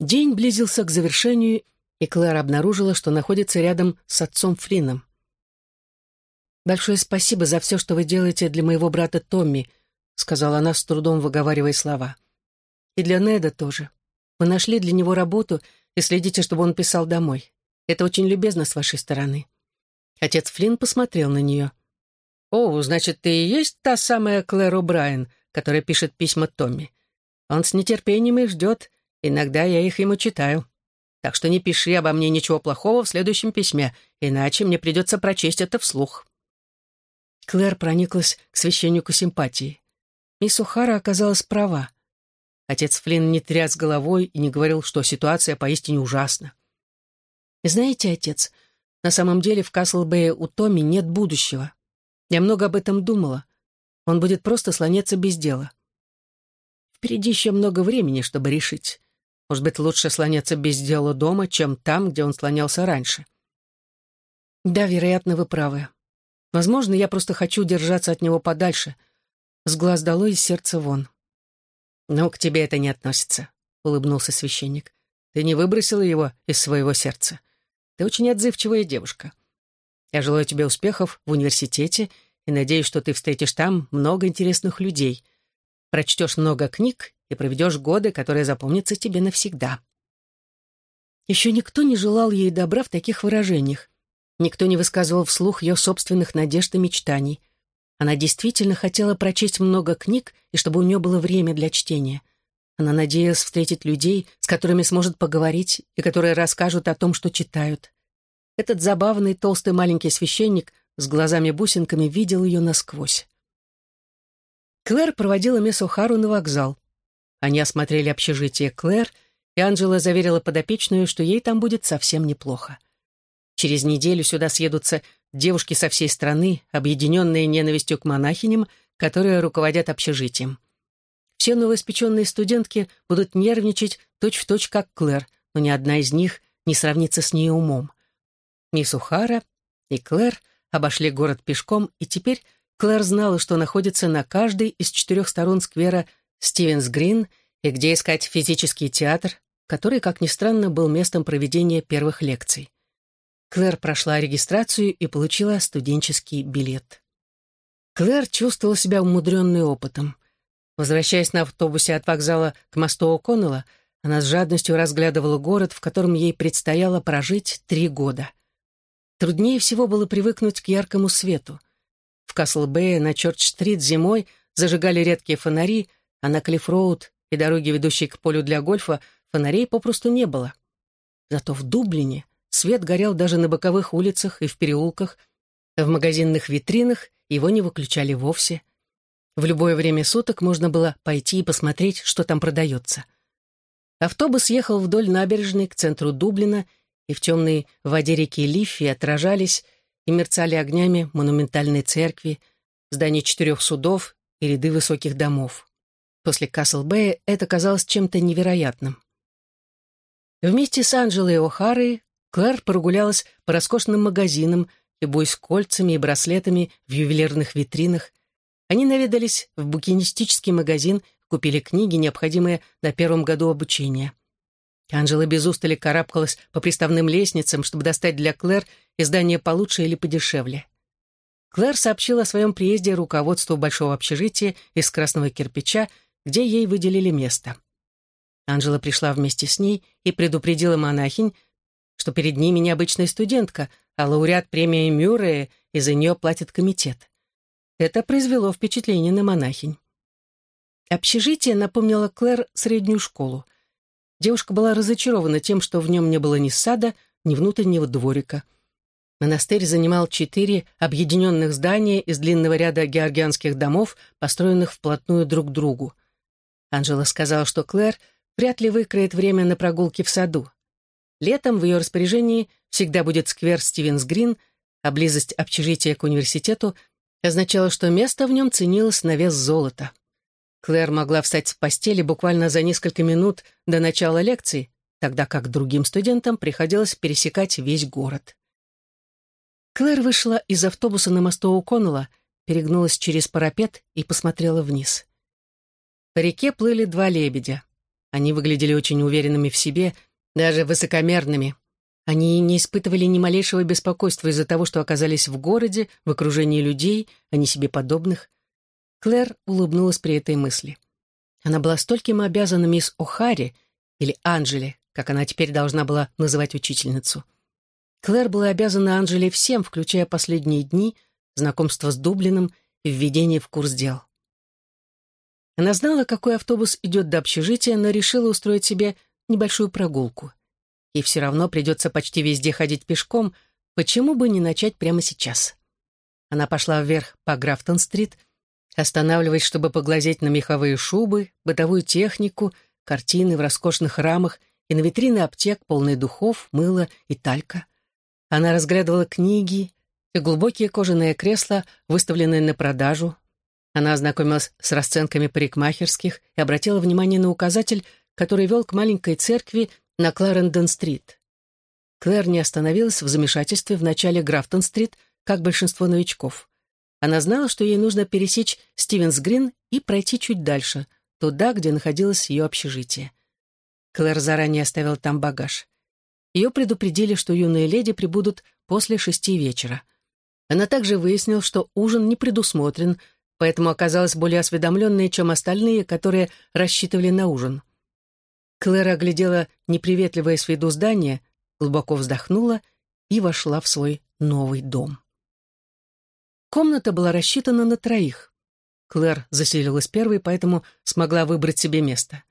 День близился к завершению, и Клэр обнаружила, что находится рядом с отцом Флином. «Большое спасибо за все, что вы делаете для моего брата Томми», сказала она с трудом выговаривая слова. «И для Неда тоже. Вы нашли для него работу и следите, чтобы он писал домой. Это очень любезно с вашей стороны». Отец Флинн посмотрел на нее. «О, значит, ты и есть та самая Клэр О'Брайен, которая пишет письма Томми. Он с нетерпением их ждет, иногда я их ему читаю. Так что не пиши обо мне ничего плохого в следующем письме, иначе мне придется прочесть это вслух». Клэр прониклась к священнику симпатии. Мисс Ухара оказалась права. Отец Флинн не тряс головой и не говорил, что ситуация поистине ужасна. «Знаете, отец, на самом деле в Каслбэе у Томми нет будущего. Я много об этом думала. Он будет просто слоняться без дела. Впереди еще много времени, чтобы решить. Может быть, лучше слоняться без дела дома, чем там, где он слонялся раньше. Да, вероятно, вы правы. Возможно, я просто хочу держаться от него подальше. С глаз долой и сердца вон. Но к тебе это не относится, — улыбнулся священник. Ты не выбросила его из своего сердца. Ты очень отзывчивая девушка. Я желаю тебе успехов в университете и надеюсь, что ты встретишь там много интересных людей, прочтешь много книг и проведешь годы, которые запомнятся тебе навсегда. Еще никто не желал ей добра в таких выражениях. Никто не высказывал вслух ее собственных надежд и мечтаний. Она действительно хотела прочесть много книг и чтобы у нее было время для чтения — она надеялась встретить людей, с которыми сможет поговорить и которые расскажут о том, что читают. Этот забавный толстый маленький священник с глазами-бусинками видел ее насквозь. Клэр проводила мисс О'Хару на вокзал. Они осмотрели общежитие Клэр, и Анджела заверила подопечную, что ей там будет совсем неплохо. Через неделю сюда съедутся девушки со всей страны, объединенные ненавистью к монахиням, которые руководят общежитием. Все новоиспеченные студентки будут нервничать точь-в-точь, точь, как Клэр, но ни одна из них не сравнится с ней умом. Мисс Ухара и Клэр обошли город пешком, и теперь Клэр знала, что находится на каждой из четырех сторон сквера Стивенс Грин и где искать физический театр, который, как ни странно, был местом проведения первых лекций. Клэр прошла регистрацию и получила студенческий билет. Клэр чувствовала себя умудренной опытом. Возвращаясь на автобусе от вокзала к мосту О'Коннелла, она с жадностью разглядывала город, в котором ей предстояло прожить три года. Труднее всего было привыкнуть к яркому свету. В Каслбэе на Чорч-стрит зимой зажигали редкие фонари, а на Клифф-роуд и дороге, ведущей к полю для гольфа, фонарей попросту не было. Зато в Дублине свет горел даже на боковых улицах и в переулках, а в магазинных витринах его не выключали вовсе — в любое время суток можно было пойти и посмотреть, что там продается. Автобус ехал вдоль набережной к центру Дублина, и в темной воде реки Лиффи отражались и мерцали огнями монументальной церкви, здания четырех судов и ряды высоких домов. После Каслбэя это казалось чем-то невероятным. Вместе с Анджелой О'Харой Клэр прогулялась по роскошным магазинам, любуясь кольцами и браслетами в ювелирных витринах, они наведались в букинистический магазин, купили книги, необходимые на первом году обучения. Анжела без устали карабкалась по приставным лестницам, чтобы достать для Клэр издание получше или подешевле. Клэр сообщила о своем приезде руководству большого общежития из красного кирпича, где ей выделили место. Анжела пришла вместе с ней и предупредила монахинь, что перед ними необычная студентка, а лауреат премии Мюррея, и за нее платит комитет. Это произвело впечатление на монахинь. Общежитие напомнило Клэр среднюю школу. Девушка была разочарована тем, что в нем не было ни сада, ни внутреннего дворика. Монастырь занимал четыре объединенных здания из длинного ряда георгианских домов, построенных вплотную друг к другу. Анжела сказала, что Клэр вряд ли выкроет время на прогулки в саду. Летом в ее распоряжении всегда будет сквер Стивенс Грин, а близость общежития к университету означало, что место в нем ценилось на вес золота. Клэр могла встать с постели буквально за несколько минут до начала лекции, тогда как другим студентам приходилось пересекать весь город. Клэр вышла из автобуса на мосту О'Коннелла, перегнулась через парапет и посмотрела вниз. По реке плыли два лебедя. Они выглядели очень уверенными в себе, даже высокомерными. Они не испытывали ни малейшего беспокойства из-за того, что оказались в городе, в окружении людей, а не себе подобных. Клэр улыбнулась при этой мысли. Она была стольким обязана мисс О'Харри, или Анжеле, как она теперь должна была называть учительницу. Клэр была обязана Анжеле всем, включая последние дни, знакомство с Дублином и введение в курс дел. Она знала, какой автобус идет до общежития, но решила устроить себе небольшую прогулку. И все равно придется почти везде ходить пешком, почему бы не начать прямо сейчас? Она пошла вверх по Графтон-стрит, останавливаясь, чтобы поглазеть на меховые шубы, бытовую технику, картины в роскошных рамах и на витрины аптек, полные духов, мыла и талька. Она разглядывала книги и глубокие кожаные кресла, выставленные на продажу. Она ознакомилась с расценками парикмахерских и обратила внимание на указатель, который вел к маленькой церкви на Кларендон-стрит. Клэр не остановилась в замешательстве в начале Графтон-стрит, как большинство новичков. Она знала, что ей нужно пересечь Стивенс-Грин и пройти чуть дальше, туда, где находилось ее общежитие. Клэр заранее оставил там багаж. Ее предупредили, что юные леди прибудут после шести вечера. Она также выяснила, что ужин не предусмотрен, поэтому оказалась более осведомленной, чем остальные, которые рассчитывали на ужин. Клэр оглядела неприветливое с виду здание, глубоко вздохнула и вошла в свой новый дом. Комната была рассчитана на троих. Клэр заселилась первой, поэтому смогла выбрать себе место.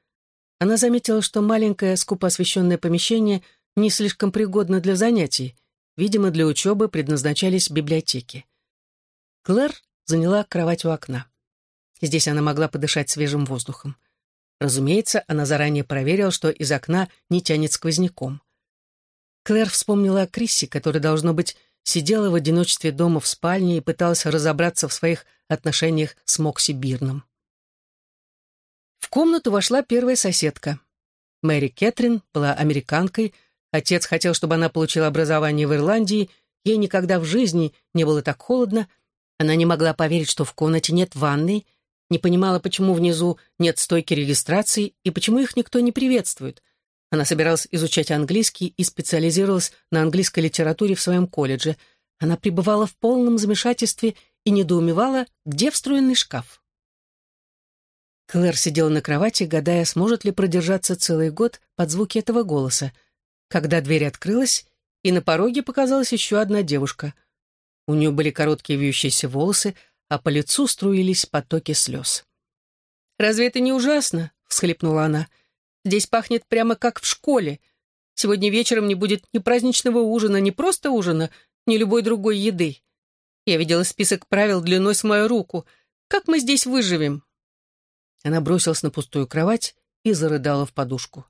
Она заметила, что маленькое, скупо освещенное помещение не слишком пригодно для занятий. Видимо, для учебы предназначались библиотеки. Клэр заняла кровать у окна. Здесь она могла подышать свежим воздухом. Разумеется, она заранее проверила, что из окна не тянет сквозняком. Клэр вспомнила о Криссе, которая, должно быть, сидела в одиночестве дома в спальне и пыталась разобраться в своих отношениях с Мокси Бирном. В комнату вошла первая соседка. Мэри Кэтрин была американкой, отец хотел, чтобы она получила образование в Ирландии, ей никогда в жизни не было так холодно, она не могла поверить, что в комнате нет ванной, не понимала, почему внизу нет стойки регистрации и почему их никто не приветствует. Она собиралась изучать английский и специализировалась на английской литературе в своем колледже. Она пребывала в полном замешательстве и недоумевала, где встроенный шкаф. Клэр сидела на кровати, гадая, сможет ли продержаться целый год под звуки этого голоса, когда дверь открылась, и на пороге показалась еще одна девушка. У нее были короткие вьющиеся волосы, а по лицу струились потоки слез. «Разве это не ужасно?» — всхлипнула она. «Здесь пахнет прямо как в школе. Сегодня вечером не будет ни праздничного ужина, ни просто ужина, ни любой другой еды. Я видела список правил длиной с мою руку. Как мы здесь выживем?» Она бросилась на пустую кровать и зарыдала в подушку.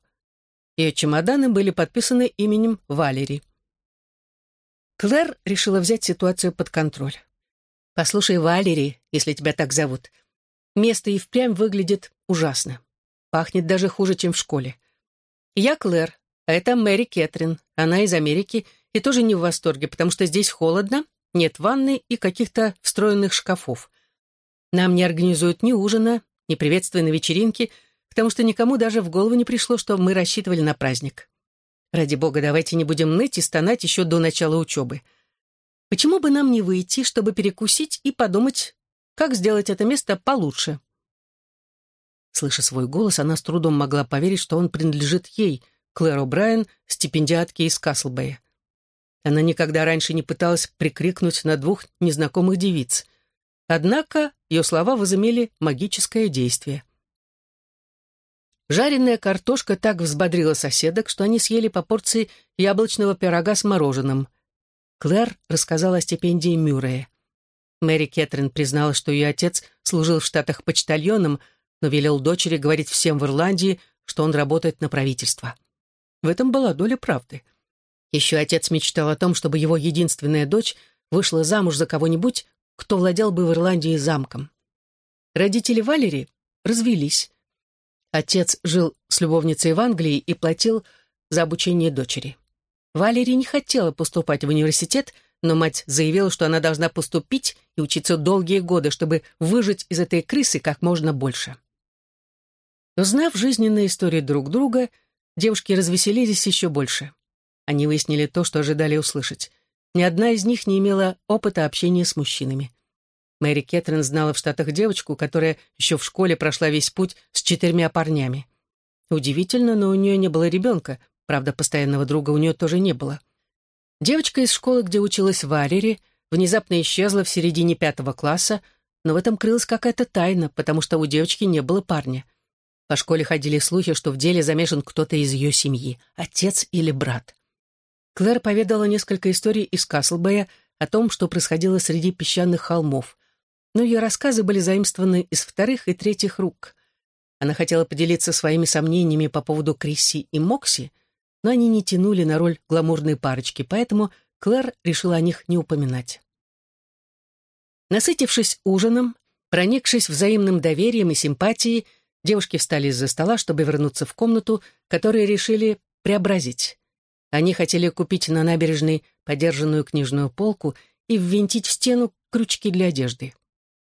Ее чемоданы были подписаны именем Валери. Клэр решила взять ситуацию под контроль. «Послушай, Валери, если тебя так зовут, место и впрямь выглядит ужасно. Пахнет даже хуже, чем в школе. Я Клэр, а это Мэри Кэтрин. Она из Америки и тоже не в восторге, потому что здесь холодно, нет ванны и каких-то встроенных шкафов. Нам не организуют ни ужина, ни приветственной вечеринки, потому что никому даже в голову не пришло, что мы рассчитывали на праздник. Ради бога, давайте не будем ныть и стонать еще до начала учебы. Почему бы нам не выйти, чтобы перекусить и подумать, как сделать это место получше? Слыша свой голос, она с трудом могла поверить, что он принадлежит ей, Клэр О'Брайен, стипендиатке из Каслбэя. Она никогда раньше не пыталась прикрикнуть на двух незнакомых девиц. Однако ее слова возымели магическое действие. Жареная картошка так взбодрила соседок, что они съели по порции яблочного пирога с мороженым. Клэр рассказала о стипендии Мюррея. Мэри Кэтрин признала, что ее отец служил в Штатах почтальоном, но велел дочери говорить всем в Ирландии, что он работает на правительство. В этом была доля правды. Еще отец мечтал о том, чтобы его единственная дочь вышла замуж за кого-нибудь, кто владел бы в Ирландии замком. Родители Валери развелись. Отец жил с любовницей в Англии и платил за обучение дочери. Валерия не хотела поступать в университет, но мать заявила, что она должна поступить и учиться долгие годы, чтобы выжить из этой крысы как можно больше. Узнав жизненные истории друг друга, девушки развеселились еще больше. Они выяснили то, что ожидали услышать. Ни одна из них не имела опыта общения с мужчинами. Мэри Кэтрин знала в Штатах девочку, которая еще в школе прошла весь путь с четырьмя парнями. Удивительно, но у нее не было ребенка, правда, постоянного друга у нее тоже не было. Девочка из школы, где училась в Арере, внезапно исчезла в середине пятого класса, но в этом крылась какая-то тайна, потому что у девочки не было парня. По школе ходили слухи, что в деле замешан кто-то из ее семьи, отец или брат. Клэр поведала несколько историй из Каслбэя о том, что происходило среди песчаных холмов, но ее рассказы были заимствованы из вторых и третьих рук. Она хотела поделиться своими сомнениями по поводу Крисси и Мокси, но они не тянули на роль гламурной парочки, поэтому Клэр решила о них не упоминать. Насытившись ужином, проникшись взаимным доверием и симпатией, девушки встали из-за стола, чтобы вернуться в комнату, которую решили преобразить. Они хотели купить на набережной подержанную книжную полку и ввинтить в стену крючки для одежды.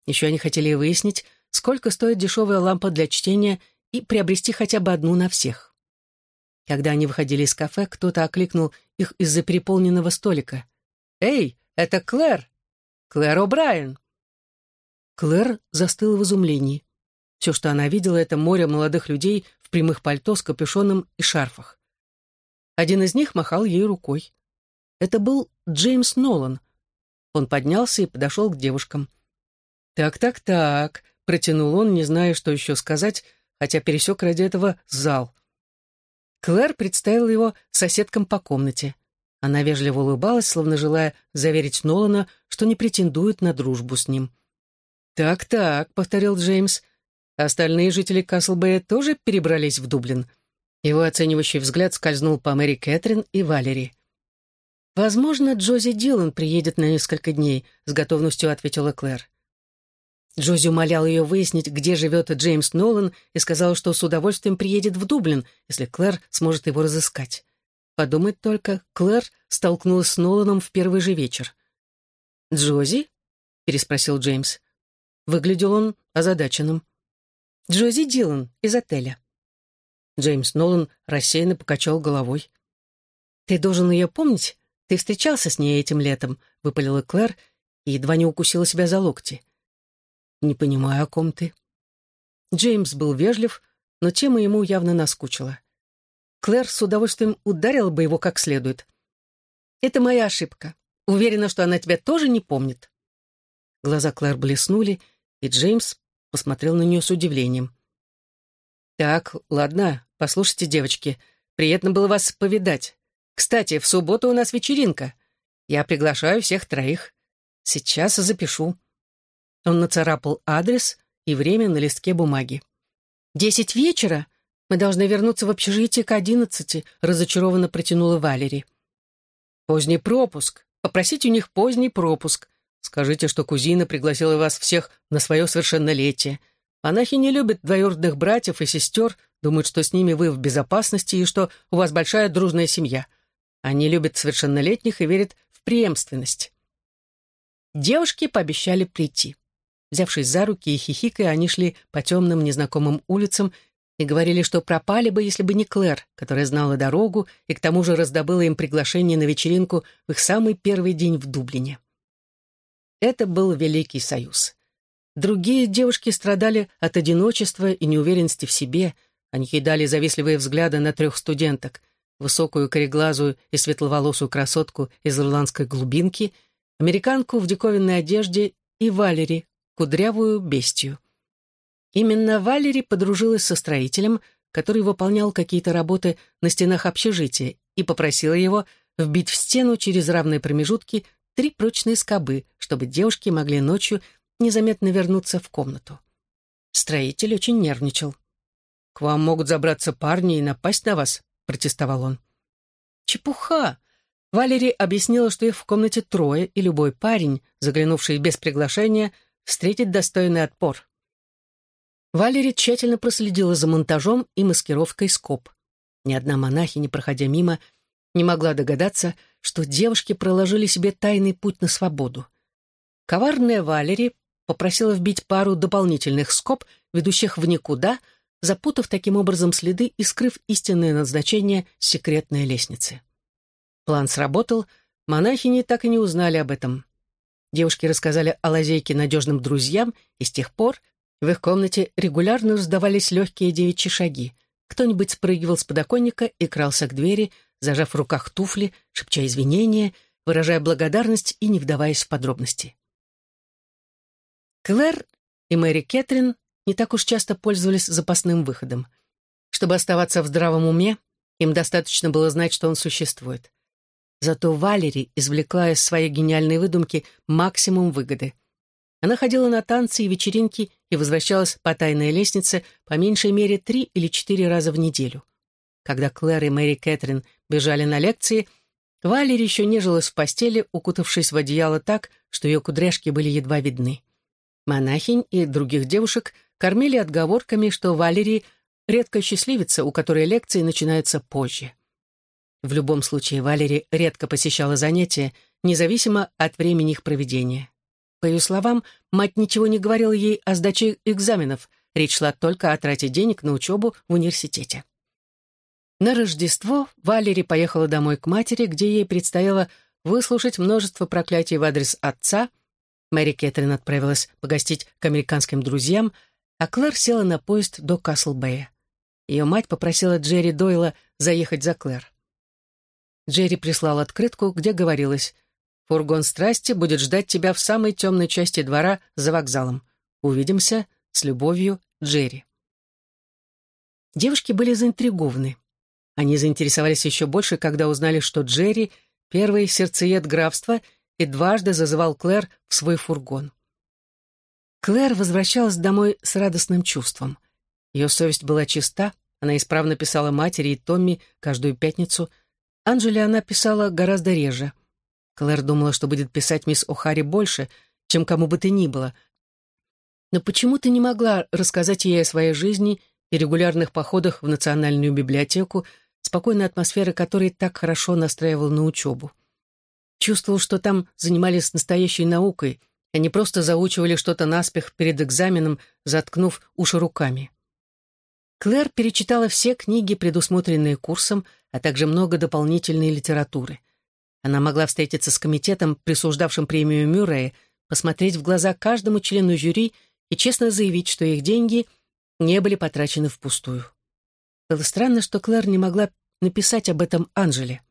Еще они хотели выяснить, сколько стоит дешевая лампа для чтения и приобрести хотя бы одну на всех. Когда они выходили из кафе, кто-то окликнул их из-за переполненного столика. «Эй, это Клэр! Клэр О'Брайен!» Клэр застыла в изумлении. Все, что она видела, это море молодых людей в прямых пальто с капюшоном и шарфах. Один из них махал ей рукой. Это был Джеймс Нолан. Он поднялся и подошел к девушкам. «Так-так-так», — протянул он, не зная, что еще сказать, хотя пересек ради этого зал. Клэр представила его соседкам по комнате. Она вежливо улыбалась, словно желая заверить Нолана, что не претендует на дружбу с ним. «Так-так», — повторил Джеймс, — «остальные жители Каслбэя тоже перебрались в Дублин». Его оценивающий взгляд скользнул по Мэри Кэтрин и Валери. «Возможно, Джози Дилан приедет на несколько дней», — с готовностью ответила Клэр. Джози умолял ее выяснить, где живет Джеймс Нолан, и сказал, что с удовольствием приедет в Дублин, если Клэр сможет его разыскать. Подумать только, Клэр столкнулась с Ноланом в первый же вечер. «Джози?» — переспросил Джеймс. Выглядел он озадаченным. «Джози Дилан из отеля». Джеймс Нолан рассеянно покачал головой. «Ты должен ее помнить? Ты встречался с ней этим летом», — выпалила Клэр и едва не укусила себя за локти. «Не понимаю, о ком ты». Джеймс был вежлив, но тема ему явно наскучила. Клэр с удовольствием ударила бы его как следует. «Это моя ошибка. Уверена, что она тебя тоже не помнит». Глаза Клэр блеснули, и Джеймс посмотрел на нее с удивлением. «Так, ладно, послушайте, девочки, приятно было вас повидать. Кстати, в субботу у нас вечеринка. Я приглашаю всех троих. Сейчас запишу». Он нацарапал адрес и время на листке бумаги. «Десять вечера? Мы должны вернуться в общежитие к одиннадцати», разочарованно протянула Валери. «Поздний пропуск. Попросите у них поздний пропуск. Скажите, что кузина пригласила вас всех на свое совершеннолетие. Монахи не любят двоюродных братьев и сестер, думают, что с ними вы в безопасности и что у вас большая дружная семья. Они любят совершеннолетних и верят в преемственность». Девушки пообещали прийти. Взявшись за руки и хихикая, они шли по темным незнакомым улицам и говорили, что пропали бы, если бы не Клэр, которая знала дорогу и к тому же раздобыла им приглашение на вечеринку в их самый первый день в Дублине. Это был Великий Союз. Другие девушки страдали от одиночества и неуверенности в себе, они кидали завистливые взгляды на трех студенток, высокую кореглазую и светловолосую красотку из ирландской глубинки, американку в диковинной одежде и Валери, кудрявую бестию. Именно Валери подружилась со строителем, который выполнял какие-то работы на стенах общежития, и попросила его вбить в стену через равные промежутки три прочные скобы, чтобы девушки могли ночью незаметно вернуться в комнату. Строитель очень нервничал. «К вам могут забраться парни и напасть на вас», — протестовал он. «Чепуха!» Валери объяснила, что их в комнате трое, и любой парень, заглянувший без приглашения, — встретить достойный отпор. Валери тщательно проследила за монтажом и маскировкой скоб. Ни одна монахиня, проходя мимо, не могла догадаться, что девушки проложили себе тайный путь на свободу. Коварная Валери попросила вбить пару дополнительных скоб, ведущих в никуда, запутав таким образом следы и скрыв истинное назначение секретной лестницы. План сработал, монахини так и не узнали об этом. Девушки рассказали о лазейке надежным друзьям, и с тех пор в их комнате регулярно раздавались легкие девичьи шаги. Кто-нибудь спрыгивал с подоконника и крался к двери, зажав в руках туфли, шепча извинения, выражая благодарность и не вдаваясь в подробности. Клэр и Мэри Кэтрин не так уж часто пользовались запасным выходом. Чтобы оставаться в здравом уме, им достаточно было знать, что он существует. Зато Валери извлекла из своей гениальной выдумки максимум выгоды. Она ходила на танцы и вечеринки и возвращалась по тайной лестнице по меньшей мере три или четыре раза в неделю. Когда Клэр и Мэри Кэтрин бежали на лекции, Валери еще нежилась в постели, укутавшись в одеяло так, что ее кудряшки были едва видны. Монахинь и других девушек кормили отговорками, что Валерий редко счастливица, у которой лекции начинаются позже. В любом случае, Валерий редко посещала занятия, независимо от времени их проведения. По ее словам, мать ничего не говорила ей о сдаче экзаменов, речь шла только о трате денег на учебу в университете. На Рождество Валери поехала домой к матери, где ей предстояло выслушать множество проклятий в адрес отца, Мэри Кэтрин отправилась погостить к американским друзьям, а Клэр села на поезд до Каслбэя. Ее мать попросила Джерри Дойла заехать за Клэр. Джерри прислал открытку, где говорилось «Фургон страсти будет ждать тебя в самой темной части двора за вокзалом. Увидимся. С любовью, Джерри». Девушки были заинтригованы. Они заинтересовались еще больше, когда узнали, что Джерри — первый сердцеед графства — и дважды зазывал Клэр в свой фургон. Клэр возвращалась домой с радостным чувством. Ее совесть была чиста, она исправно писала матери и Томми каждую пятницу. Анжеле она писала гораздо реже. Клэр думала, что будет писать мисс О'Харри больше, чем кому бы то ни было. Но почему-то не могла рассказать ей о своей жизни и регулярных походах в Национальную библиотеку, спокойной атмосферы которой так хорошо настраивал на учебу. Чувствовал, что там занимались настоящей наукой, а не просто заучивали что-то наспех перед экзаменом, заткнув уши руками. Клэр перечитала все книги, предусмотренные курсом, а также много дополнительной литературы. Она могла встретиться с комитетом, присуждавшим премию Мюррея, посмотреть в глаза каждому члену жюри и честно заявить, что их деньги не были потрачены впустую. Было странно, что Клэр не могла написать об этом Анжеле.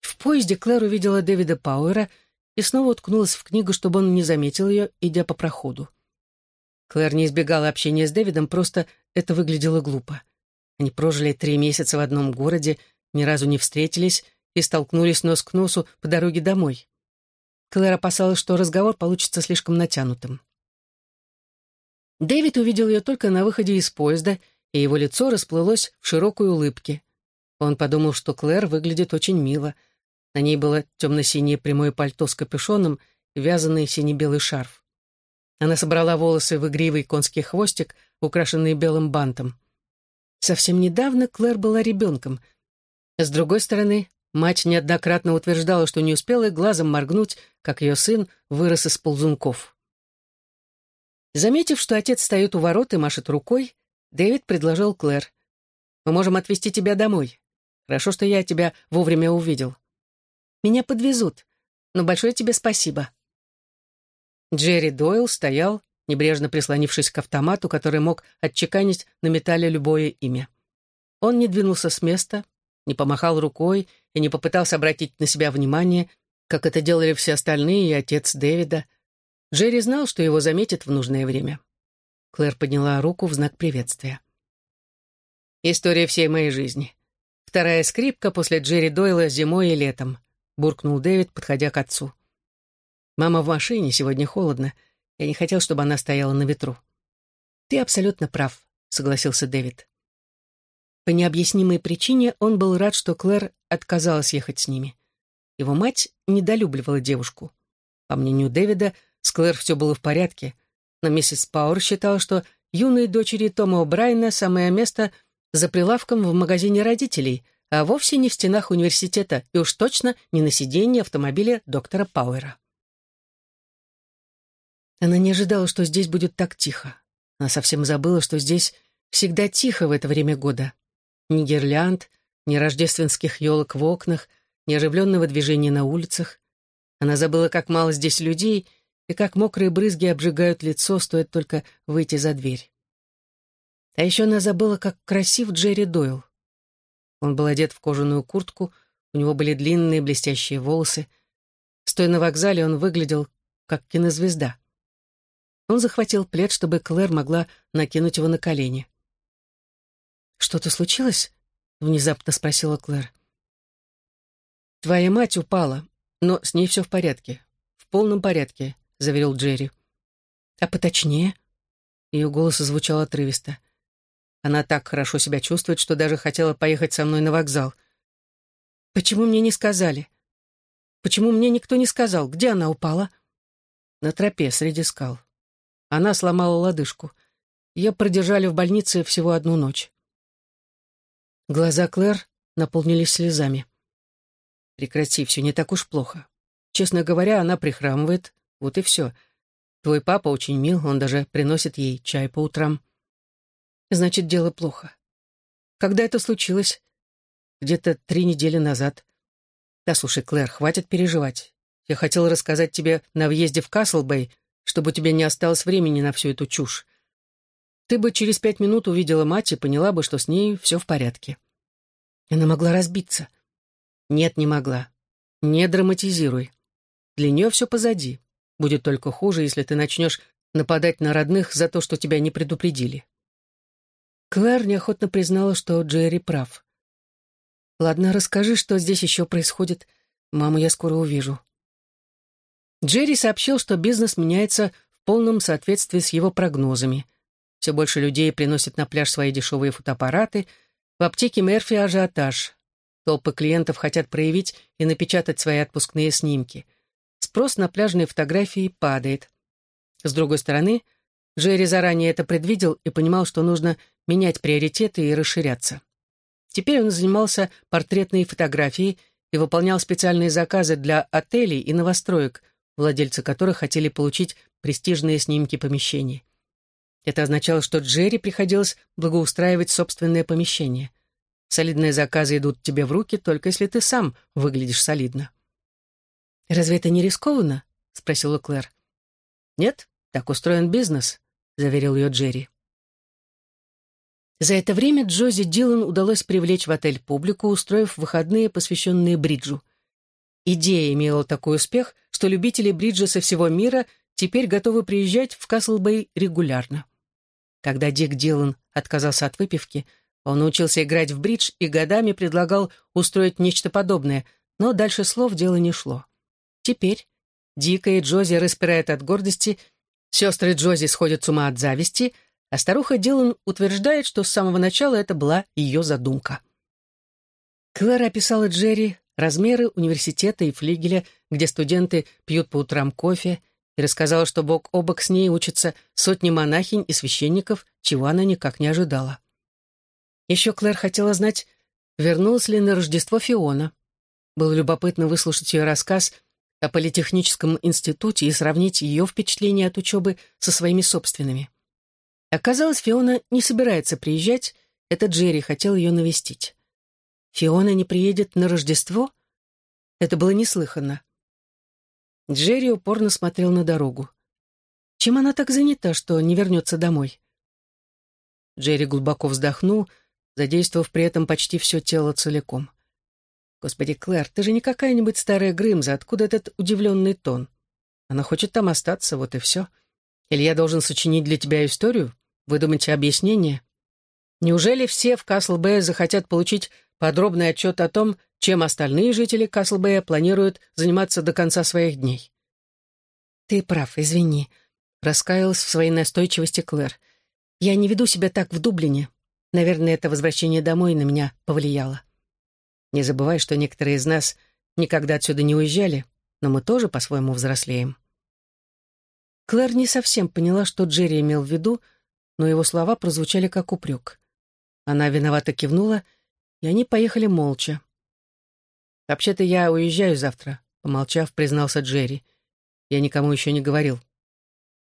В поезде Клэр увидела Дэвида Пауэра и снова уткнулась в книгу, чтобы он не заметил ее, идя по проходу. Клэр не избегала общения с Дэвидом, просто это выглядело глупо. Они прожили три месяца в одном городе, ни разу не встретились и столкнулись нос к носу по дороге домой. Клэр опасалась, что разговор получится слишком натянутым. Дэвид увидел ее только на выходе из поезда, и его лицо расплылось в широкой улыбке. Он подумал, что Клэр выглядит очень мило — на ней было темно-синее прямое пальто с капюшоном и вязаный сине-белый шарф. Она собрала волосы в игривый конский хвостик, украшенный белым бантом. Совсем недавно Клэр была ребенком. С другой стороны, мать неоднократно утверждала, что не успела глазом моргнуть, как ее сын вырос из ползунков. Заметив, что отец стоит у ворот и машет рукой, Дэвид предложил Клэр. «Мы можем отвезти тебя домой. Хорошо, что я тебя вовремя увидел. Меня подвезут. Но большое тебе спасибо». Джерри Дойл стоял, небрежно прислонившись к автомату, который мог отчеканить на металле любое имя. Он не двинулся с места, не помахал рукой и не попытался обратить на себя внимание, как это делали все остальные и отец Дэвида. Джерри знал, что его заметят в нужное время. Клэр подняла руку в знак приветствия. «История всей моей жизни. Вторая скрипка после Джерри Дойла зимой и летом. — буркнул Дэвид, подходя к отцу. «Мама в машине, сегодня холодно. Я не хотел, чтобы она стояла на ветру». «Ты абсолютно прав», — согласился Дэвид. По необъяснимой причине он был рад, что Клэр отказалась ехать с ними. Его мать недолюбливала девушку. По мнению Дэвида, с Клэр все было в порядке, но миссис Пауэр считала, что юной дочери Тома О'Брайна самое место за прилавком в магазине родителей, а вовсе не в стенах университета и уж точно не на сиденье автомобиля доктора Пауэра. Она не ожидала, что здесь будет так тихо. Она совсем забыла, что здесь всегда тихо в это время года. Ни гирлянд, ни рождественских елок в окнах, ни оживленного движения на улицах. Она забыла, как мало здесь людей и как мокрые брызги обжигают лицо, стоит только выйти за дверь. А еще она забыла, как красив Джерри Дойл. Он был одет в кожаную куртку, у него были длинные блестящие волосы. Стоя на вокзале, он выглядел как кинозвезда. Он захватил плед, чтобы Клэр могла накинуть его на колени. «Что-то случилось?» — внезапно спросила Клэр. «Твоя мать упала, но с ней все в порядке. В полном порядке», — заверил Джерри. «А поточнее?» Ее голос звучал отрывисто. Она так хорошо себя чувствует, что даже хотела поехать со мной на вокзал. «Почему мне не сказали? Почему мне никто не сказал, где она упала?» «На тропе среди скал. Она сломала лодыжку. Ее продержали в больнице всего одну ночь». Глаза Клэр наполнились слезами. «Прекрати, все не так уж плохо. Честно говоря, она прихрамывает, вот и все. Твой папа очень мил, он даже приносит ей чай по утрам». Значит, дело плохо. Когда это случилось? Где-то три недели назад. Да, слушай, Клэр, хватит переживать. Я хотел рассказать тебе на въезде в Каслбэй, чтобы у тебя не осталось времени на всю эту чушь. Ты бы через пять минут увидела мать и поняла бы, что с ней все в порядке. Она могла разбиться. Нет, не могла. Не драматизируй. Для нее все позади. Будет только хуже, если ты начнешь нападать на родных за то, что тебя не предупредили. Клэр неохотно признала, что Джерри прав. «Ладно, расскажи, что здесь еще происходит. Маму я скоро увижу». Джерри сообщил, что бизнес меняется в полном соответствии с его прогнозами. Все больше людей приносят на пляж свои дешевые фотоаппараты. В аптеке Мерфи ажиотаж. Толпы клиентов хотят проявить и напечатать свои отпускные снимки. Спрос на пляжные фотографии падает. С другой стороны, Джерри заранее это предвидел и понимал, что нужно менять приоритеты и расширяться. Теперь он занимался портретной фотографией и выполнял специальные заказы для отелей и новостроек, владельцы которых хотели получить престижные снимки помещений. Это означало, что Джерри приходилось благоустраивать собственное помещение. Солидные заказы идут тебе в руки, только если ты сам выглядишь солидно. «Разве это не рискованно?» — спросила Клэр. «Нет, так устроен бизнес», — заверил ее Джерри. За это время Джози Дилан удалось привлечь в отель публику, устроив выходные, посвященные бриджу. Идея имела такой успех, что любители бриджа со всего мира теперь готовы приезжать в Каслбей регулярно. Когда Дик Дилан отказался от выпивки, он научился играть в бридж и годами предлагал устроить нечто подобное, но дальше слов дело не шло. Теперь Дика и Джози распирают от гордости, сестры Джози сходят с ума от зависти — а старуха Дилан утверждает, что с самого начала это была ее задумка. Клара описала Джерри размеры университета и флигеля, где студенты пьют по утрам кофе, и рассказала, что бок о бок с ней учатся сотни монахинь и священников, чего она никак не ожидала. Еще Клэр хотела знать, вернулась ли на Рождество Фиона. Было любопытно выслушать ее рассказ о политехническом институте и сравнить ее впечатления от учебы со своими собственными. Оказалось, Фиона не собирается приезжать, это Джерри хотел ее навестить. Фиона не приедет на Рождество? Это было неслыханно. Джерри упорно смотрел на дорогу. Чем она так занята, что не вернется домой? Джерри глубоко вздохнул, задействовав при этом почти все тело целиком. «Господи, Клэр, ты же не какая-нибудь старая Грымза, откуда этот удивленный тон? Она хочет там остаться, вот и все. Или я должен сочинить для тебя историю? Выдумать объяснение? Неужели все в Каслбэе захотят получить подробный отчет о том, чем остальные жители Каслбэя планируют заниматься до конца своих дней? «Ты прав, извини», — раскаялась в своей настойчивости Клэр. «Я не веду себя так в Дублине. Наверное, это возвращение домой на меня повлияло. Не забывай, что некоторые из нас никогда отсюда не уезжали, но мы тоже по-своему взрослеем». Клэр не совсем поняла, что Джерри имел в виду, но его слова прозвучали как упрек. Она виновато кивнула, и они поехали молча. «Вообще-то я уезжаю завтра», — помолчав, признался Джерри. «Я никому еще не говорил.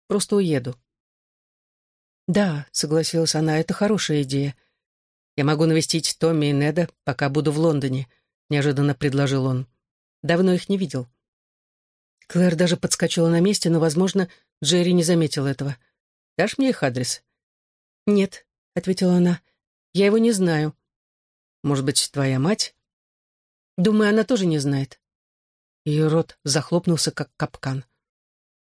Просто уеду». «Да», — согласилась она, — «это хорошая идея. Я могу навестить Томми и Неда, пока буду в Лондоне», — неожиданно предложил он. «Давно их не видел». Клэр даже подскочила на месте, но, возможно, Джерри не заметил этого. «Дашь мне их адрес?» «Нет», — ответила она, — «я его не знаю». «Может быть, твоя мать?» «Думаю, она тоже не знает». Ее рот захлопнулся, как капкан.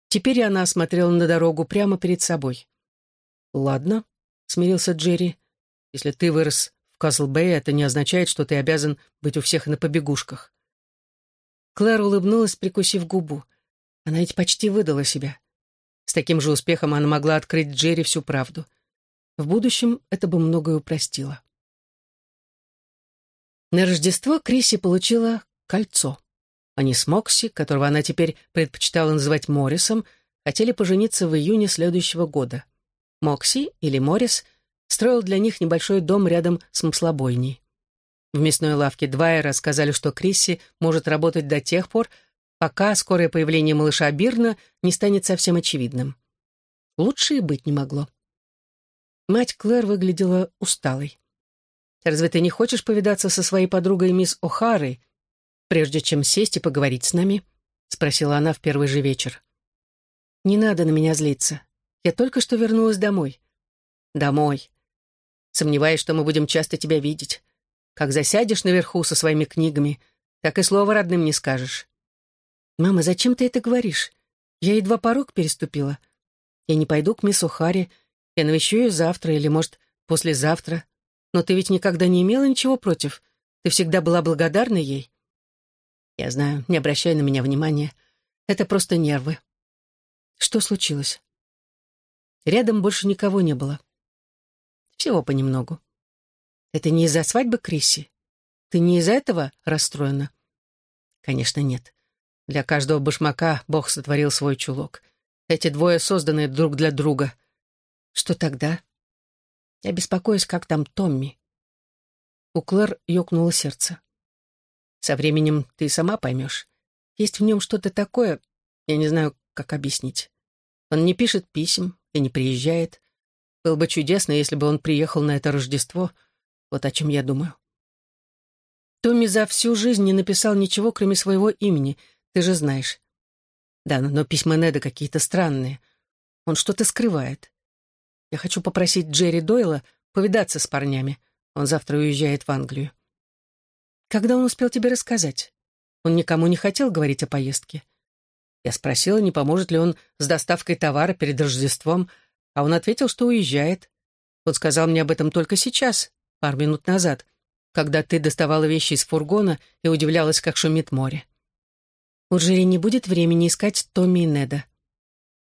Теперь она смотрела на дорогу прямо перед собой. «Ладно», — смирился Джерри. «Если ты вырос в Каслбэй, это не означает, что ты обязан быть у всех на побегушках». Клэр улыбнулась, прикусив губу. Она ведь почти выдала себя. С таким же успехом она могла открыть Джерри всю правду. В будущем это бы многое упростило. На Рождество Крисси получила кольцо. Они с Мокси, которого она теперь предпочитала называть Моррисом, хотели пожениться в июне следующего года. Мокси, или Моррис, строил для них небольшой дом рядом с маслобойней. В мясной лавке Двайера сказали, что Крисси может работать до тех пор, пока скорое появление малыша Бирна не станет совсем очевидным. Лучше и быть не могло. Мать Клэр выглядела усталой. «Разве ты не хочешь повидаться со своей подругой мисс О'Харой, прежде чем сесть и поговорить с нами?» — спросила она в первый же вечер. «Не надо на меня злиться. Я только что вернулась домой». «Домой. Сомневаюсь, что мы будем часто тебя видеть. Как засядешь наверху со своими книгами, так и слова родным не скажешь». «Мама, зачем ты это говоришь? Я едва порог переступила. Я не пойду к мисс Ухаре. Я навещу ее завтра или, может, послезавтра. Но ты ведь никогда не имела ничего против. Ты всегда была благодарна ей». Я знаю, не обращай на меня внимания. Это просто нервы. Что случилось? Рядом больше никого не было. Всего понемногу. Это не из-за свадьбы Крисси? Ты не из-за этого расстроена? Конечно, нет. Для каждого башмака Бог сотворил свой чулок. Эти двое созданы друг для друга. Что тогда? Я беспокоюсь, как там Томми. У Клэр ёкнуло сердце. Со временем ты сама поймешь. Есть в нем что-то такое, я не знаю, как объяснить. Он не пишет писем и не приезжает. Было бы чудесно, если бы он приехал на это Рождество. Вот о чем я думаю. Томми за всю жизнь не написал ничего, кроме своего имени, ты же знаешь. Да, но письма Неда какие-то странные. Он что-то скрывает. Я хочу попросить Джерри Дойла повидаться с парнями. Он завтра уезжает в Англию. Когда он успел тебе рассказать? Он никому не хотел говорить о поездке. Я спросила, не поможет ли он с доставкой товара перед Рождеством, а он ответил, что уезжает. Он сказал мне об этом только сейчас, пару минут назад, когда ты доставала вещи из фургона и удивлялась, как шумит море. У Джерри не будет времени искать Томми и Неда.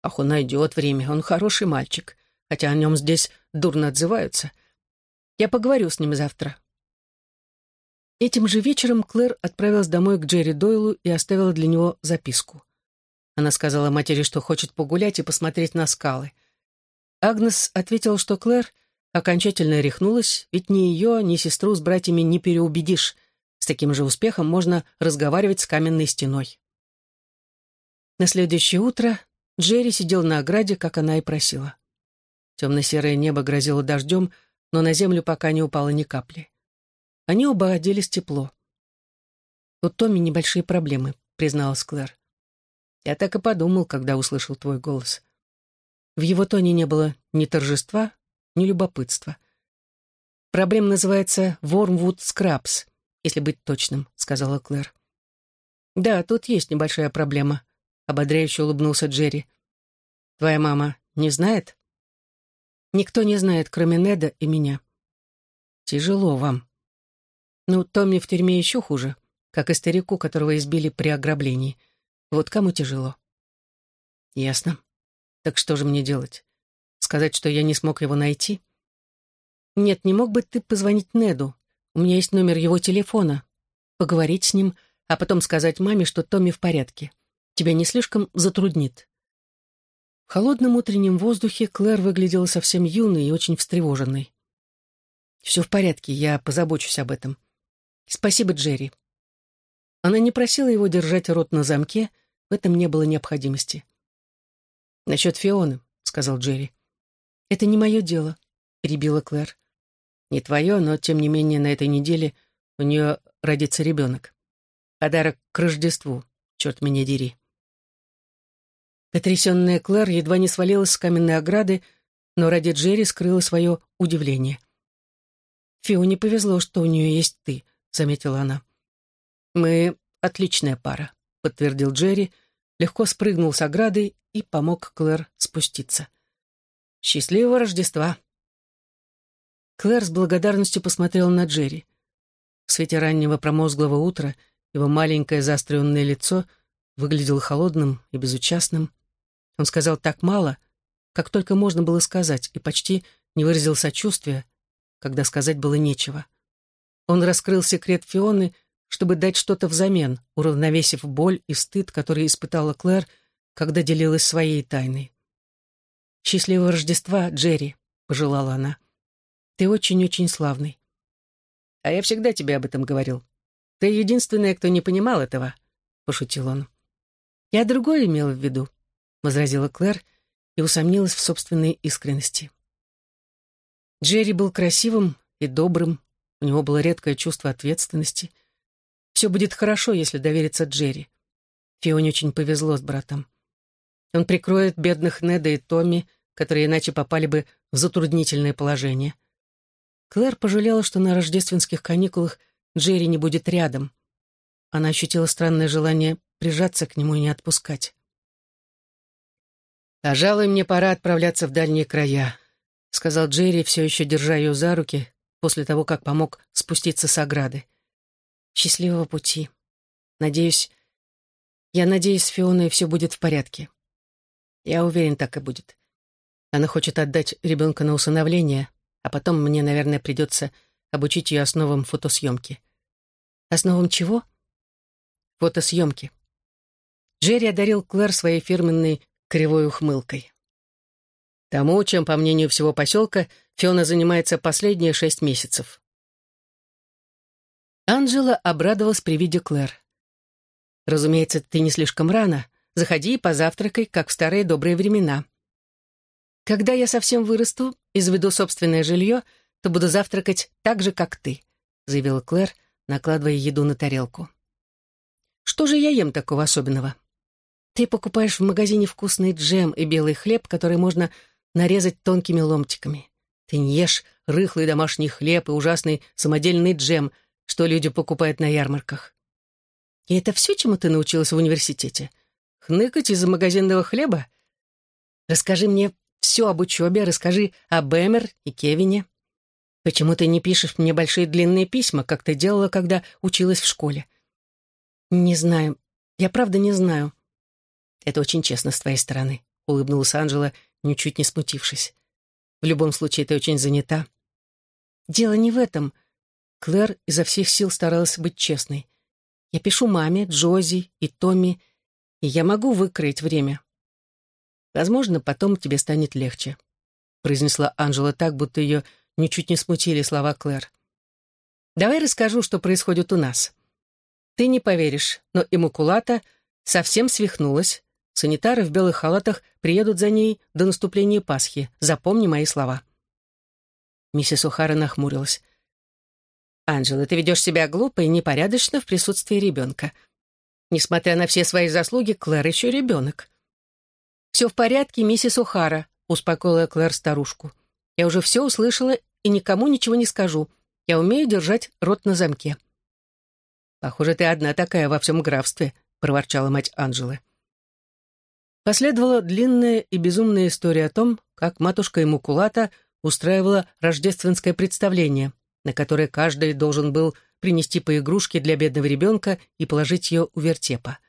Ах, он найдет время, он хороший мальчик, хотя о нем здесь дурно отзываются. Я поговорю с ним завтра. Этим же вечером Клэр отправилась домой к Джерри Дойлу и оставила для него записку. Она сказала матери, что хочет погулять и посмотреть на скалы. Агнес ответила, что Клэр окончательно рехнулась, ведь ни ее, ни сестру с братьями не переубедишь. С таким же успехом можно разговаривать с каменной стеной. На следующее утро Джерри сидел на ограде, как она и просила. Темно-серое небо грозило дождем, но на землю пока не упало ни капли. Они оба оделись тепло. «У Томми небольшие проблемы», — призналась Клэр. «Я так и подумал, когда услышал твой голос». В его тоне не было ни торжества, ни любопытства. «Проблема называется Вормвуд Скрабс, если быть точным», — сказала Клэр. «Да, тут есть небольшая проблема», — ободряюще улыбнулся Джерри. «Твоя мама не знает?» «Никто не знает, кроме Неда и меня». «Тяжело вам», ну, Томми в тюрьме еще хуже, как и старику, которого избили при ограблении. Вот кому тяжело. Ясно. Так что же мне делать? Сказать, что я не смог его найти? Нет, не мог бы ты позвонить Неду? У меня есть номер его телефона. Поговорить с ним, а потом сказать маме, что Томми в порядке. Тебя не слишком затруднит. В холодном утреннем воздухе Клэр выглядела совсем юной и очень встревоженной. «Все в порядке, я позабочусь об этом. «Спасибо, Джерри». Она не просила его держать рот на замке, в этом не было необходимости. «Насчет Фионы», — сказал Джерри. «Это не мое дело», — перебила Клэр. «Не твое, но, тем не менее, на этой неделе у нее родится ребенок. Подарок к Рождеству, черт меня дери». Потрясенная Клэр едва не свалилась с каменной ограды, но ради Джерри скрыла свое удивление. «Фионе повезло, что у нее есть ты», — заметила она. «Мы отличная пара», — подтвердил Джерри, легко спрыгнул с ограды и помог Клэр спуститься. «Счастливого Рождества!» Клэр с благодарностью посмотрела на Джерри. В свете раннего промозглого утра его маленькое заостренное лицо выглядело холодным и безучастным. Он сказал так мало, как только можно было сказать, и почти не выразил сочувствия, когда сказать было нечего. Он раскрыл секрет Фионы, чтобы дать что-то взамен, уравновесив боль и стыд, которые испытала Клэр, когда делилась своей тайной. «Счастливого Рождества, Джерри», — пожелала она. «Ты очень-очень славный». «А я всегда тебе об этом говорил. Ты единственная, кто не понимал этого», — пошутил он. «Я другое имела в виду», — возразила Клэр и усомнилась в собственной искренности. Джерри был красивым и добрым, у него было редкое чувство ответственности. Все будет хорошо, если довериться Джерри. Фионе очень повезло с братом. Он прикроет бедных Неда и Томми, которые иначе попали бы в затруднительное положение. Клэр пожалела, что на рождественских каникулах Джерри не будет рядом. Она ощутила странное желание прижаться к нему и не отпускать. «Пожалуй, мне пора отправляться в дальние края», — сказал Джерри, все еще держа ее за руки, после того, как помог спуститься с ограды. «Счастливого пути. Надеюсь... Я надеюсь, с Фионой все будет в порядке. Я уверен, так и будет. Она хочет отдать ребенка на усыновление, а потом мне, наверное, придется обучить ее основам фотосъемки». «Основам чего?» «Фотосъемки». Джерри одарил Клэр своей фирменной кривой ухмылкой. Тому, чем, по мнению всего поселка, Фиона занимается последние шесть месяцев. Анжела обрадовалась при виде Клэр. «Разумеется, ты не слишком рано. Заходи и позавтракай, как в старые добрые времена. Когда я совсем вырасту и заведу собственное жилье, то буду завтракать так же, как ты», — заявила Клэр, накладывая еду на тарелку. «Что же я ем такого особенного?» Ты покупаешь в магазине вкусный джем и белый хлеб, который можно нарезать тонкими ломтиками. Ты не ешь рыхлый домашний хлеб и ужасный самодельный джем, что люди покупают на ярмарках. И это все, чему ты научилась в университете? Хныкать из-за магазинного хлеба? Расскажи мне все об учебе, расскажи о Бэмер и Кевине. Почему ты не пишешь мне большие длинные письма, как ты делала, когда училась в школе? Не знаю. Я правда не знаю. «Это очень честно с твоей стороны», — улыбнулась Анжела, ничуть не смутившись. «В любом случае, ты очень занята». «Дело не в этом». Клэр изо всех сил старалась быть честной. «Я пишу маме, Джози и Томми, и я могу выкроить время». «Возможно, потом тебе станет легче», — произнесла Анжела так, будто ее ничуть не смутили слова Клэр. «Давай расскажу, что происходит у нас. Ты не поверишь, но Иммакулата совсем свихнулась, Санитары в белых халатах приедут за ней до наступления Пасхи. Запомни мои слова». Миссис Ухара нахмурилась. «Анджела, ты ведешь себя глупо и непорядочно в присутствии ребенка. Несмотря на все свои заслуги, Клэр еще ребенок». «Все в порядке, миссис Ухара», — успокоила Клэр старушку. «Я уже все услышала и никому ничего не скажу. Я умею держать рот на замке». «Похоже, ты одна такая во всем графстве», — проворчала мать Анжелы. Последовала длинная и безумная история о том, как матушка Имукулата устраивала рождественское представление, на которое каждый должен был принести по игрушке для бедного ребенка и положить ее у вертепа.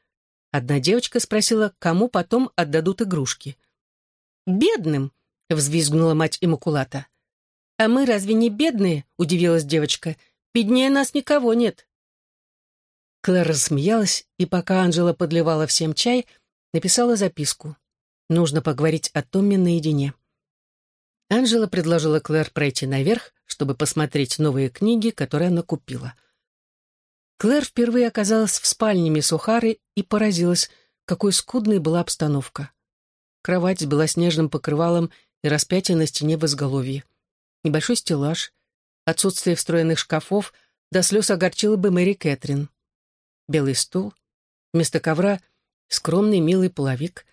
Одна девочка спросила, кому потом отдадут игрушки. «Бедным!» — взвизгнула мать Имакулата. «А мы разве не бедные?» — удивилась девочка. «Беднее нас никого нет». Клэр рассмеялась, и пока Анжела подливала всем чай — написала записку. Нужно поговорить о Томме наедине. Анжела предложила Клэр пройти наверх, чтобы посмотреть новые книги, которые она купила. Клэр впервые оказалась в спальне мисс и поразилась, какой скудной была обстановка. Кровать с белоснежным покрывалом и распятие на стене в изголовье. Небольшой стеллаж, отсутствие встроенных шкафов до слез огорчило бы Мэри Кэтрин. Белый стул, вместо ковра — скромный милый половик.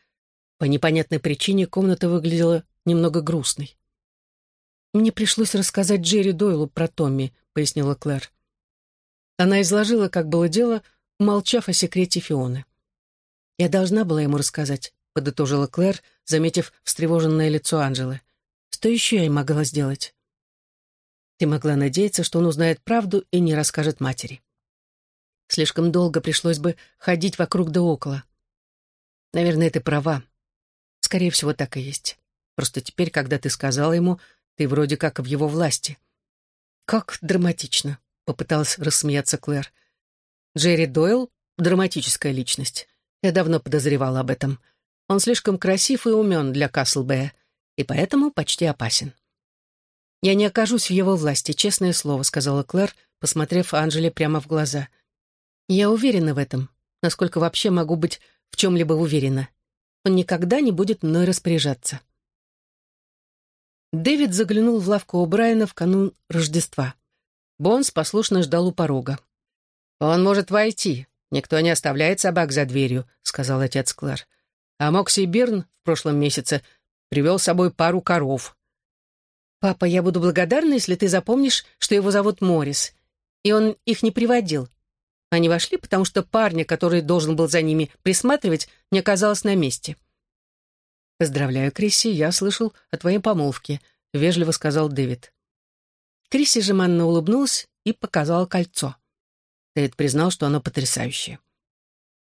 По непонятной причине комната выглядела немного грустной. «Мне пришлось рассказать Джерри Дойлу про Томми», — пояснила Клэр. Она изложила, как было дело, умолчав о секрете Фионы. «Я должна была ему рассказать», — подытожила Клэр, заметив встревоженное лицо Анжелы. «Что еще я могла сделать?» Ты могла надеяться, что он узнает правду и не расскажет матери. Слишком долго пришлось бы ходить вокруг да около. Наверное, ты права. Скорее всего, так и есть. Просто теперь, когда ты сказала ему, ты вроде как в его власти. Как драматично, попыталась рассмеяться Клэр. Джерри Дойл — драматическая личность. Я давно подозревала об этом. Он слишком красив и умен для Каслбэя, и поэтому почти опасен. «Я не окажусь в его власти, честное слово», — сказала Клэр, посмотрев Анжеле прямо в глаза. «Я уверена в этом, насколько вообще могу быть в чем-либо уверена. Он никогда не будет мной распоряжаться». Дэвид заглянул в лавку у Брайана в канун Рождества. Бонс послушно ждал у порога. «Он может войти. Никто не оставляет собак за дверью», — сказал отец Клэр. «А Мокси Бирн в прошлом месяце привел с собой пару коров. «Папа, я буду благодарна, если ты запомнишь, что его зовут Морис. И он их не приводил. Они вошли, потому что парня, который должен был за ними присматривать, не оказалось на месте». «Поздравляю, Крисси, я слышал о твоей помолвке», — вежливо сказал Дэвид. Крисси жеманно улыбнулась и показала кольцо. Дэвид признал, что оно потрясающее.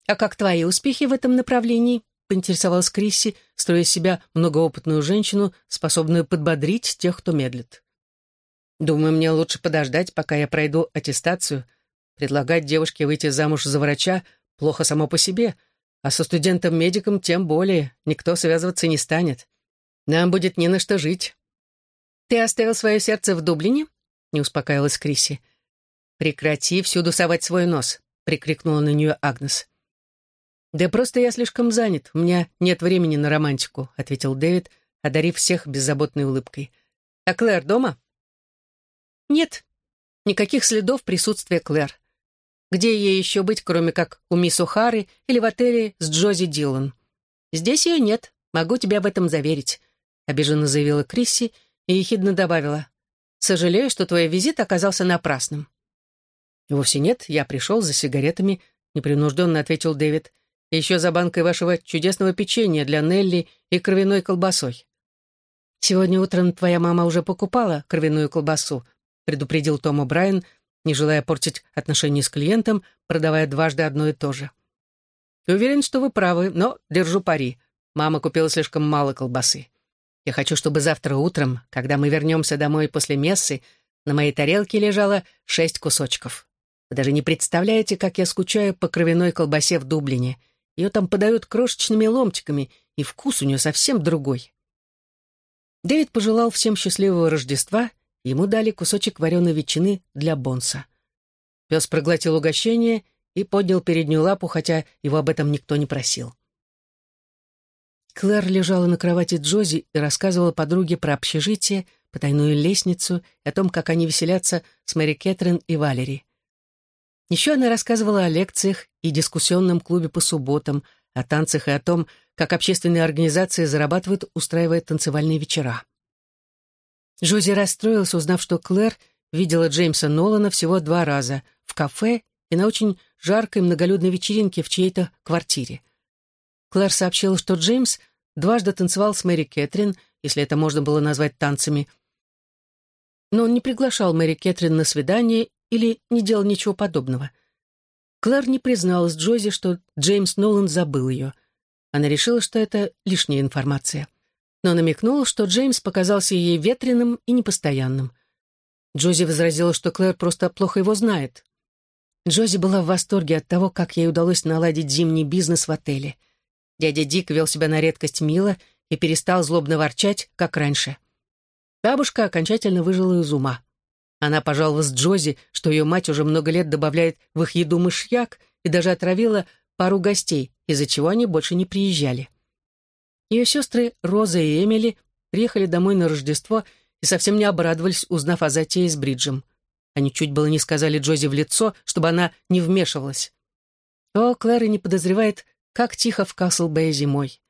«А как твои успехи в этом направлении?» поинтересовалась Крисси, строя себя многоопытную женщину, способную подбодрить тех, кто медлит. «Думаю, мне лучше подождать, пока я пройду аттестацию. Предлагать девушке выйти замуж за врача плохо само по себе, а со студентом-медиком тем более никто связываться не станет. Нам будет не на что жить». «Ты оставил свое сердце в Дублине?» — не успокаивалась Крисси. «Прекрати всюду совать свой нос», — прикрикнула на нее Агнес. «Да просто я слишком занят, у меня нет времени на романтику», — ответил Дэвид, одарив всех беззаботной улыбкой. «А Клэр дома?» «Нет, никаких следов присутствия Клэр. Где ей еще быть, кроме как у мисс О'Хары или в отеле с Джози Дилан? Здесь ее нет, могу тебя об этом заверить», — обиженно заявила Крисси и ехидно добавила. «Сожалею, что твой визит оказался напрасным». «Вовсе нет, я пришел за сигаретами», — непринужденно ответил Дэвид и еще за банкой вашего чудесного печенья для Нелли и кровяной колбасой. «Сегодня утром твоя мама уже покупала кровяную колбасу», предупредил Тома Брайан, не желая портить отношения с клиентом, продавая дважды одно и то же. «Уверен, что вы правы, но держу пари. Мама купила слишком мало колбасы. Я хочу, чтобы завтра утром, когда мы вернемся домой после мессы, на моей тарелке лежало шесть кусочков. Вы даже не представляете, как я скучаю по кровяной колбасе в Дублине. Ее там подают крошечными ломтиками, и вкус у нее совсем другой. Дэвид пожелал всем счастливого Рождества, ему дали кусочек вареной ветчины для Бонса. Пес проглотил угощение и поднял переднюю лапу, хотя его об этом никто не просил. Клэр лежала на кровати Джози и рассказывала подруге про общежитие, потайную лестницу и о том, как они веселятся с Мэри Кэтрин и Валери. Еще она рассказывала о лекциях и дискуссионном клубе по субботам, о танцах и о том, как общественные организации зарабатывают, устраивая танцевальные вечера. Джози расстроилась, узнав, что Клэр видела Джеймса Нолана всего два раза — в кафе и на очень жаркой многолюдной вечеринке в чьей-то квартире. Клэр сообщила, что Джеймс дважды танцевал с Мэри Кэтрин, если это можно было назвать танцами, но он не приглашал Мэри Кэтрин на свидание или не делал ничего подобного. Клэр не призналась Джози, что Джеймс Нолан забыл ее. Она решила, что это лишняя информация. Но намекнула, что Джеймс показался ей ветреным и непостоянным. Джози возразила, что Клэр просто плохо его знает. Джози была в восторге от того, как ей удалось наладить зимний бизнес в отеле. Дядя Дик вел себя на редкость мило и перестал злобно ворчать, как раньше. Бабушка окончательно выжила из ума. Она пожаловалась Джози, что ее мать уже много лет добавляет в их еду мышьяк и даже отравила пару гостей, из-за чего они больше не приезжали. Ее сестры Роза и Эмили приехали домой на Рождество и совсем не обрадовались, узнав о затее с Бриджем. Они чуть было не сказали Джози в лицо, чтобы она не вмешивалась. О, Клэр и не подозревает, как тихо в Касл-Бэй зимой.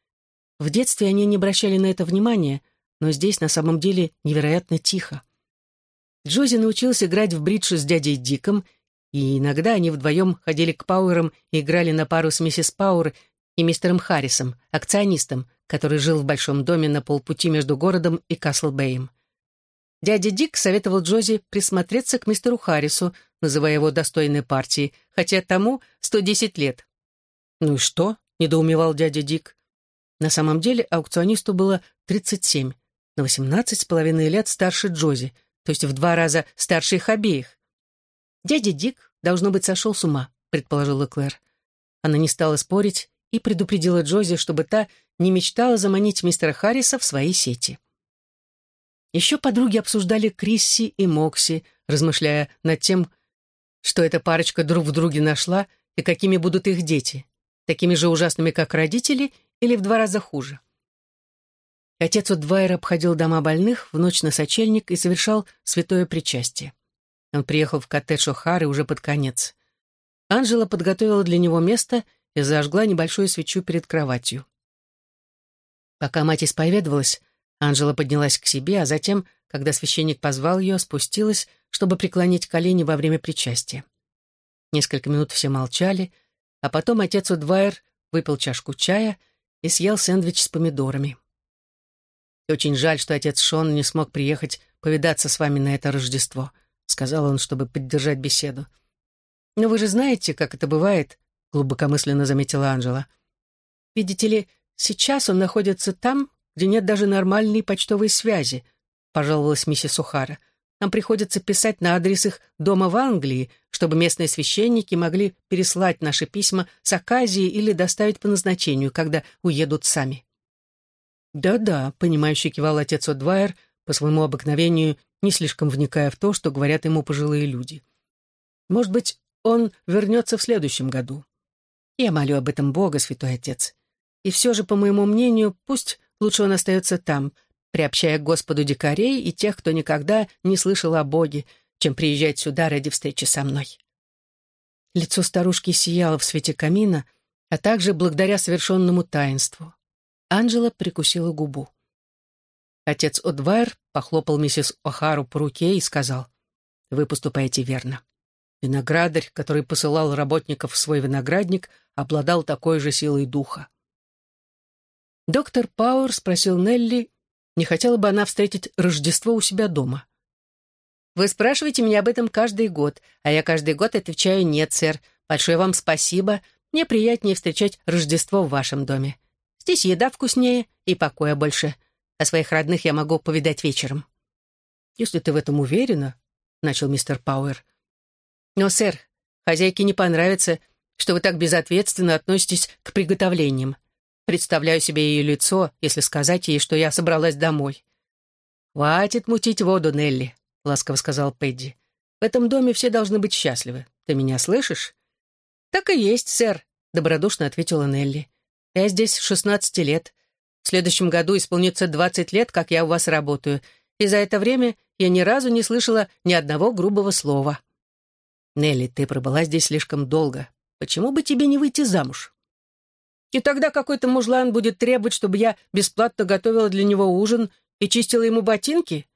В детстве они не обращали на это внимания, но здесь на самом деле невероятно тихо. Джози научился играть в бридж с дядей Диком, и иногда они вдвоем ходили к Пауэрам и играли на пару с миссис Пауэр и мистером Харрисом, акционистом, который жил в большом доме на полпути между городом и Каслбэем. Дядя Дик советовал Джози присмотреться к мистеру Харрису, называя его достойной партией, хотя тому 110 лет. «Ну и что?» — недоумевал дядя Дик. На самом деле аукционисту было 37, на 18 с половиной лет старше Джози, то есть в два раза старше их обеих. «Дядя Дик, должно быть, сошел с ума», — предположила Клэр. Она не стала спорить и предупредила Джози, чтобы та не мечтала заманить мистера Харриса в свои сети. Еще подруги обсуждали Крисси и Мокси, размышляя над тем, что эта парочка друг в друге нашла и какими будут их дети, такими же ужасными, как родители, или в два раза хуже. Отец Удвайер обходил дома больных в ночь на сочельник и совершал святое причастие. Он приехал в коттедж О'Хары уже под конец. Анжела подготовила для него место и зажгла небольшую свечу перед кроватью. Пока мать исповедовалась, Анжела поднялась к себе, а затем, когда священник позвал ее, спустилась, чтобы преклонить колени во время причастия. Несколько минут все молчали, а потом отец Удвайер выпил чашку чая и съел сэндвич с помидорами. «Очень жаль, что отец Шон не смог приехать повидаться с вами на это Рождество», сказал он, чтобы поддержать беседу. «Но вы же знаете, как это бывает», глубокомысленно заметила Анжела. «Видите ли, сейчас он находится там, где нет даже нормальной почтовой связи», пожаловалась миссис Ухара. «Нам приходится писать на адрес их дома в Англии, чтобы местные священники могли переслать наши письма с Аказии или доставить по назначению, когда уедут сами». «Да-да», — понимающий кивал отец Одвайер, по своему обыкновению не слишком вникая в то, что говорят ему пожилые люди. «Может быть, он вернется в следующем году. Я молю об этом Бога, святой отец. И все же, по моему мнению, пусть Лучше он остается там, приобщая к Господу дикарей и тех, кто никогда не слышал о Боге, чем приезжать сюда ради встречи со мной. Лицо старушки сияло в свете камина, а также благодаря совершенному таинству. Анжела прикусила губу. Отец Одвайр похлопал миссис О'Хару по руке и сказал, «Вы поступаете верно. Виноградарь, который посылал работников в свой виноградник, обладал такой же силой духа. Доктор Пауэр спросил Нелли, не хотела бы она встретить Рождество у себя дома. «Вы спрашиваете меня об этом каждый год, а я каждый год отвечаю «нет, сэр». Большое вам спасибо. Мне приятнее встречать Рождество в вашем доме. Здесь еда вкуснее и покоя больше. А своих родных я могу повидать вечером». «Если ты в этом уверена», — начал мистер Пауэр. «Но, сэр, хозяйке не понравится, что вы так безответственно относитесь к приготовлениям. Представляю себе ее лицо, если сказать ей, что я собралась домой. «Хватит мутить воду, Нелли», — ласково сказал Пэдди. «В этом доме все должны быть счастливы. Ты меня слышишь?» «Так и есть, сэр», — добродушно ответила Нелли. «Я здесь шестнадцати лет. В следующем году исполнится двадцать лет, как я у вас работаю, и за это время я ни разу не слышала ни одного грубого слова». «Нелли, ты пробыла здесь слишком долго. Почему бы тебе не выйти замуж?» И тогда какой-то мужлан будет требовать, чтобы я бесплатно готовила для него ужин и чистила ему ботинки?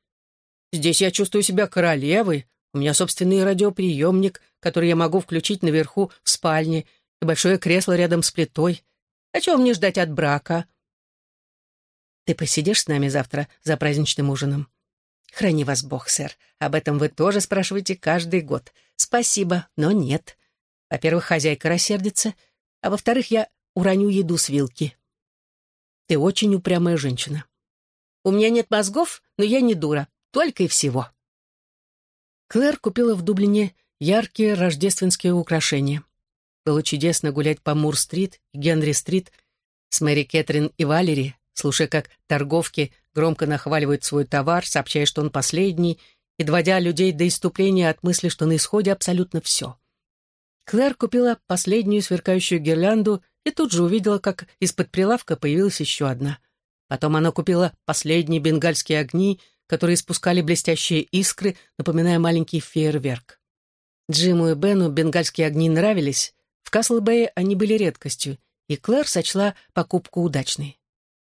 Здесь я чувствую себя королевой, у меня собственный радиоприемник, который я могу включить наверху в спальне, и большое кресло рядом с плитой. А чего мне ждать от брака? Ты посидишь с нами завтра за праздничным ужином? Храни вас Бог, сэр. Об этом вы тоже спрашиваете каждый год. Спасибо, но нет. Во-первых, хозяйка рассердится, а во-вторых, я уроню еду с вилки. Ты очень упрямая женщина. У меня нет мозгов, но я не дура. Только и всего. Клэр купила в Дублине яркие рождественские украшения. Было чудесно гулять по Мур-стрит и Генри-стрит с Мэри Кэтрин и Валери, слушая, как торговки громко нахваливают свой товар, сообщая, что он последний, и доводя людей до иступления от мысли, что на исходе абсолютно все. Клэр купила последнюю сверкающую гирлянду и тут же увидела, как из-под прилавка появилась еще одна. Потом она купила последние бенгальские огни, которые испускали блестящие искры, напоминая маленький фейерверк. Джиму и Бену бенгальские огни нравились, в Каслбэе они были редкостью, и Клэр сочла покупку удачной.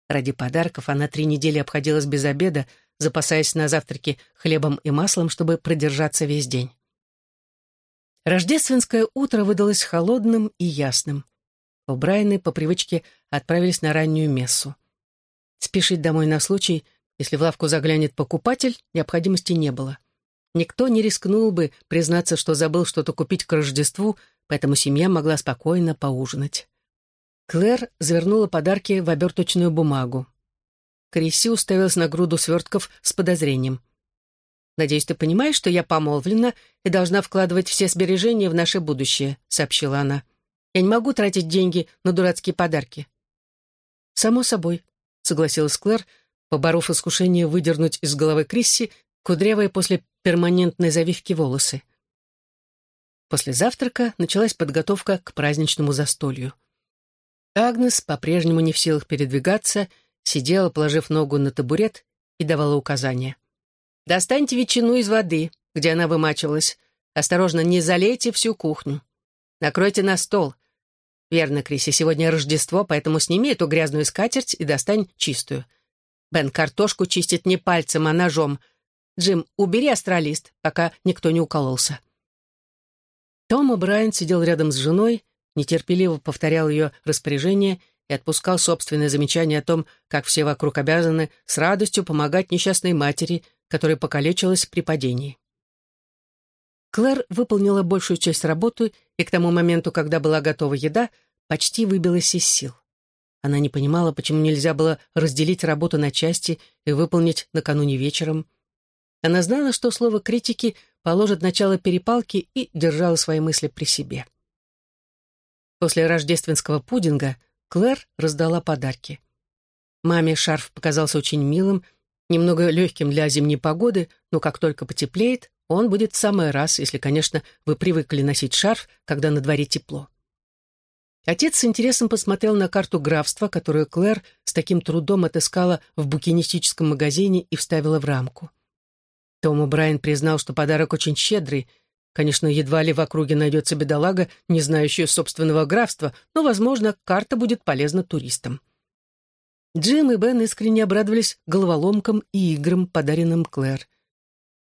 Ради подарков она три недели обходилась без обеда, запасаясь на завтраки хлебом и маслом, чтобы продержаться весь день. Рождественское утро выдалось холодным и ясным. О'Брайены по привычке отправились на раннюю мессу. Спешить домой на случай, если в лавку заглянет покупатель, необходимости не было. Никто не рискнул бы признаться, что забыл что-то купить к Рождеству, поэтому семья могла спокойно поужинать. Клэр завернула подарки в оберточную бумагу. Крисси уставилась на груду свертков с подозрением. «Надеюсь, ты понимаешь, что я помолвлена и должна вкладывать все сбережения в наше будущее», — сообщила она. «Я не могу тратить деньги на дурацкие подарки». «Само собой», — согласилась Клэр, поборов искушение выдернуть из головы Крисси кудрявые после перманентной завивки волосы. После завтрака началась подготовка к праздничному застолью. Агнес, по-прежнему не в силах передвигаться, сидела, положив ногу на табурет и давала указания. «Достаньте ветчину из воды, где она вымачивалась. Осторожно, не залейте всю кухню. Накройте на стол. Верно, Криси, сегодня Рождество, поэтому сними эту грязную скатерть и достань чистую. Бен картошку чистит не пальцем, а ножом. Джим, убери астролист, пока никто не укололся». Том Брайан сидел рядом с женой, нетерпеливо повторял ее распоряжение и отпускал собственное замечание о том, как все вокруг обязаны с радостью помогать несчастной матери, которая покалечилась при падении. Клэр выполнила большую часть работы и к тому моменту, когда была готова еда, почти выбилась из сил. Она не понимала, почему нельзя было разделить работу на части и выполнить накануне вечером. Она знала, что слово критики положит начало перепалке и держала свои мысли при себе. После рождественского пудинга Клэр раздала подарки. Маме шарф показался очень милым, немного легким для зимней погоды, но как только потеплеет, он будет в самый раз, если, конечно, вы привыкли носить шарф, когда на дворе тепло. Отец с интересом посмотрел на карту графства, которую Клэр с таким трудом отыскала в букинистическом магазине и вставила в рамку. Тому Брайан признал, что подарок очень щедрый. Конечно, едва ли в округе найдется бедолага, не знающая собственного графства, но, возможно, карта будет полезна туристам. Джим и Бен искренне обрадовались головоломкам и играм, подаренным Клэр.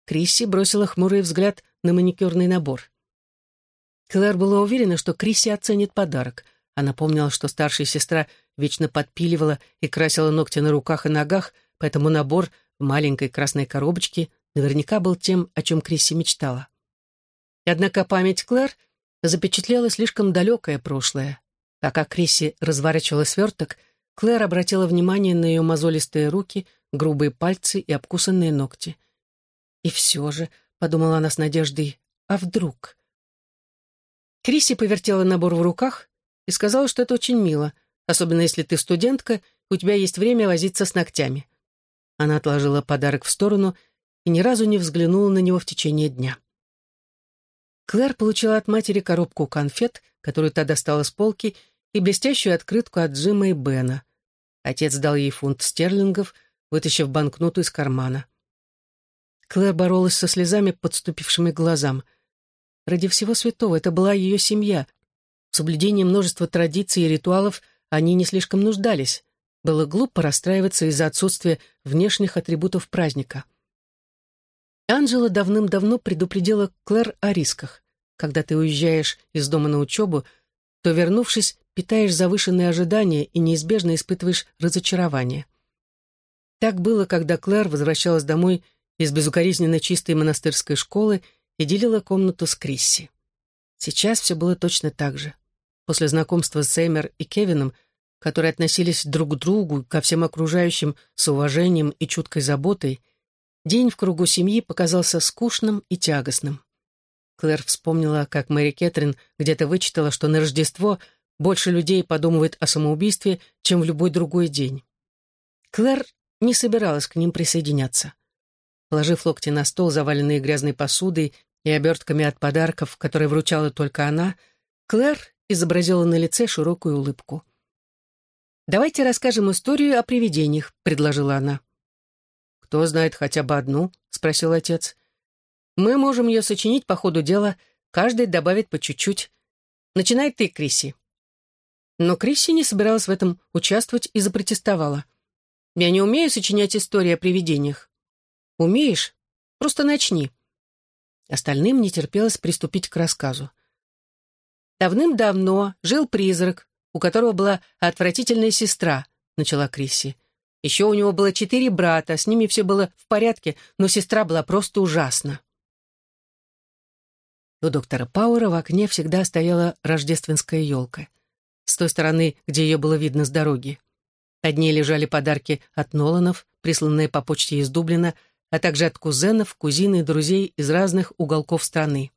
Крисси бросила хмурый взгляд на маникюрный набор. Клэр была уверена, что Крисси оценит подарок. Она помнила, что старшая сестра вечно подпиливала и красила ногти на руках и ногах, поэтому набор в маленькой красной коробочке наверняка был тем, о чем Крисси мечтала. Однако память Клэр запечатлела слишком далекое прошлое. Пока Крисси разворачивала сверток, Клэр обратила внимание на ее мозолистые руки, грубые пальцы и обкусанные ногти. «И все же», — подумала она с надеждой, — «а вдруг?» Крисси повертела набор в руках и сказала, что это очень мило, особенно если ты студентка, у тебя есть время возиться с ногтями. Она отложила подарок в сторону и ни разу не взглянула на него в течение дня. Клэр получила от матери коробку конфет, которую та достала с полки, и блестящую открытку от Джима и Бена. Отец дал ей фунт стерлингов, вытащив банкноту из кармана. Клэр боролась со слезами, подступившими к глазам. Ради всего святого, это была ее семья. В соблюдении множества традиций и ритуалов они не слишком нуждались. Было глупо расстраиваться из-за отсутствия внешних атрибутов праздника. Анжела давным-давно предупредила Клэр о рисках. Когда ты уезжаешь из дома на учебу, то, вернувшись, питаешь завышенные ожидания и неизбежно испытываешь разочарование. Так было, когда Клэр возвращалась домой из безукоризненно чистой монастырской школы и делила комнату с Крисси. Сейчас все было точно так же. После знакомства с Эймер и Кевином, которые относились друг к другу, ко всем окружающим с уважением и чуткой заботой, День в кругу семьи показался скучным и тягостным. Клэр вспомнила, как Мэри Кэтрин где-то вычитала, что на Рождество больше людей подумывает о самоубийстве, чем в любой другой день. Клэр не собиралась к ним присоединяться. Положив локти на стол, заваленные грязной посудой и обертками от подарков, которые вручала только она, Клэр изобразила на лице широкую улыбку. «Давайте расскажем историю о привидениях», — предложила она. «Кто знает хотя бы одну?» — спросил отец. «Мы можем ее сочинить по ходу дела, каждый добавит по чуть-чуть. Начинай ты, Крисси». Но Крисси не собиралась в этом участвовать и запротестовала. «Я не умею сочинять истории о привидениях». «Умеешь? Просто начни». Остальным не терпелось приступить к рассказу. «Давным-давно жил призрак, у которого была отвратительная сестра», — начала Крисси. «Еще у него было четыре брата, с ними все было в порядке, но сестра была просто ужасна». У доктора Пауэра в окне всегда стояла рождественская елка. С той стороны, где ее было видно с дороги. Под ней лежали подарки от Ноланов, присланные по почте из Дублина, а также от кузенов, кузин и друзей из разных уголков страны.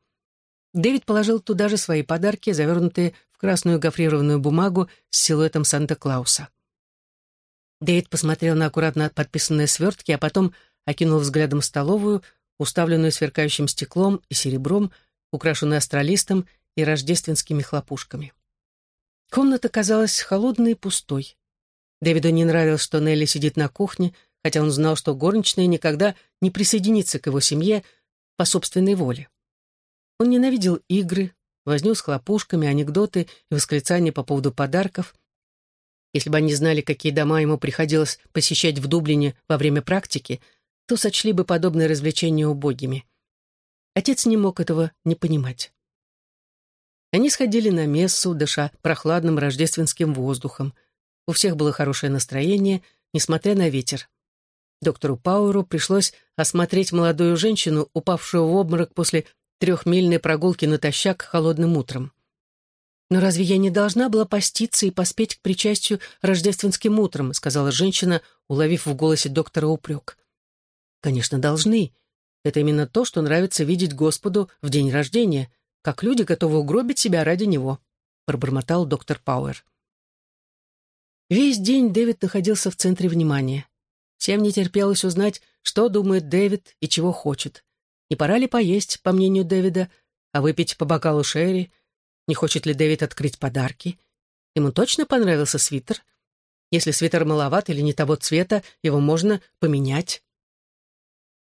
Дэвид положил туда же свои подарки, завернутые в красную гофрированную бумагу с силуэтом Санта-Клауса. Дэвид посмотрел на аккуратно подписанные свертки, а потом окинул взглядом столовую, уставленную сверкающим стеклом и серебром, украшенную астролистом и рождественскими хлопушками. Комната казалась холодной и пустой. Дэвиду не нравилось, что Нелли сидит на кухне, хотя он знал, что горничная никогда не присоединится к его семье по собственной воле. Он ненавидел игры, возню с хлопушками, анекдоты и восклицания по поводу подарков. Если бы они знали, какие дома ему приходилось посещать в Дублине во время практики, то сочли бы подобные развлечения убогими. Отец не мог этого не понимать. Они сходили на мессу, дыша прохладным рождественским воздухом. У всех было хорошее настроение, несмотря на ветер. Доктору Пауэру пришлось осмотреть молодую женщину, упавшую в обморок после трехмильной прогулки натощак холодным утром. «Но разве я не должна была поститься и поспеть к причастию рождественским утром?» сказала женщина, уловив в голосе доктора упрек. «Конечно, должны. Это именно то, что нравится видеть Господу в день рождения, как люди готовы угробить себя ради него», пробормотал доктор Пауэр. Весь день Дэвид находился в центре внимания. Всем не терпелось узнать, что думает Дэвид и чего хочет. Не пора ли поесть, по мнению Дэвида, а выпить по бокалу Шерри? Не хочет ли Дэвид открыть подарки? Ему точно понравился свитер? Если свитер маловат или не того цвета, его можно поменять.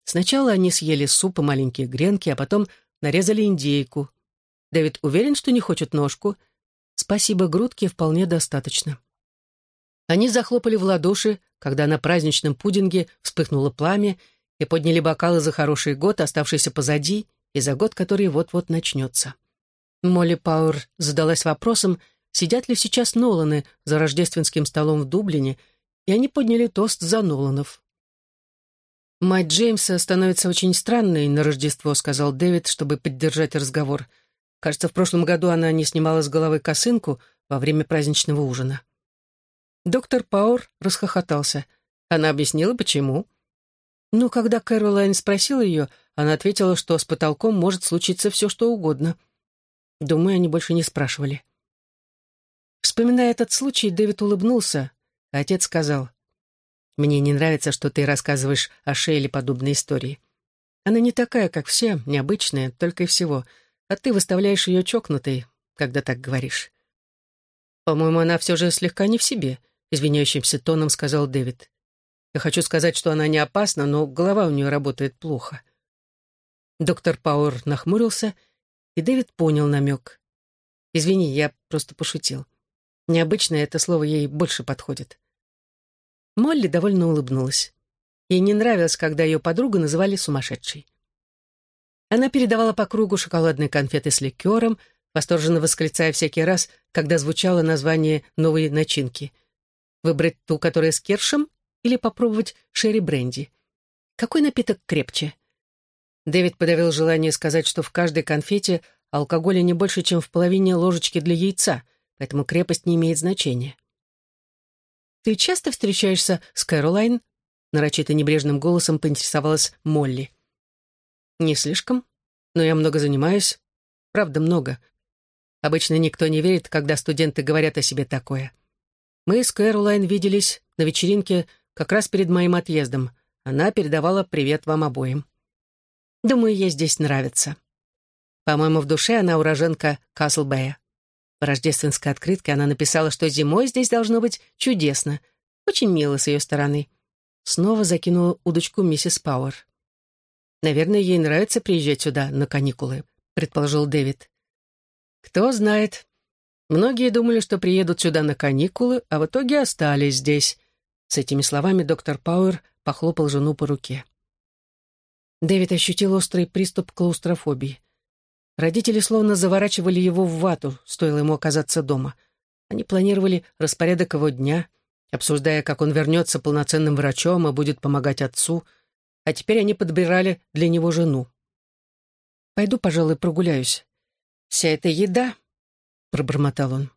Сначала они съели суп и маленькие гренки, а потом нарезали индейку. Дэвид уверен, что не хочет ножку. Спасибо, грудке вполне достаточно. Они захлопали в ладоши, когда на праздничном пудинге вспыхнуло пламя, и подняли бокалы за хороший год, оставшийся позади, и за год, который вот-вот начнется. Молли Пауэр задалась вопросом, сидят ли сейчас Ноланы за рождественским столом в Дублине, и они подняли тост за Ноланов. «Мать Джеймса становится очень странной на Рождество», — сказал Дэвид, чтобы поддержать разговор. «Кажется, в прошлом году она не снимала с головы косынку во время праздничного ужина». Доктор Пауэр расхохотался. Она объяснила, почему. Но когда Кэролайн спросила ее, она ответила, что с потолком может случиться все, что угодно. Думаю, они больше не спрашивали. Вспоминая этот случай, Дэвид улыбнулся, отец сказал, «Мне не нравится, что ты рассказываешь о Шейле подобные истории. Она не такая, как все, необычная, только и всего, а ты выставляешь ее чокнутой, когда так говоришь». «По-моему, она все же слегка не в себе», — извиняющимся тоном сказал Дэвид. Я хочу сказать, что она не опасна, но голова у нее работает плохо. Доктор Пауэр нахмурился, и Дэвид понял намек. «Извини, я просто пошутил. Необычно это слово ей больше подходит». Молли довольно улыбнулась. Ей не нравилось, когда ее подругу называли сумасшедшей. Она передавала по кругу шоколадные конфеты с ликером, восторженно восклицая всякий раз, когда звучало название новой начинки. Выбрать ту, которая с кершем, или попробовать шерри-бренди. Какой напиток крепче? Дэвид подавил желание сказать, что в каждой конфете алкоголя не больше, чем в половине ложечки для яйца, поэтому крепость не имеет значения. «Ты часто встречаешься с Кэролайн?» нарочито небрежным голосом поинтересовалась Молли. «Не слишком, но я много занимаюсь. Правда, много. Обычно никто не верит, когда студенты говорят о себе такое. Мы с Кэролайн виделись на вечеринке как раз перед моим отъездом. Она передавала привет вам обоим. Думаю, ей здесь нравится. По-моему, в душе она уроженка Каслбэя. В рождественской открытке она написала, что зимой здесь должно быть чудесно. Очень мило с ее стороны. Снова закинула удочку миссис Пауэр. «Наверное, ей нравится приезжать сюда на каникулы», — предположил Дэвид. «Кто знает. Многие думали, что приедут сюда на каникулы, а в итоге остались здесь». С этими словами доктор Пауэр похлопал жену по руке. Дэвид ощутил острый приступ клаустрофобии. Родители словно заворачивали его в вату, стоило ему оказаться дома. Они планировали распорядок его дня, обсуждая, как он вернется полноценным врачом и будет помогать отцу, а теперь они подбирали для него жену. «Пойду, пожалуй, прогуляюсь. Вся эта еда...» — пробормотал он.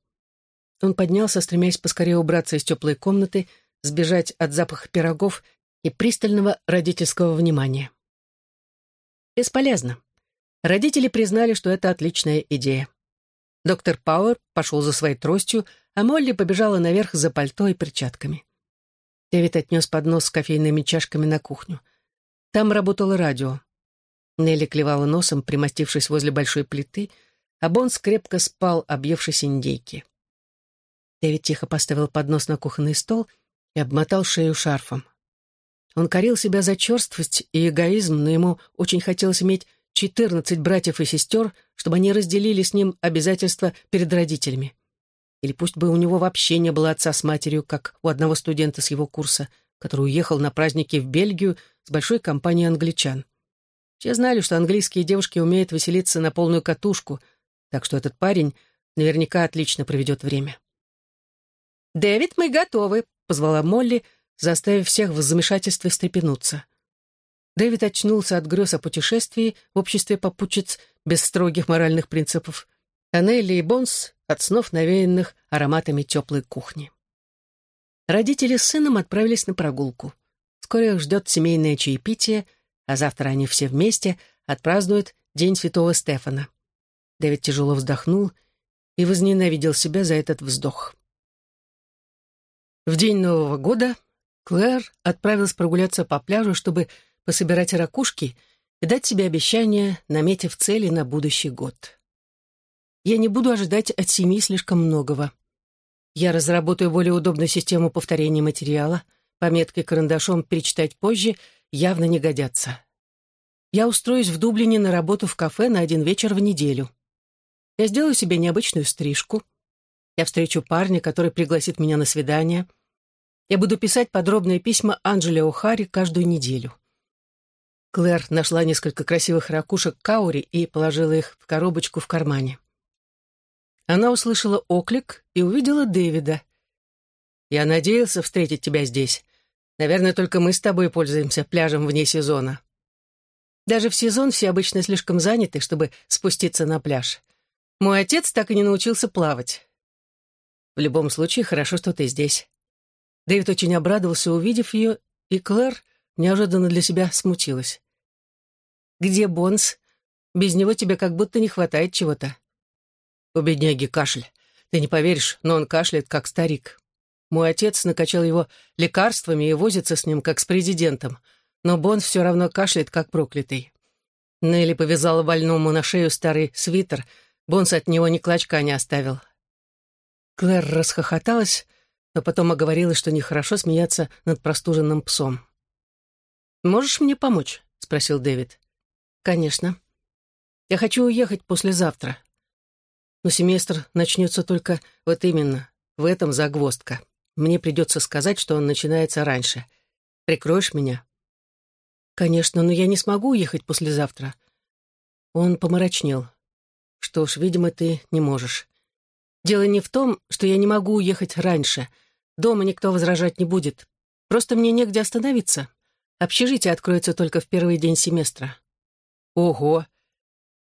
Он поднялся, стремясь поскорее убраться из теплой комнаты, сбежать от запаха пирогов и пристального родительского внимания. Бесполезно. Родители признали, что это отличная идея. Доктор Пауэр пошел за своей тростью, а Молли побежала наверх за пальто и перчатками. Дэвид отнес поднос с кофейными чашками на кухню. Там работало радио. Нелли клевала носом, примостившись возле большой плиты, а Бонс крепко спал, объевшись индейки. Дэвид тихо поставил поднос на кухонный стол и обмотал шею шарфом. Он корил себя за черствость и эгоизм, но ему очень хотелось иметь четырнадцать братьев и сестер, чтобы они разделили с ним обязательства перед родителями. Или пусть бы у него вообще не было отца с матерью, как у одного студента с его курса, который уехал на праздники в Бельгию с большой компанией англичан. Все знали, что английские девушки умеют веселиться на полную катушку, так что этот парень наверняка отлично проведет время. «Дэвид, мы готовы», — позвала Молли, заставив всех в замешательстве встрепенуться. Дэвид очнулся от грез о путешествии в обществе попутчиц без строгих моральных принципов, а Нелли и Бонс от снов, навеянных ароматами теплой кухни. Родители с сыном отправились на прогулку. Скоро их ждет семейное чаепитие, а завтра они все вместе отпразднуют День Святого Стефана. Дэвид тяжело вздохнул и возненавидел себя за этот вздох. В день Нового года Клэр отправилась прогуляться по пляжу, чтобы пособирать ракушки и дать себе обещание, наметив цели на будущий год. Я не буду ожидать от семьи слишком многого. Я разработаю более удобную систему повторения материала, пометки карандашом «перечитать позже» явно не годятся. Я устроюсь в Дублине на работу в кафе на один вечер в неделю. Я сделаю себе необычную стрижку. Я встречу парня, который пригласит меня на свидание. Я буду писать подробные письма Анджеле О'Харри каждую неделю. Клэр нашла несколько красивых ракушек каури и положила их в коробочку в кармане. Она услышала оклик и увидела Дэвида. «Я надеялся встретить тебя здесь. Наверное, только мы с тобой пользуемся пляжем вне сезона». Даже в сезон все обычно слишком заняты, чтобы спуститься на пляж. Мой отец так и не научился плавать. В любом случае, хорошо, что ты здесь. Дэвид очень обрадовался, увидев ее, и Клэр неожиданно для себя смутилась. «Где Бонс? Без него тебе как будто не хватает чего-то». «У бедняги кашель. Ты не поверишь, но он кашляет, как старик. Мой отец накачал его лекарствами и возится с ним, как с президентом, но Бонс все равно кашляет, как проклятый». Нелли повязала больному на шею старый свитер, Бонс от него ни клочка не оставил. Клэр расхохоталась, но потом оговорилась, что нехорошо смеяться над простуженным псом. «Можешь мне помочь?» — спросил Дэвид. «Конечно. Я хочу уехать послезавтра. Но семестр начнется только вот именно, в этом загвоздка. Мне придется сказать, что он начинается раньше. Прикроешь меня?» «Конечно, но я не смогу уехать послезавтра». Он помрачнел. «Что ж, видимо, ты не можешь. Дело не в том, что я не могу уехать раньше. Дома никто возражать не будет. Просто мне негде остановиться. Общежитие откроется только в первый день семестра. Ого!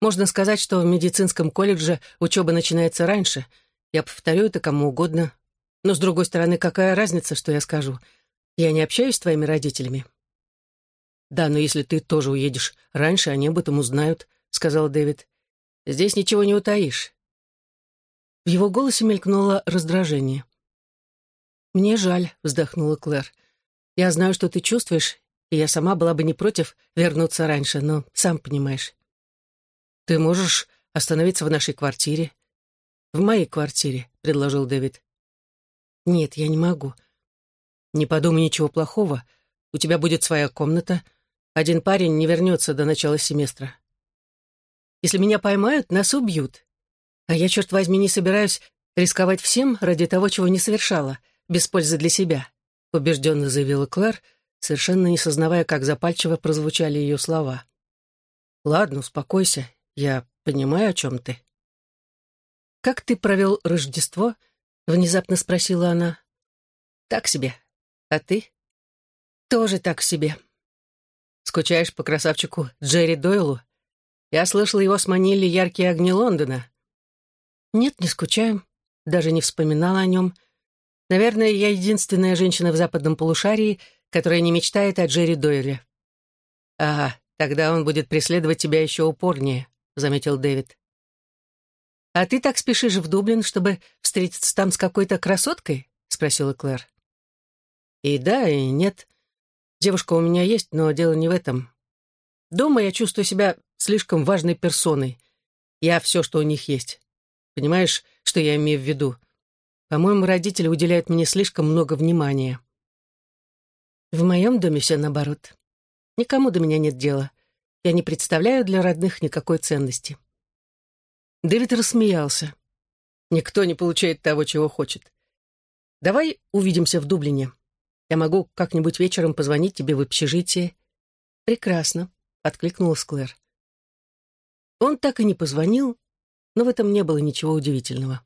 Можно сказать, что в медицинском колледже учеба начинается раньше. Я повторю это кому угодно. Но, с другой стороны, какая разница, что я скажу? Я не общаюсь с твоими родителями. Да, но если ты тоже уедешь раньше, они об этом узнают, — сказал Дэвид. Здесь ничего не утаишь. В его голосе мелькнуло раздражение. «Мне жаль», — вздохнула Клэр. «Я знаю, что ты чувствуешь, и я сама была бы не против вернуться раньше, но сам понимаешь. Ты можешь остановиться в нашей квартире. в моей квартире», — предложил Дэвид. «Нет, я не могу. Не подумай ничего плохого. У тебя будет своя комната. Один парень не вернется до начала семестра. Если меня поймают, нас убьют. А я, черт возьми, не собираюсь рисковать всем ради того, чего не совершала, без пользы для себя», — убежденно заявила Клэр, совершенно не сознавая, как запальчиво прозвучали ее слова. «Ладно, успокойся. Я понимаю, о чем ты». «Как ты провел Рождество?» — внезапно спросила она. «Так себе. А ты?» «Тоже так себе». «Скучаешь по красавчику Джерри Дойлу? Я слышал, его сманили яркие огни Лондона». «Нет, не скучаю. Даже не вспоминала о нем. Наверное, я единственная женщина в западном полушарии, которая не мечтает о Джерри Дойле». «Ага, Тогда он будет преследовать тебя еще упорнее», — заметил Дэвид. «А ты так спешишь в Дублин, чтобы встретиться там с какой-то красоткой?» — спросила Клэр. «И да, и нет. Девушка у меня есть, но дело не в этом. Дома я чувствую себя слишком важной персоной. Я все, что у них есть. Понимаешь, что я имею в виду? По-моему, родители уделяют мне слишком много внимания». «В моем доме все наоборот. Никому до меня нет дела. Я не представляю для родных никакой ценности. Дэвид рассмеялся. Никто не получает того, чего хочет. Давай увидимся в Дублине. Я могу как-нибудь вечером позвонить тебе в общежитие. Прекрасно, откликнулась Клэр. Он так и не позвонил, но в этом не было ничего удивительного.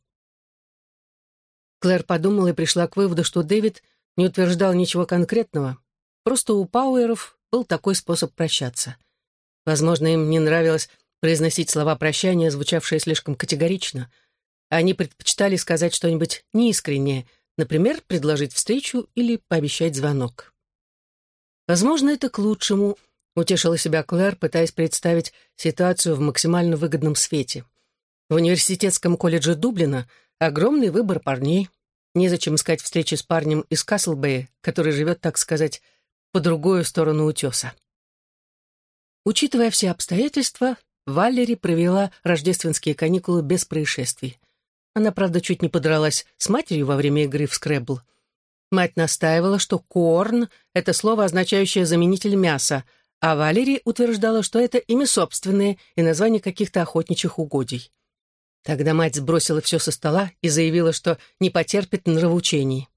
Клэр подумала и пришла к выводу, что Дэвид не утверждал ничего конкретного. Просто у Пауэров был такой способ прощаться. Возможно, им не нравилось произносить слова прощания, звучавшие слишком категорично. Они предпочитали сказать что-нибудь неискреннее, например, предложить встречу или пообещать звонок. Возможно, это к лучшему, утешила себя Клэр, пытаясь представить ситуацию в максимально выгодном свете. В университетском колледже Дублина огромный выбор парней. Незачем искать встречи с парнем из Каслбэя, который живет, так сказать, по другую сторону утеса. Учитывая все обстоятельства, Валери провела рождественские каникулы без происшествий. Она, правда, чуть не подралась с матерью во время игры в скребл. Мать настаивала, что «корн» — это слово, означающее заменитель мяса, а Валери утверждала, что это имя собственное и название каких-то охотничьих угодий. Тогда мать сбросила все со стола и заявила, что не потерпит нравоучений.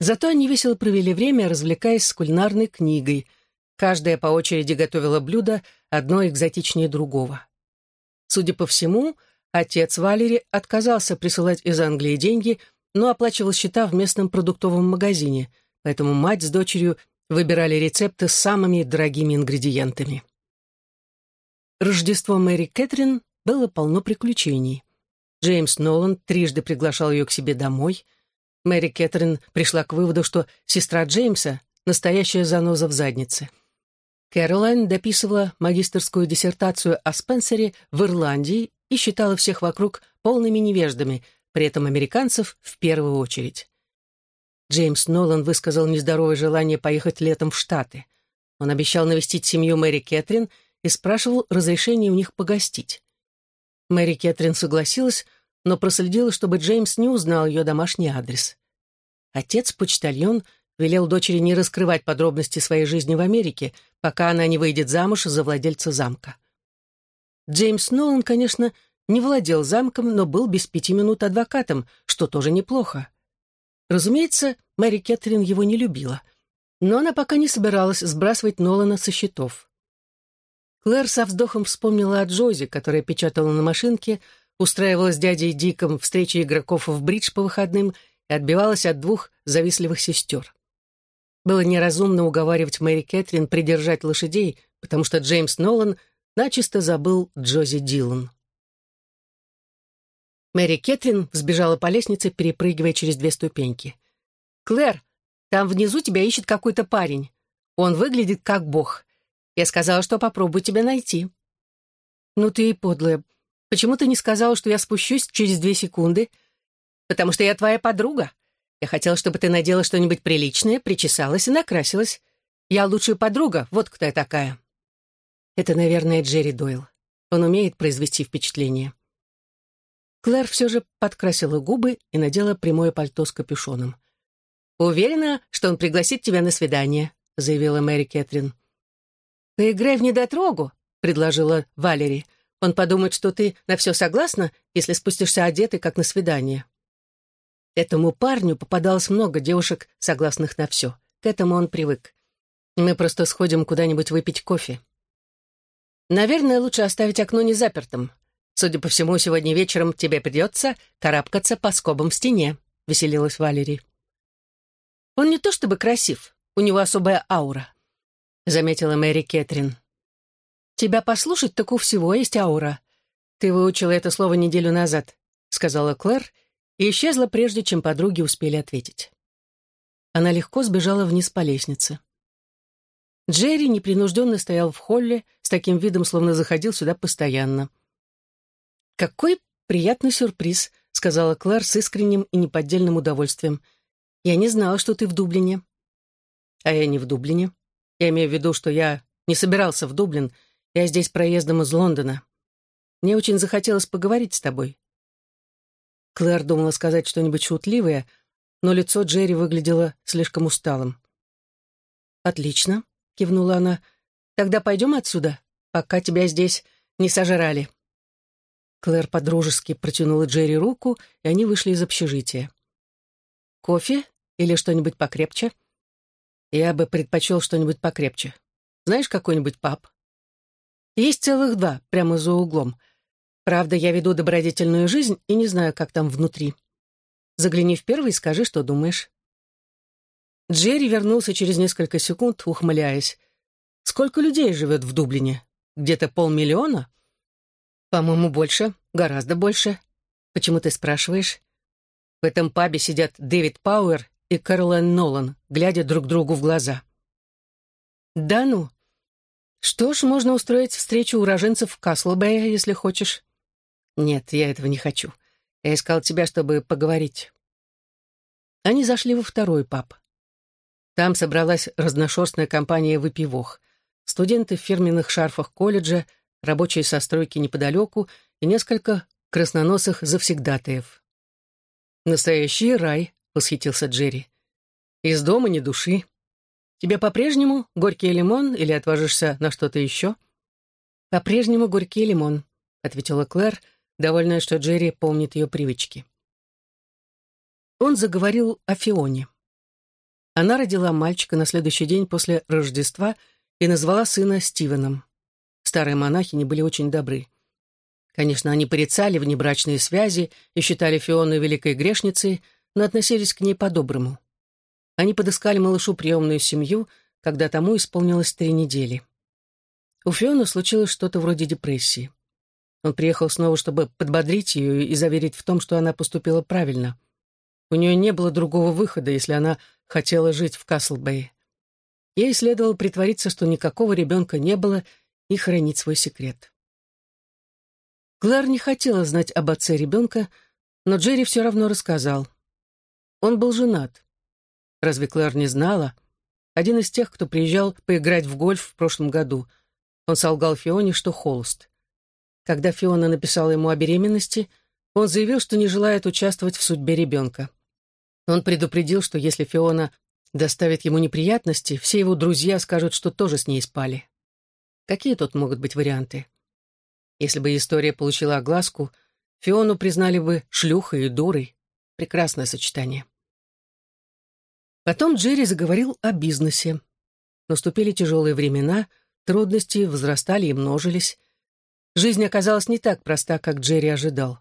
Зато они весело провели время, развлекаясь с кулинарной книгой. Каждая по очереди готовила блюдо, одно экзотичнее другого. Судя по всему, отец Валери отказался присылать из Англии деньги, но оплачивал счета в местном продуктовом магазине, поэтому мать с дочерью выбирали рецепты с самыми дорогими ингредиентами. Рождество Мэри Кэтрин было полно приключений. Джеймс Нолан трижды приглашал ее к себе домой — Мэри Кэтрин пришла к выводу, что сестра Джеймса — настоящая заноза в заднице. Кэролайн дописывала магистерскую диссертацию о Спенсере в Ирландии и считала всех вокруг полными невеждами, при этом американцев в первую очередь. Джеймс Нолан высказал нездоровое желание поехать летом в Штаты. Он обещал навестить семью Мэри Кэтрин и спрашивал разрешения у них погостить. Мэри Кэтрин согласилась, но проследила, чтобы Джеймс не узнал ее домашний адрес. Отец-почтальон велел дочери не раскрывать подробности своей жизни в Америке, пока она не выйдет замуж за владельца замка. Джеймс Нолан, конечно, не владел замком, но был без пяти минут адвокатом, что тоже неплохо. Разумеется, Мэри Кэтрин его не любила, но она пока не собиралась сбрасывать Нолана со счетов. Клэр со вздохом вспомнила о Джози, которая печатала на машинке, устраивала с дядей Диком встречи игроков в бридж по выходным и отбивалась от двух завистливых сестер. Было неразумно уговаривать Мэри Кэтрин придержать лошадей, потому что Джеймс Нолан начисто забыл Джози Дилан. Мэри Кэтрин взбежала по лестнице, перепрыгивая через две ступеньки. «Клэр, там внизу тебя ищет какой-то парень. Он выглядит как бог. Я сказала, что попробую тебя найти». «Ну ты и подлая. Почему ты не сказала, что я спущусь через две секунды? Потому что я твоя подруга. Я хотела, чтобы ты надела что-нибудь приличное, причесалась и накрасилась. Я лучшая подруга, вот кто я такая. Это, наверное, Джерри Дойл. Он умеет произвести впечатление. Клэр все же подкрасила губы и надела прямое пальто с капюшоном. «Уверена, что он пригласит тебя на свидание», — заявила Мэри Кэтрин. «Поиграй в недотрогу», — предложила Валери. «Он подумает, что ты на все согласна, если спустишься одетый, как на свидание». Этому парню попадалось много девушек, согласных на все. К этому он привык. Мы просто сходим куда-нибудь выпить кофе. Наверное, лучше оставить окно незапертым. Судя по всему, сегодня вечером тебе придется карабкаться по скобам в стене», — веселилась Валерий. «Он не то чтобы красив, у него особая аура», — заметила Мэри Кэтрин. «Тебя послушать, так у всего есть аура. Ты выучила это слово неделю назад», — сказала Клэр и исчезла, прежде чем подруги успели ответить. Она легко сбежала вниз по лестнице. Джерри непринужденно стоял в холле с таким видом, словно заходил сюда постоянно. «Какой приятный сюрприз», — сказала Клэр с искренним и неподдельным удовольствием. «Я не знала, что ты в Дублине». «А я не в Дублине. Я имею в виду, что я не собирался в Дублин. Я здесь проездом из Лондона. Мне очень захотелось поговорить с тобой». Клэр думала сказать что-нибудь шутливое, но лицо Джерри выглядело слишком усталым. «Отлично», — кивнула она. «Тогда пойдем отсюда, пока тебя здесь не сожрали». Клэр подружески протянула Джерри руку, и они вышли из общежития. «Кофе или что-нибудь покрепче?» «Я бы предпочел что-нибудь покрепче. Знаешь какой-нибудь паб?» «Есть целых два, прямо за углом. Правда, я веду добродетельную жизнь и не знаю, как там внутри. Загляни в первый и скажи, что думаешь». Джерри вернулся через несколько секунд, ухмыляясь. «Сколько людей живет в Дублине? Где-то полмиллиона?» «По-моему, больше, гораздо больше. Почему ты спрашиваешь?» В этом пабе сидят Дэвид Пауэр и Кэролайн Нолан, глядя друг другу в глаза. «Да ну? Что ж, можно устроить встречу уроженцев в Каслбэе, если хочешь». «Нет, я этого не хочу. Я искал тебя, чтобы поговорить». Они зашли во второй паб. Там собралась разношерстная компания выпивох. Студенты в фирменных шарфах колледжа, рабочие со стройки неподалеку и несколько красноносых завсегдатаев. «Настоящий рай», — восхитился Джерри. «Из дома ни души. Тебе по-прежнему горький лимон или отважишься на что-то еще?» «По-прежнему горький лимон», — ответила Клэр, довольная, что Джерри помнит ее привычки. Он заговорил о Фионе. Она родила мальчика на следующий день после Рождества и назвала сына Стивеном. Старые монахини были очень добры. Конечно, они порицали внебрачные связи и считали Фиону великой грешницей, но относились к ней по-доброму. Они подыскали малышу приемную семью, когда тому исполнилось три недели. У Фионы случилось что-то вроде депрессии. Он приехал снова, чтобы подбодрить ее и заверить в том, что она поступила правильно. У нее не было другого выхода, если она хотела жить в Каслбэй. Ей следовало притвориться, что никакого ребенка не было, и хранить свой секрет. Клэр не хотела знать об отце ребенка, но Джерри все равно рассказал. Он был женат. Разве Клэр не знала? Один из тех, кто приезжал поиграть в гольф в прошлом году. Он солгал Фионе, что холост. Когда Фиона написала ему о беременности, он заявил, что не желает участвовать в судьбе ребенка. Он предупредил, что если Фиона доставит ему неприятности, все его друзья скажут, что тоже с ней спали. Какие тут могут быть варианты? Если бы история получила огласку, Фиону признали бы шлюхой и дурой. Прекрасное сочетание. Потом Джерри заговорил о бизнесе. Наступили тяжелые времена, трудности возрастали и множились. Жизнь оказалась не так проста, как Джерри ожидал.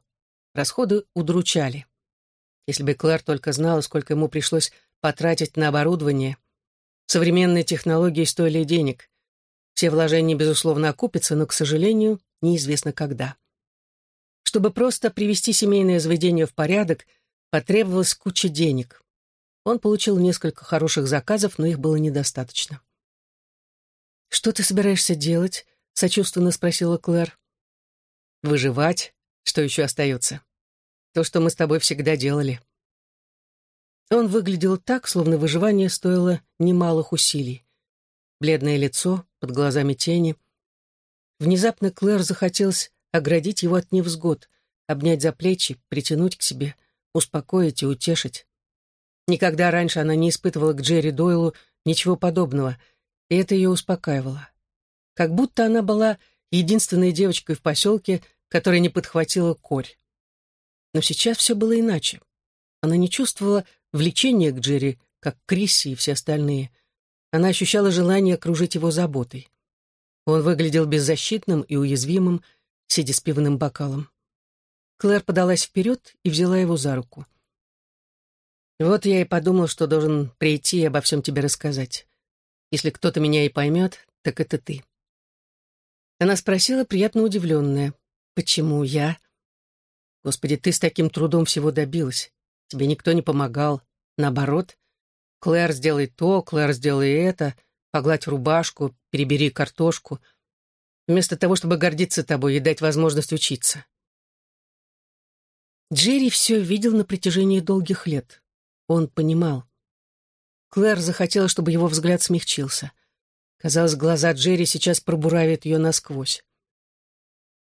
Расходы удручали. Если бы Клэр только знала, сколько ему пришлось потратить на оборудование. Современные технологии стоили денег. Все вложения, безусловно, окупятся, но, к сожалению, неизвестно когда. Чтобы просто привести семейное заведение в порядок, потребовалось куча денег. Он получил несколько хороших заказов, но их было недостаточно. «Что ты собираешься делать?» — сочувственно спросила Клэр. «Выживать. Что еще остается?» То, что мы с тобой всегда делали». Он выглядел так, словно выживание стоило немалых усилий. Бледное лицо, под глазами тени. Внезапно Клэр захотелось оградить его от невзгод, обнять за плечи, притянуть к себе, успокоить и утешить. Никогда раньше она не испытывала к Джерри Дойлу ничего подобного, и это ее успокаивало. Как будто она была единственной девочкой в поселке, которая не подхватила корь. Но сейчас все было иначе. Она не чувствовала влечения к Джерри, как Крисси и все остальные. Она ощущала желание окружить его заботой. Он выглядел беззащитным и уязвимым, сидя с пивным бокалом. Клэр подалась вперед и взяла его за руку. «Вот я и подумал, что должен прийти и обо всем тебе рассказать. Если кто-то меня и поймет, так это ты». Она спросила, приятно удивленная, «Почему я?» «Господи, ты с таким трудом всего добилась. Тебе никто не помогал. Наоборот, Клэр, сделай то, Клэр, сделай это, погладь рубашку, перебери картошку, вместо того, чтобы гордиться тобой и дать возможность учиться. Джерри все видел на протяжении долгих лет. Он понимал. Клэр захотела, чтобы его взгляд смягчился. Казалось, глаза Джерри сейчас пробуравят ее насквозь.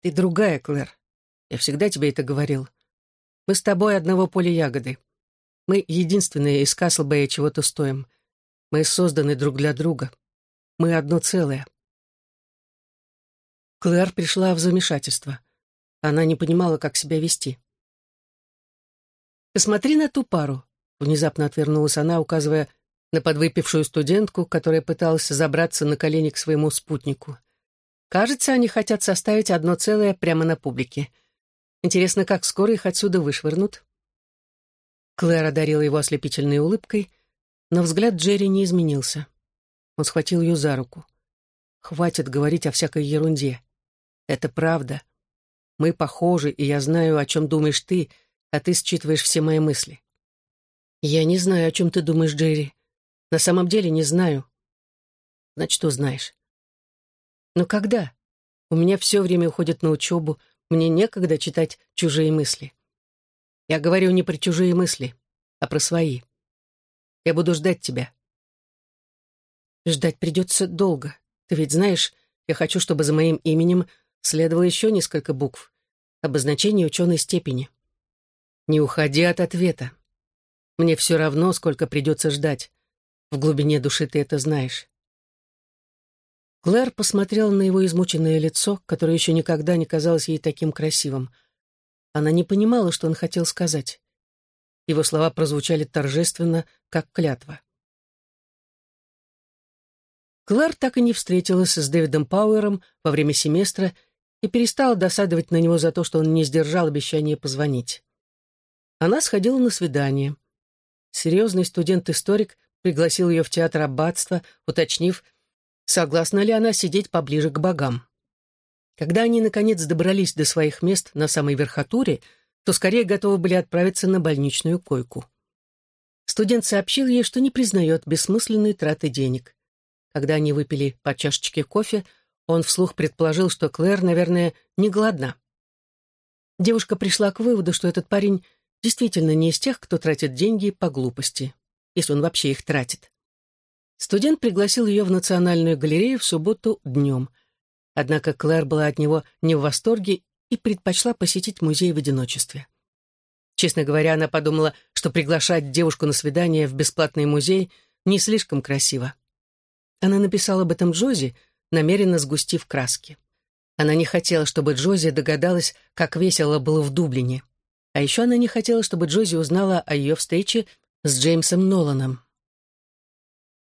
«Ты другая, Клэр. Я всегда тебе это говорил. Мы с тобой одного поля ягоды. Мы единственные из Каслбэя чего-то стоим. Мы созданы друг для друга. Мы одно целое. Клэр пришла в замешательство. Она не понимала, как себя вести. «Посмотри на ту пару», — внезапно отвернулась она, указывая на подвыпившую студентку, которая пыталась забраться на колени к своему спутнику. «Кажется, они хотят составить одно целое прямо на публике. Интересно, как скоро их отсюда вышвырнут?» Клэр одарила его ослепительной улыбкой, но взгляд Джерри не изменился. Он схватил ее за руку. «Хватит говорить о всякой ерунде. Это правда. Мы похожи, и я знаю, о чем думаешь ты, а ты считываешь все мои мысли». «Я не знаю, о чем ты думаешь, Джерри. На самом деле не знаю». «Значит, узнаешь». «Но когда? У меня все время уходит на учебу, мне некогда читать чужие мысли». Я говорю не про чужие мысли, а про свои. Я буду ждать тебя. Ждать придется долго. Ты ведь знаешь, я хочу, чтобы за моим именем следовало еще несколько букв. Обозначение ученой степени. Не уходи от ответа. Мне все равно, сколько придется ждать. В глубине души ты это знаешь. Клэр посмотрела на его измученное лицо, которое еще никогда не казалось ей таким красивым — она не понимала, что он хотел сказать. Его слова прозвучали торжественно, как клятва. Клэр так и не встретилась с Дэвидом Пауэром во время семестра и перестала досадовать на него за то, что он не сдержал обещание позвонить. Она сходила на свидание. Серьезный студент-историк пригласил ее в театр аббатства, уточнив, согласна ли она сидеть поближе к богам. Когда они, наконец, добрались до своих мест на самой верхотуре, то скорее готовы были отправиться на больничную койку. Студент сообщил ей, что не признает бессмысленной траты денег. Когда они выпили по чашечке кофе, он вслух предположил, что Клэр, наверное, не голодна. Девушка пришла к выводу, что этот парень действительно не из тех, кто тратит деньги по глупости, если он вообще их тратит. Студент пригласил ее в Национальную галерею в субботу днем — Однако Клэр была от него не в восторге и предпочла посетить музей в одиночестве. Честно говоря, она подумала, что приглашать девушку на свидание в бесплатный музей не слишком красиво. Она написала об этом Джози, намеренно сгустив краски. Она не хотела, чтобы Джози догадалась, как весело было в Дублине. А еще она не хотела, чтобы Джози узнала о ее встрече с Джеймсом Ноланом.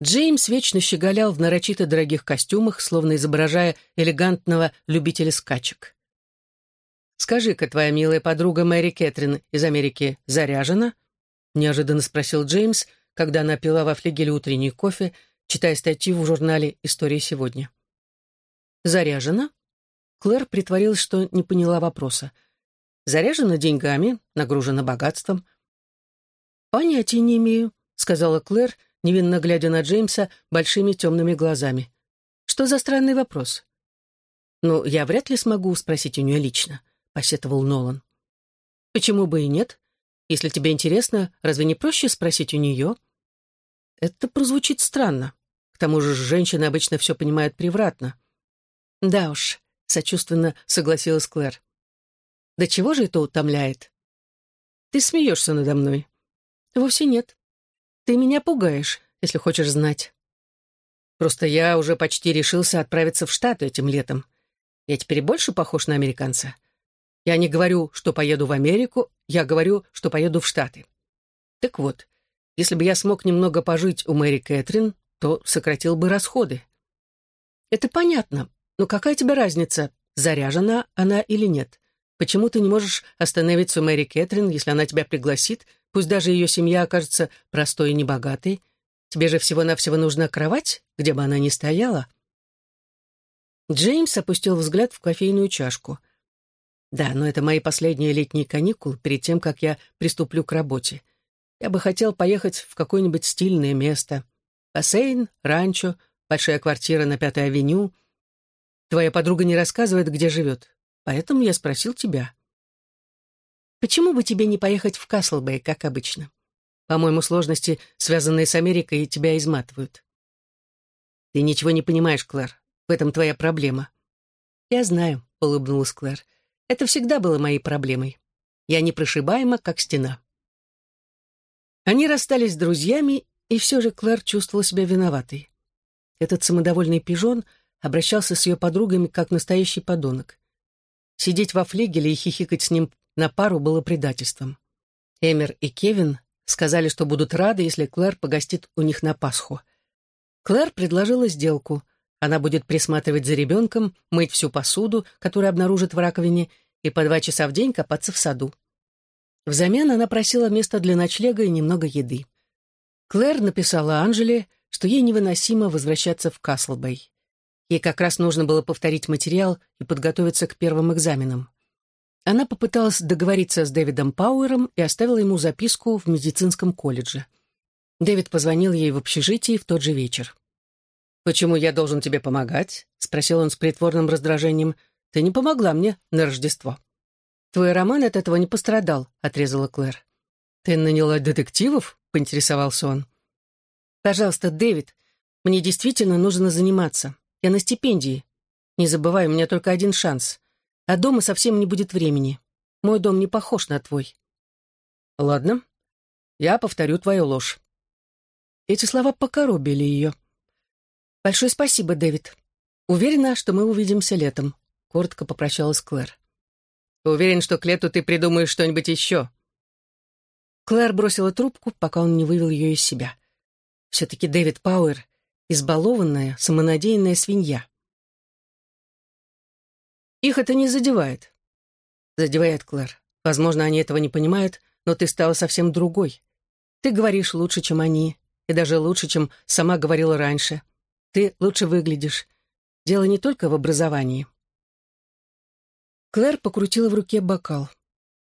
Джеймс вечно щеголял в нарочито дорогих костюмах, словно изображая элегантного любителя скачек. «Скажи-ка, твоя милая подруга Мэри Кэтрин из Америки заряжена?» — неожиданно спросил Джеймс, когда она пила во флигеле утренний кофе, читая статью в журнале «История сегодня». «Заряжена?» Клэр притворилась, что не поняла вопроса. «Заряжена деньгами, нагружена богатством». «Понятия не имею», — сказала Клэр, — невинно глядя на Джеймса большими темными глазами. «Что за странный вопрос?» «Ну, я вряд ли смогу спросить у нее лично», — посетовал Нолан. «Почему бы и нет? Если тебе интересно, разве не проще спросить у нее?» «Это прозвучит странно. К тому же женщины обычно все понимают превратно». «Да уж», — сочувственно согласилась Клэр. Да чего же это утомляет? Ты смеешься надо мной? Вовсе нет. Ты меня пугаешь, если хочешь знать. Просто я уже почти решился отправиться в Штаты этим летом. Я теперь больше похож на американца. Я не говорю, что поеду в Америку, я говорю, что поеду в Штаты. Так вот, если бы я смог немного пожить у Мэри Кэтрин, то сократил бы расходы. Это понятно, но какая тебе разница, заряжена она или нет? Почему ты не можешь остановиться у Мэри Кэтрин, если она тебя пригласит, пусть даже ее семья окажется простой и небогатой? Тебе же всего-навсего нужна кровать, где бы она ни стояла. Джеймс опустил взгляд в кофейную чашку. Да, но это мои последние летние каникулы перед тем, как я приступлю к работе. Я бы хотел поехать в какое-нибудь стильное место. Бассейн, ранчо, большая квартира на Пятой авеню. Твоя подруга не рассказывает, где живет, поэтому я спросил тебя. Почему бы тебе не поехать в Каслбэй, как обычно? По-моему, сложности, связанные с Америкой, тебя изматывают. Ты ничего не понимаешь, Клэр. В этом твоя проблема. Я знаю, улыбнулась Клэр. Это всегда было моей проблемой. Я непрошибаема, как стена. Они расстались с друзьями, и все же Клэр чувствовала себя виноватой. Этот самодовольный пижон обращался с ее подругами как настоящий подонок. Сидеть во флигеле и хихикать с ним на пару было предательством. Эмер и Кевин сказали, что будут рады, если Клэр погостит у них на Пасху. Клэр предложила сделку. Она будет присматривать за ребенком, мыть всю посуду, которую обнаружит в раковине, и по два часа в день копаться в саду. Взамен она просила место для ночлега и немного еды. Клэр написала Анжеле, что ей невыносимо возвращаться в Каслбей. Ей как раз нужно было повторить материал и подготовиться к первым экзаменам. Она попыталась договориться с Дэвидом Пауэром и оставила ему записку в медицинском колледже. Дэвид позвонил ей в общежитие в тот же вечер. «Почему я должен тебе помогать?» — спросил он с притворным раздражением. «Ты не помогла мне на Рождество». «Твой роман от этого не пострадал», — отрезала Клэр. «Ты наняла детективов?» — поинтересовался он. «Пожалуйста, Дэвид, мне действительно нужно заниматься. Я на стипендии. Не забывай, у меня только один шанс а дома совсем не будет времени. Мой дом не похож на твой». «Ладно, я повторю твою ложь». Эти слова покоробили ее. «Большое спасибо, Дэвид. Уверена, что мы увидимся летом», — коротко попрощалась Клэр. «Уверен, что к лету ты придумаешь что-нибудь еще». Клэр бросила трубку, пока он не вывел ее из себя. Все-таки Дэвид Пауэр — избалованная, самонадеянная свинья. Их это не задевает. Задевает, Клэр. Возможно, они этого не понимают, но ты стала совсем другой. Ты говоришь лучше, чем они, и даже лучше, чем сама говорила раньше. Ты лучше выглядишь. Дело не только в образовании. Клэр покрутила в руке бокал.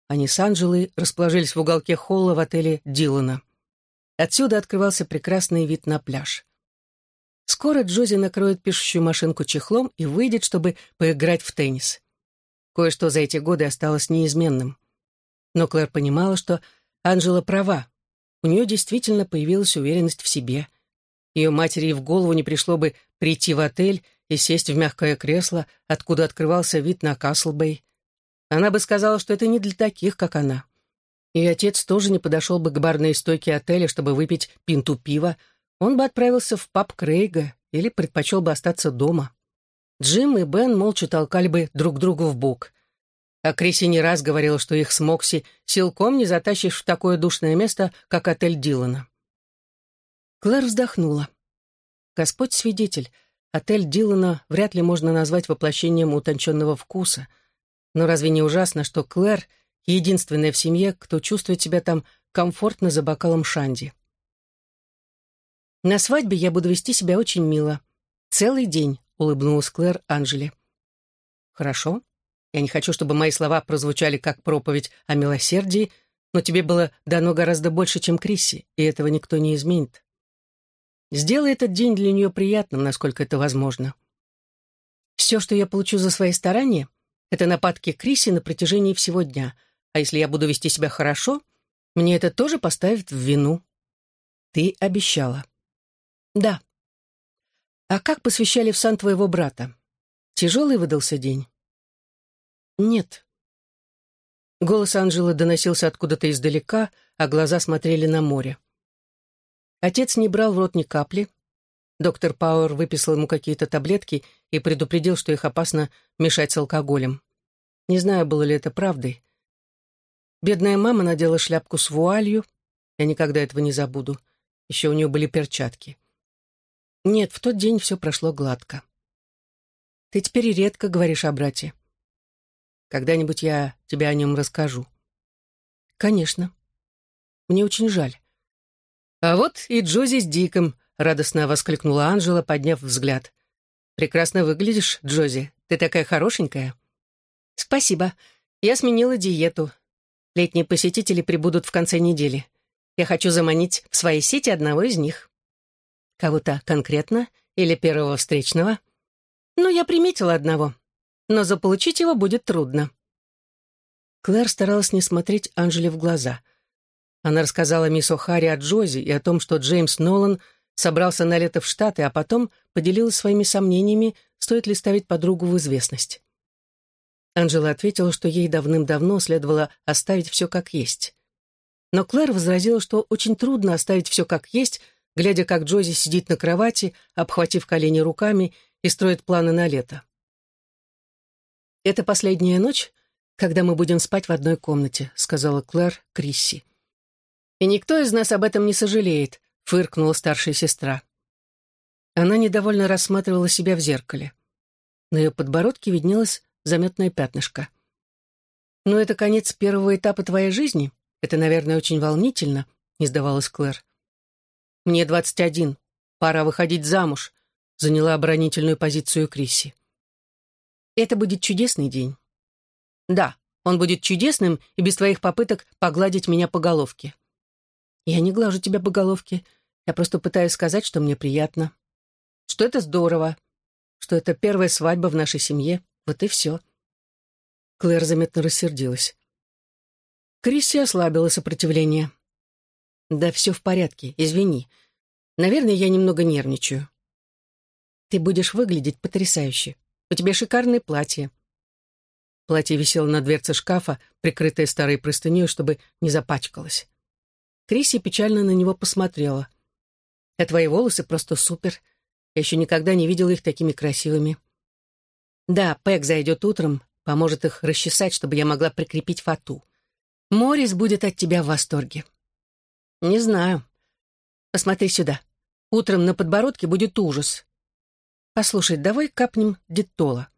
Они с Анжелой расположились в уголке холла в отеле Дилана. Отсюда открывался прекрасный вид на пляж. Скоро Джози накроет пишущую машинку чехлом и выйдет, чтобы поиграть в теннис. Кое-что за эти годы осталось неизменным. Но Клэр понимала, что Анжела права. У нее действительно появилась уверенность в себе. Ее матери и в голову не пришло бы прийти в отель и сесть в мягкое кресло, откуда открывался вид на Каслбей. Она бы сказала, что это не для таких, как она. И отец тоже не подошел бы к барной стойке отеля, чтобы выпить пинту пива, он бы отправился в паб Крейга или предпочел бы остаться дома. Джим и Бен молча толкали бы друг другу в бок. А Криси не раз говорила, что их с Мокси силком не затащишь в такое душное место, как отель Дилана. Клэр вздохнула. Господь свидетель, отель Дилана вряд ли можно назвать воплощением утонченного вкуса. Но разве не ужасно, что Клэр — единственная в семье, кто чувствует себя там комфортно за бокалом шанди? На свадьбе я буду вести себя очень мило. Целый день, улыбнулась Клэр Анжели. Хорошо. Я не хочу, чтобы мои слова прозвучали как проповедь о милосердии, но тебе было дано гораздо больше, чем Крисси, и этого никто не изменит. Сделай этот день для нее приятным, насколько это возможно. Все, что я получу за свои старания, это нападки Крисси на протяжении всего дня, а если я буду вести себя хорошо, мне это тоже поставит в вину. Ты обещала. Да. А как посвящали в сан твоего брата? Тяжелый выдался день? Нет. Голос Анжелы доносился откуда-то издалека, а глаза смотрели на море. Отец не брал в рот ни капли. Доктор Пауэр выписал ему какие-то таблетки и предупредил, что их опасно мешать с алкоголем. Не знаю, было ли это правдой. Бедная мама надела шляпку с вуалью. Я никогда этого не забуду. Еще у нее были перчатки. Нет, в тот день все прошло гладко. Ты теперь редко говоришь о брате. Когда-нибудь я тебе о нем расскажу. Конечно. Мне очень жаль. А вот и Джози с Диком, радостно воскликнула Анжела, подняв взгляд. Прекрасно выглядишь, Джози. Ты такая хорошенькая. Спасибо. Я сменила диету. Летние посетители прибудут в конце недели. Я хочу заманить в свои сети одного из них. Кого-то конкретно или первого встречного? Ну, я приметила одного но заполучить его будет трудно. Клэр старалась не смотреть Анжеле в глаза. Она рассказала мисс О'Харри о Джози и о том, что Джеймс Нолан собрался на лето в Штаты, а потом поделилась своими сомнениями, стоит ли ставить подругу в известность. Анжела ответила, что ей давным-давно следовало оставить все как есть. Но Клэр возразила, что очень трудно оставить все как есть, глядя, как Джози сидит на кровати, обхватив колени руками и строит планы на лето. «Это последняя ночь, когда мы будем спать в одной комнате», — сказала Клэр Крисси. «И никто из нас об этом не сожалеет», — фыркнула старшая сестра. Она недовольно рассматривала себя в зеркале. На ее подбородке виднелось заметное пятнышко. «Но это конец первого этапа твоей жизни. Это, наверное, очень волнительно», — не сдавалась Клэр. «Мне двадцать один. Пора выходить замуж», — заняла оборонительную позицию Крисси. Это будет чудесный день. Да, он будет чудесным и без твоих попыток погладить меня по головке. Я не глажу тебя по головке. Я просто пытаюсь сказать, что мне приятно. Что это здорово. Что это первая свадьба в нашей семье. Вот и все. Клэр заметно рассердилась. Крисси ослабила сопротивление. «Да все в порядке, извини. Наверное, я немного нервничаю. Ты будешь выглядеть потрясающе. У тебя шикарное платье». Платье висело на дверце шкафа, прикрытое старой простыней, чтобы не запачкалось. Криси печально на него посмотрела. «А твои волосы просто супер. Я еще никогда не видела их такими красивыми». «Да, Пэк зайдет утром, поможет их расчесать, чтобы я могла прикрепить фату. Морис будет от тебя в восторге». «Не знаю. Посмотри сюда. Утром на подбородке будет ужас. «Послушай, давай капнем детола.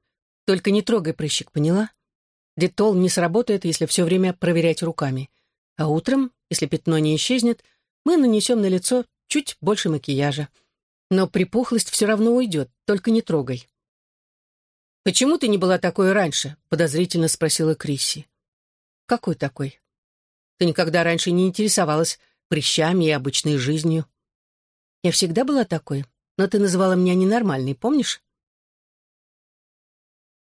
Только не трогай прыщик, поняла? Детол не сработает, если все время проверять руками. А утром, если пятно не исчезнет, мы нанесем на лицо чуть больше макияжа. Но припухлость все равно уйдет, только не трогай». «Почему ты не была такой раньше?» — подозрительно спросила Крисси. «Какой такой?» «Ты никогда раньше не интересовалась прыщами и обычной жизнью». «Я всегда была такой но ты называла меня ненормальной, помнишь?»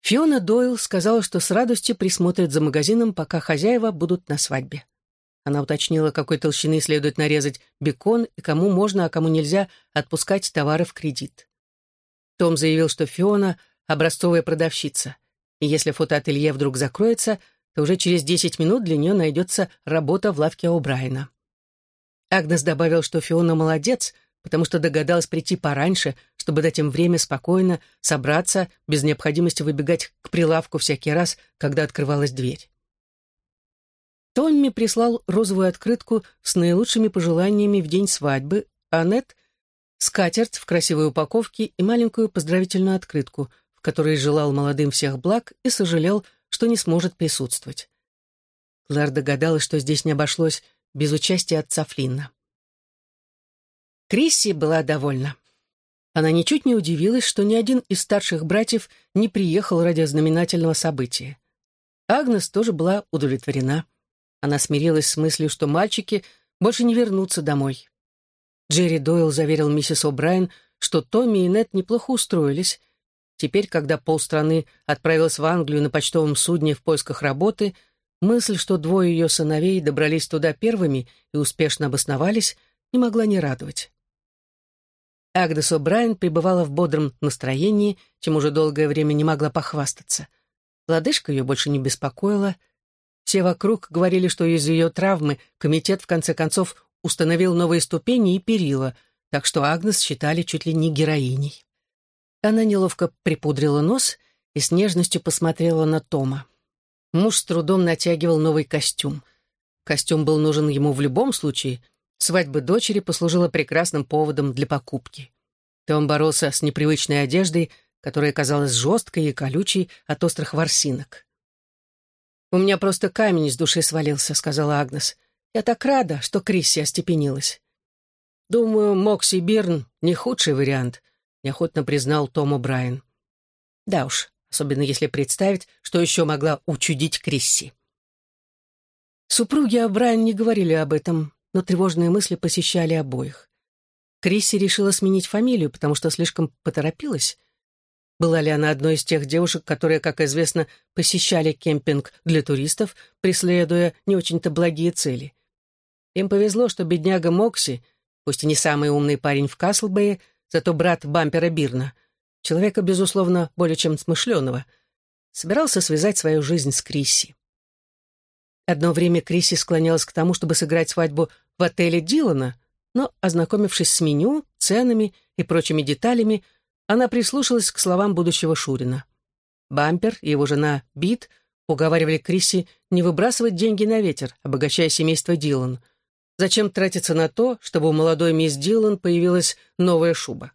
Фиона Дойл сказала, что с радостью присмотрит за магазином, пока хозяева будут на свадьбе. Она уточнила, какой толщины следует нарезать бекон и кому можно, а кому нельзя отпускать товары в кредит. Том заявил, что Фиона — образцовая продавщица, и если фотоателье вдруг закроется, то уже через 10 минут для нее найдется работа в лавке О'Брайена. Агнес добавил, что Фиона молодец — потому что догадалась прийти пораньше, чтобы дать им время спокойно собраться, без необходимости выбегать к прилавку всякий раз, когда открывалась дверь. Томми прислал розовую открытку с наилучшими пожеланиями в день свадьбы, а Нет — скатерть в красивой упаковке и маленькую поздравительную открытку, в которой желал молодым всех благ и сожалел, что не сможет присутствовать. Клэр догадалась, что здесь не обошлось без участия отца Флинна. Крисси была довольна. Она ничуть не удивилась, что ни один из старших братьев не приехал ради знаменательного события. Агнес тоже была удовлетворена. Она смирилась с мыслью, что мальчики больше не вернутся домой. Джерри Дойл заверил миссис О'Брайен, что Томми и Нет неплохо устроились. Теперь, когда полстраны отправилась в Англию на почтовом судне в поисках работы, мысль, что двое ее сыновей добрались туда первыми и успешно обосновались, не могла не радовать. Агнес О'Брайен пребывала в бодром настроении, чем уже долгое время не могла похвастаться. Лодыжка ее больше не беспокоила. Все вокруг говорили, что из-за ее травмы комитет в конце концов установил новые ступени и перила, так что Агнес считали чуть ли не героиней. Она неловко припудрила нос и с нежностью посмотрела на Тома. Муж с трудом натягивал новый костюм. Костюм был нужен ему в любом случае. Свадьба дочери послужила прекрасным поводом для покупки. Том боролся с непривычной одеждой, которая казалась жесткой и колючей от острых ворсинок. «У меня просто камень из души свалился», — сказала Агнес. «Я так рада, что Крисси остепенилась». «Думаю, Мокси Бирн — не худший вариант», — неохотно признал Том Брайан. «Да уж, особенно если представить, что еще могла учудить Крисси». Супруги О'Брайен не говорили об этом, но тревожные мысли посещали обоих. Крисси решила сменить фамилию, потому что слишком поторопилась. Была ли она одной из тех девушек, которые, как известно, посещали кемпинг для туристов, преследуя не очень-то благие цели? Им повезло, что бедняга Мокси, пусть и не самый умный парень в Каслбэе, зато брат бампера Бирна, человека, безусловно, более чем смышленого, собирался связать свою жизнь с Крисси. Одно время Крисси склонялась к тому, чтобы сыграть свадьбу в отеле Дилана, но, ознакомившись с меню, ценами и прочими деталями, она прислушалась к словам будущего Шурина. Бампер и его жена Бит уговаривали Крисси не выбрасывать деньги на ветер, обогащая семейство Дилан. Зачем тратиться на то, чтобы у молодой мисс Дилан появилась новая шуба?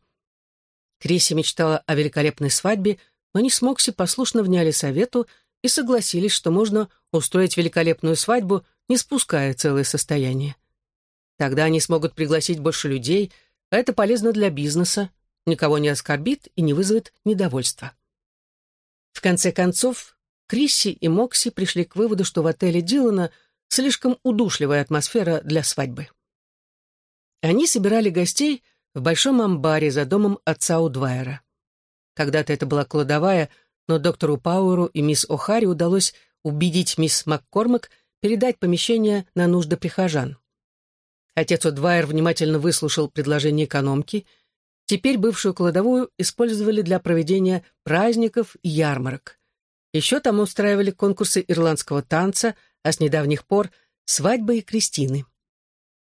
Крисси мечтала о великолепной свадьбе, но они с Мокси послушно вняли совету и согласились, что можно устроить великолепную свадьбу, не спуская целое состояние. Тогда они смогут пригласить больше людей, а это полезно для бизнеса, никого не оскорбит и не вызовет недовольства. В конце концов, Крисси и Мокси пришли к выводу, что в отеле Дилана слишком удушливая атмосфера для свадьбы. Они собирали гостей в большом амбаре за домом отца Удвайера. Когда-то это была кладовая, но доктору Пауэру и мисс О'Харри удалось убедить мисс Маккормак передать помещение на нужды прихожан. Отец Удвайер внимательно выслушал предложение экономки — Теперь бывшую кладовую использовали для проведения праздников и ярмарок. Еще там устраивали конкурсы ирландского танца, а с недавних пор — свадьбы и крестины.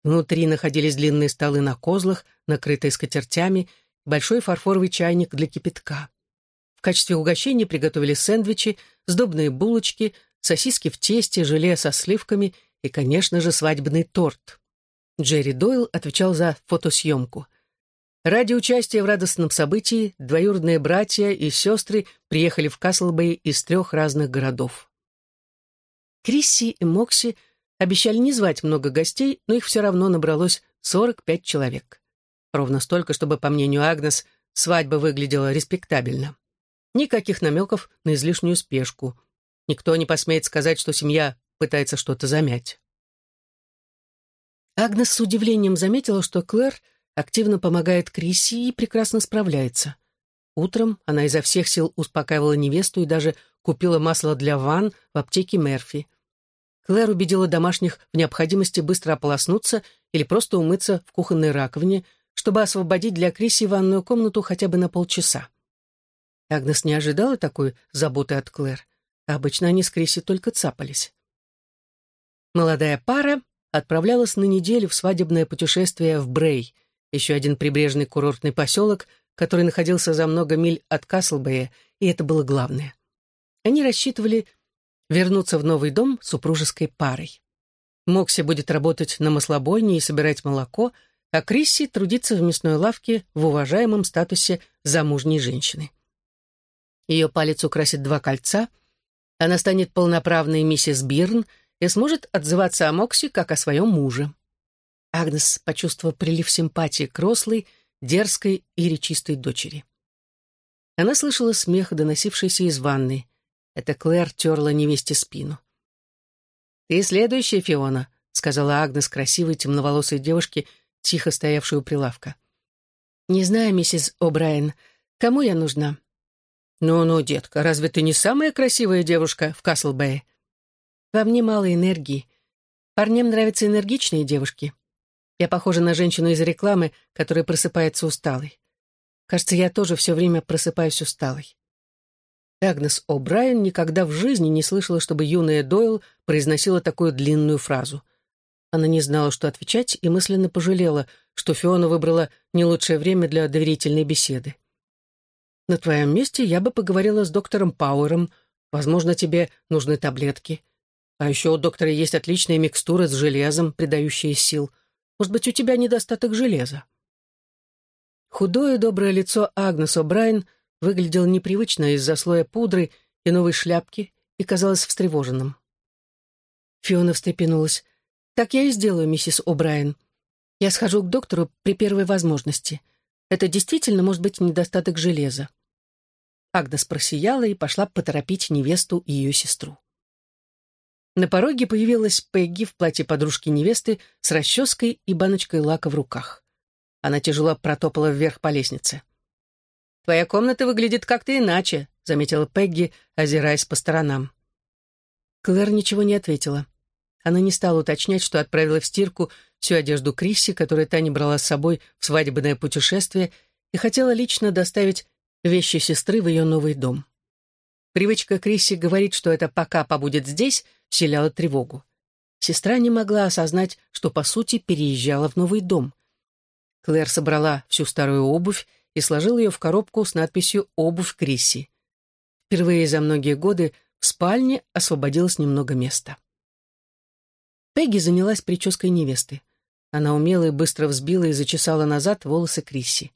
Внутри находились длинные столы на козлах, накрытые скатертями, большой фарфоровый чайник для кипятка. В качестве угощения приготовили сэндвичи, сдобные булочки, сосиски в тесте, желе со сливками и, конечно же, свадебный торт. Джерри Дойл отвечал за фотосъемку. Ради участия в радостном событии двоюродные братья и сестры приехали в Каслбэй из трех разных городов. Крисси и Мокси обещали не звать много гостей, но их все равно набралось 45 человек. Ровно столько, чтобы, по мнению Агнес, свадьба выглядела респектабельно. Никаких намеков на излишнюю спешку. Никто не посмеет сказать, что семья пытается что-то замять. Агнес с удивлением заметила, что Клэр активно помогает Крисси и прекрасно справляется. Утром она изо всех сил успокаивала невесту и даже купила масло для ванн в аптеке Мерфи. Клэр убедила домашних в необходимости быстро ополоснуться или просто умыться в кухонной раковине, чтобы освободить для Крисси ванную комнату хотя бы на полчаса. Агнес не ожидала такой заботы от Клэр. Обычно они с Крисси только цапались. Молодая пара отправлялась на неделю в свадебное путешествие в Брей, еще один прибрежный курортный поселок, который находился за много миль от Каслбэя, и это было главное. Они рассчитывали вернуться в новый дом супружеской парой. Мокси будет работать на маслобойне и собирать молоко, а Крисси трудиться в мясной лавке в уважаемом статусе замужней женщины. Ее палец украсит два кольца, она станет полноправной миссис Бирн и сможет отзываться о Мокси как о своем муже. Агнес почувствовала прилив симпатии к рослой, дерзкой и речистой дочери. Она слышала смех, доносившийся из ванной. Это Клэр терла невесте спину. «Ты следующая, Фиона», — сказала Агнес красивой темноволосой девушке, тихо стоявшей у прилавка. «Не знаю, миссис О'Брайен, кому я нужна?» «Ну-ну, детка, разве ты не самая красивая девушка в Каслбэе?» «Во мне мало энергии. Парням нравятся энергичные девушки. Я похожа на женщину из рекламы, которая просыпается усталой. Кажется, я тоже все время просыпаюсь усталой. Агнес О'Брайен никогда в жизни не слышала, чтобы юная Дойл произносила такую длинную фразу. Она не знала, что отвечать, и мысленно пожалела, что Фиона выбрала не лучшее время для доверительной беседы. «На твоем месте я бы поговорила с доктором Пауэром. Возможно, тебе нужны таблетки. А еще у доктора есть отличная микстура с железом, придающая сил. Может быть, у тебя недостаток железа?» Худое доброе лицо Агнес О'Брайен — выглядел непривычно из-за слоя пудры и новой шляпки и казалось встревоженным. Фиона встрепенулась. «Так я и сделаю, миссис О'Брайен. Я схожу к доктору при первой возможности. Это действительно может быть недостаток железа». Агнес просияла и пошла поторопить невесту и ее сестру. На пороге появилась Пегги в платье подружки невесты с расческой и баночкой лака в руках. Она тяжело протопала вверх по лестнице. «Твоя комната выглядит как-то иначе», — заметила Пегги, озираясь по сторонам. Клэр ничего не ответила. Она не стала уточнять, что отправила в стирку всю одежду Крисси, которую та не брала с собой в свадебное путешествие, и хотела лично доставить вещи сестры в ее новый дом. Привычка Крисси говорить, что это пока побудет здесь, вселяла тревогу. Сестра не могла осознать, что, по сути, переезжала в новый дом. Клэр собрала всю старую обувь и сложил ее в коробку с надписью «Обувь Крисси». Впервые за многие годы в спальне освободилось немного места. Пегги занялась прической невесты. Она умело и быстро взбила и зачесала назад волосы Крисси.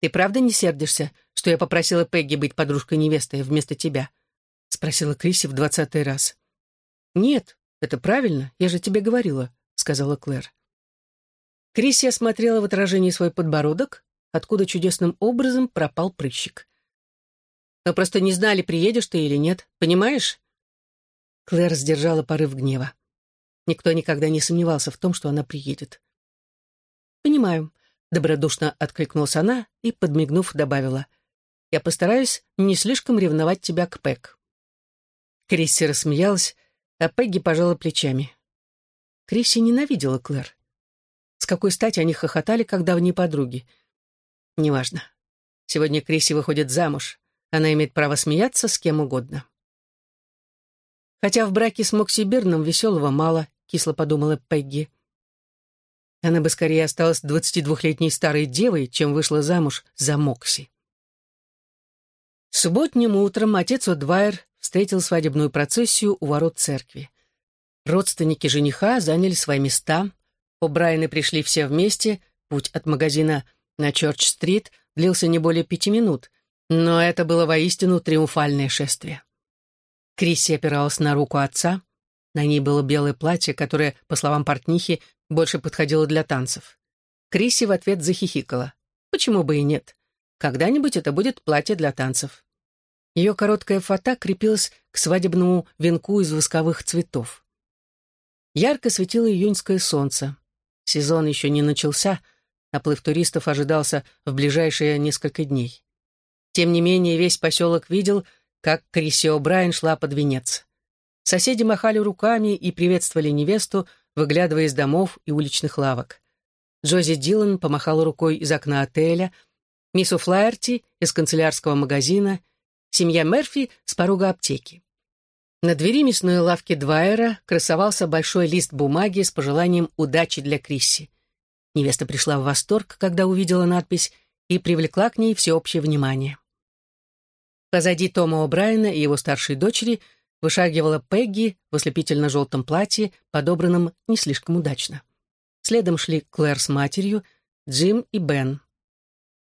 «Ты правда не сердишься, что я попросила Пегги быть подружкой невесты вместо тебя?» — спросила Крисси в двадцатый раз. «Нет, это правильно, я же тебе говорила», — сказала Клэр. Крисси осмотрела в отражении свой подбородок, откуда чудесным образом пропал прыщик. «Мы просто не знали, приедешь ты или нет, понимаешь?» Клэр сдержала порыв гнева. Никто никогда не сомневался в том, что она приедет. «Понимаю», — добродушно откликнулась она и, подмигнув, добавила. «Я постараюсь не слишком ревновать тебя к Пэк». Крисси рассмеялась, а Пегги пожала плечами. Крисси ненавидела Клэр. С какой стати они хохотали, когда они подруги — Неважно. Сегодня Криси выходит замуж. Она имеет право смеяться с кем угодно. Хотя в браке с Мокси Бирном веселого мало, кисло подумала Пегги. Она бы скорее осталась двадцатидвухлетней старой девой, чем вышла замуж за Мокси. Субботним утром отец Удвайер встретил свадебную процессию у ворот церкви. Родственники жениха заняли свои места. У Брайана пришли все вместе, путь от магазина на Чорч-стрит длился не более пяти минут, но это было воистину триумфальное шествие. Крисси опиралась на руку отца. На ней было белое платье, которое, по словам портнихи, больше подходило для танцев. Крисси в ответ захихикала. Почему бы и нет? Когда-нибудь это будет платье для танцев. Ее короткая фата крепилась к свадебному венку из восковых цветов. Ярко светило июньское солнце. Сезон еще не начался, Наплыв туристов ожидался в ближайшие несколько дней. Тем не менее, весь поселок видел, как Крисио Брайан шла под венец. Соседи махали руками и приветствовали невесту, выглядывая из домов и уличных лавок. Джози Дилан помахала рукой из окна отеля, мисс Флаерти из канцелярского магазина, семья Мерфи с порога аптеки. На двери мясной лавки Двайера красовался большой лист бумаги с пожеланием удачи для Крисси. Невеста пришла в восторг, когда увидела надпись, и привлекла к ней всеобщее внимание. Позади Тома О'Брайена и его старшей дочери вышагивала Пегги в ослепительно-желтом платье, подобранном не слишком удачно. Следом шли Клэр с матерью, Джим и Бен.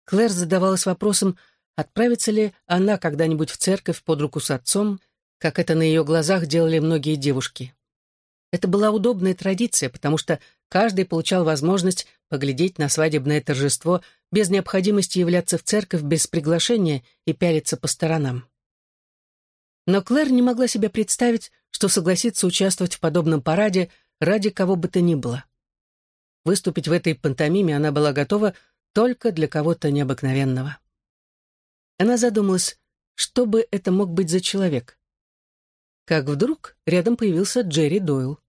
Клэр задавалась вопросом, отправится ли она когда-нибудь в церковь под руку с отцом, как это на ее глазах делали многие девушки. Это была удобная традиция, потому что каждый получал возможность поглядеть на свадебное торжество без необходимости являться в церковь без приглашения и пялиться по сторонам. Но Клэр не могла себе представить, что согласится участвовать в подобном параде ради кого бы то ни было. Выступить в этой пантомиме она была готова только для кого-то необыкновенного. Она задумалась, что бы это мог быть за человек. Как вдруг рядом появился Джерри Дойл.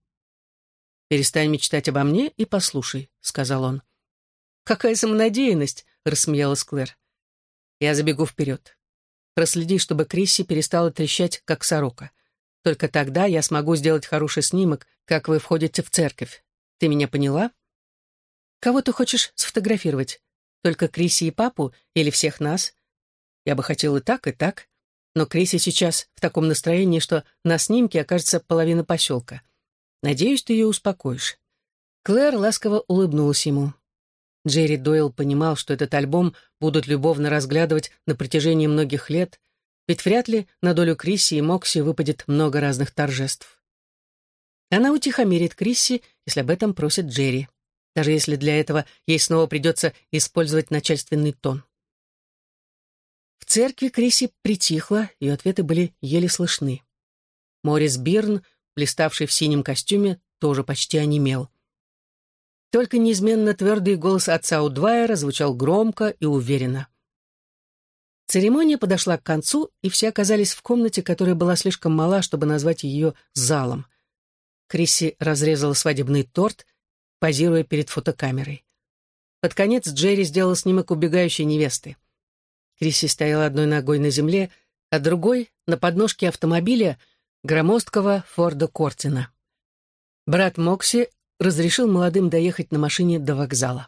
«Перестань мечтать обо мне и послушай», — сказал он. «Какая самонадеянность!» — рассмеялась Клэр. «Я забегу вперед. проследи, чтобы Крисси перестала трещать, как сорока. Только тогда я смогу сделать хороший снимок, как вы входите в церковь. Ты меня поняла? Кого ты хочешь сфотографировать? Только Крисси и папу или всех нас? Я бы хотел и так, и так. Но Крисси сейчас в таком настроении, что на снимке окажется половина поселка. Надеюсь, ты ее успокоишь». Клэр ласково улыбнулась ему. Джерри Дойл понимал, что этот альбом будут любовно разглядывать на протяжении многих лет, ведь вряд ли на долю Крисси и Мокси выпадет много разных торжеств. Она утихомирит Крисси, если об этом просит Джерри, даже если для этого ей снова придется использовать начальственный тон. В церкви Крисси притихла, ее ответы были еле слышны. Морис Бирн, блиставший в синем костюме, тоже почти онемел. Только неизменно твердый голос отца Удвайера звучал громко и уверенно. Церемония подошла к концу, и все оказались в комнате, которая была слишком мала, чтобы назвать ее залом. Крисси разрезала свадебный торт, позируя перед фотокамерой. Под конец Джерри сделал снимок убегающей невесты. Крисси стояла одной ногой на земле, а другой — на подножке автомобиля громоздкого Форда Кортина. Брат Мокси разрешил молодым доехать на машине до вокзала.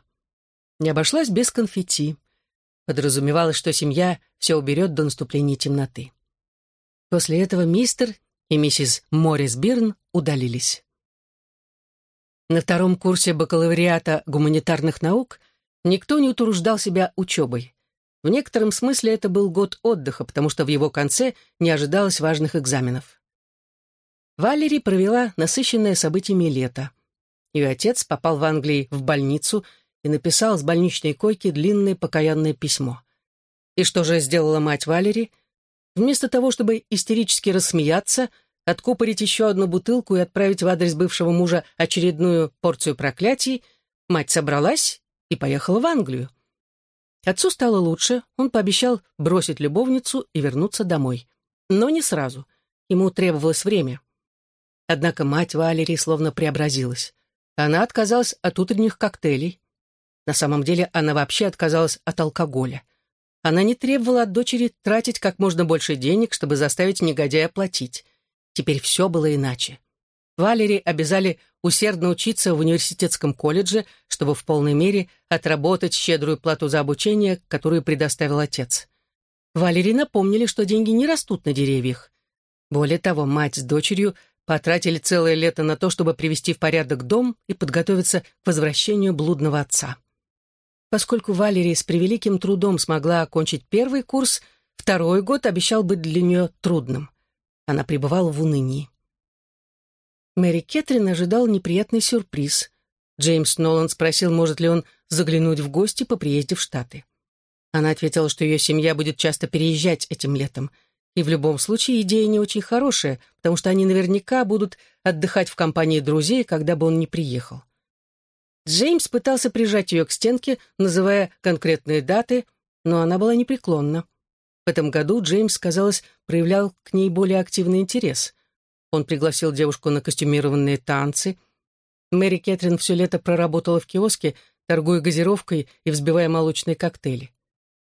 Не обошлась без конфетти. Подразумевалось, что семья все уберет до наступления темноты. После этого мистер и миссис Моррис Бирн удалились. На втором курсе бакалавриата гуманитарных наук никто не утруждал себя учебой. В некотором смысле это был год отдыха, потому что в его конце не ожидалось важных экзаменов. Валери провела насыщенное событиями лето. Ее отец попал в Англии в больницу и написал с больничной койки длинное покаянное письмо. И что же сделала мать Валери? Вместо того, чтобы истерически рассмеяться, откупорить еще одну бутылку и отправить в адрес бывшего мужа очередную порцию проклятий, мать собралась и поехала в Англию. Отцу стало лучше, он пообещал бросить любовницу и вернуться домой. Но не сразу. Ему требовалось время. Однако мать Валерии словно преобразилась. Она отказалась от утренних коктейлей. На самом деле она вообще отказалась от алкоголя. Она не требовала от дочери тратить как можно больше денег, чтобы заставить негодяя платить. Теперь все было иначе. Валери обязали усердно учиться в университетском колледже, чтобы в полной мере отработать щедрую плату за обучение, которую предоставил отец. Валери напомнили, что деньги не растут на деревьях. Более того, мать с дочерью потратили целое лето на то, чтобы привести в порядок дом и подготовиться к возвращению блудного отца. Поскольку Валерия с превеликим трудом смогла окончить первый курс, второй год обещал быть для нее трудным. Она пребывала в унынии. Мэри Кетрин ожидал неприятный сюрприз. Джеймс Нолан спросил, может ли он заглянуть в гости по приезде в Штаты. Она ответила, что ее семья будет часто переезжать этим летом — и в любом случае идея не очень хорошая, потому что они наверняка будут отдыхать в компании друзей, когда бы он не приехал. Джеймс пытался прижать ее к стенке, называя конкретные даты, но она была непреклонна. В этом году Джеймс, казалось, проявлял к ней более активный интерес. Он пригласил девушку на костюмированные танцы. Мэри Кэтрин все лето проработала в киоске, торгуя газировкой и взбивая молочные коктейли.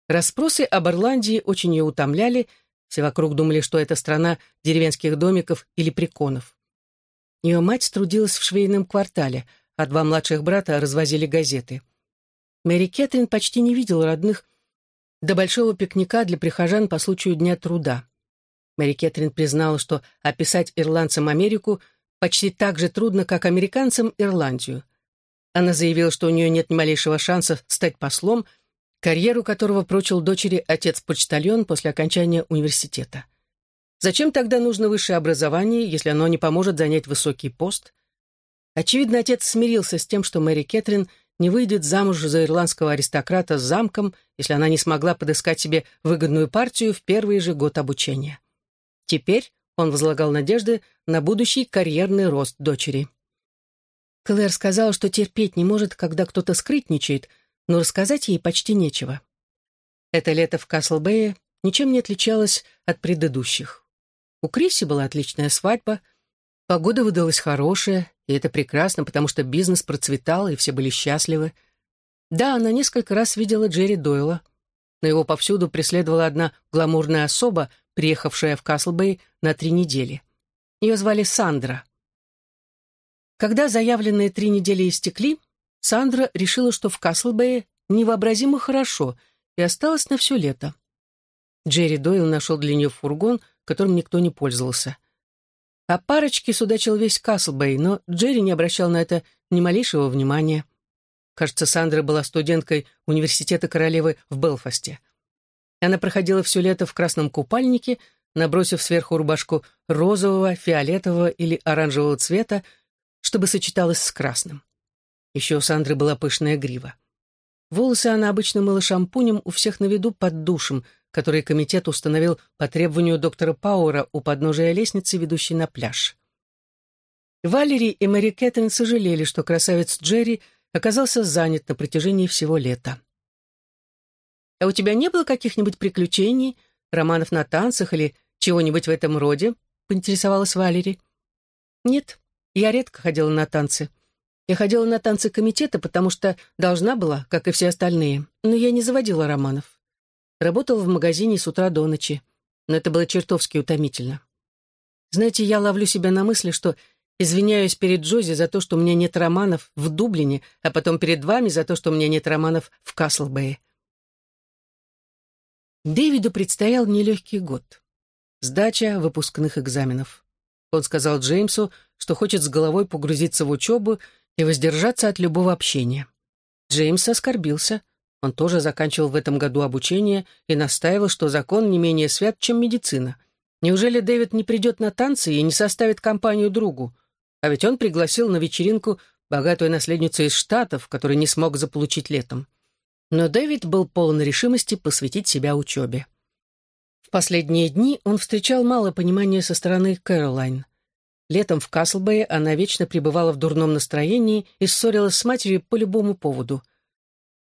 Распросы об Ирландии очень ее утомляли, все вокруг думали, что это страна деревенских домиков или приконов. Ее мать трудилась в швейном квартале, а два младших брата развозили газеты. Мэри Кэтрин почти не видела родных до большого пикника для прихожан по случаю Дня труда. Мэри Кэтрин признала, что описать ирландцам Америку почти так же трудно, как американцам Ирландию. Она заявила, что у нее нет ни малейшего шанса стать послом — карьеру которого прочил дочери отец-почтальон после окончания университета. Зачем тогда нужно высшее образование, если оно не поможет занять высокий пост? Очевидно, отец смирился с тем, что Мэри Кэтрин не выйдет замуж за ирландского аристократа с замком, если она не смогла подыскать себе выгодную партию в первый же год обучения. Теперь он возлагал надежды на будущий карьерный рост дочери. Клэр сказала, что терпеть не может, когда кто-то скрытничает, но рассказать ей почти нечего. Это лето в Каслбэе ничем не отличалось от предыдущих. У Криси была отличная свадьба, погода выдалась хорошая, и это прекрасно, потому что бизнес процветал, и все были счастливы. Да, она несколько раз видела Джерри Дойла. но его повсюду преследовала одна гламурная особа, приехавшая в Каслбей на три недели. Ее звали Сандра. Когда заявленные три недели истекли, Сандра решила, что в Каслбее невообразимо хорошо, и осталась на все лето. Джерри Дойл нашел для нее фургон, которым никто не пользовался. О парочке судачил весь Каслбей, но Джерри не обращал на это ни малейшего внимания. Кажется, Сандра была студенткой университета королевы в Белфасте. Она проходила все лето в красном купальнике, набросив сверху рубашку розового, фиолетового или оранжевого цвета, чтобы сочеталась с красным. Еще у Сандры была пышная грива. Волосы она обычно мыла шампунем у всех на виду под душем, который комитет установил по требованию доктора Пауэра у подножия лестницы, ведущей на пляж. Валери и Мэри Кэтрин сожалели, что красавец Джерри оказался занят на протяжении всего лета. «А у тебя не было каких-нибудь приключений, романов на танцах или чего-нибудь в этом роде?» — поинтересовалась Валери. «Нет, я редко ходила на танцы. Я ходила на танцы комитета, потому что должна была, как и все остальные, но я не заводила романов. Работала в магазине с утра до ночи, но это было чертовски утомительно. Знаете, я ловлю себя на мысли, что извиняюсь перед Джози за то, что у меня нет романов в Дублине, а потом перед вами за то, что у меня нет романов в Каслбэе. Дэвиду предстоял нелегкий год. Сдача выпускных экзаменов. Он сказал Джеймсу, что хочет с головой погрузиться в учебу и воздержаться от любого общения. Джеймс оскорбился — он тоже заканчивал в этом году обучение и настаивал, что закон не менее свят, чем медицина. Неужели Дэвид не придет на танцы и не составит компанию другу? А ведь он пригласил на вечеринку богатую наследницу из Штатов, которую не смог заполучить летом. Но Дэвид был полон решимости посвятить себя учебе. В последние дни он встречал мало понимания со стороны Кэролайн. Летом в Каслбэе она вечно пребывала в дурном настроении и ссорилась с матерью по любому поводу —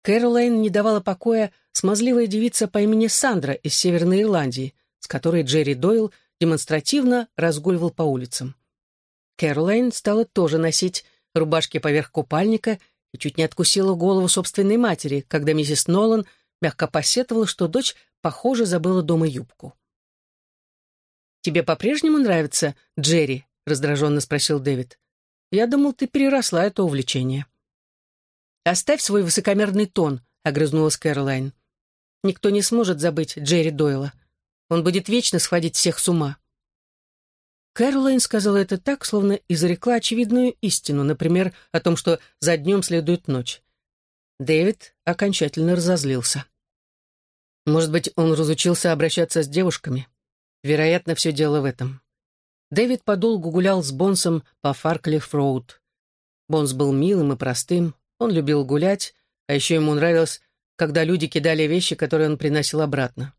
Кэролайн не давала покоя смазливая девица по имени Сандра из Северной Ирландии, с которой Джерри Дойл демонстративно разгуливал по улицам. Кэролайн стала тоже носить рубашки поверх купальника и чуть не откусила голову собственной матери, когда миссис Нолан мягко посетовала, что дочь, похоже, забыла дома юбку. «Тебе по-прежнему нравится Джерри?» — раздраженно спросил Дэвид. «Я думал, ты переросла это увлечение». «Оставь свой высокомерный тон», — огрызнулась Кэролайн. «Никто не сможет забыть Джерри Дойла. Он будет вечно сходить всех с ума». Кэролайн сказала это так, словно изрекла очевидную истину, например, о том, что за днем следует ночь. Дэвид окончательно разозлился. Может быть, он разучился обращаться с девушками? Вероятно, все дело в этом. Дэвид подолгу гулял с Бонсом по Фарклифф-Роуд. Бонс был милым и простым, он любил гулять, а еще ему нравилось, когда люди кидали вещи, которые он приносил обратно.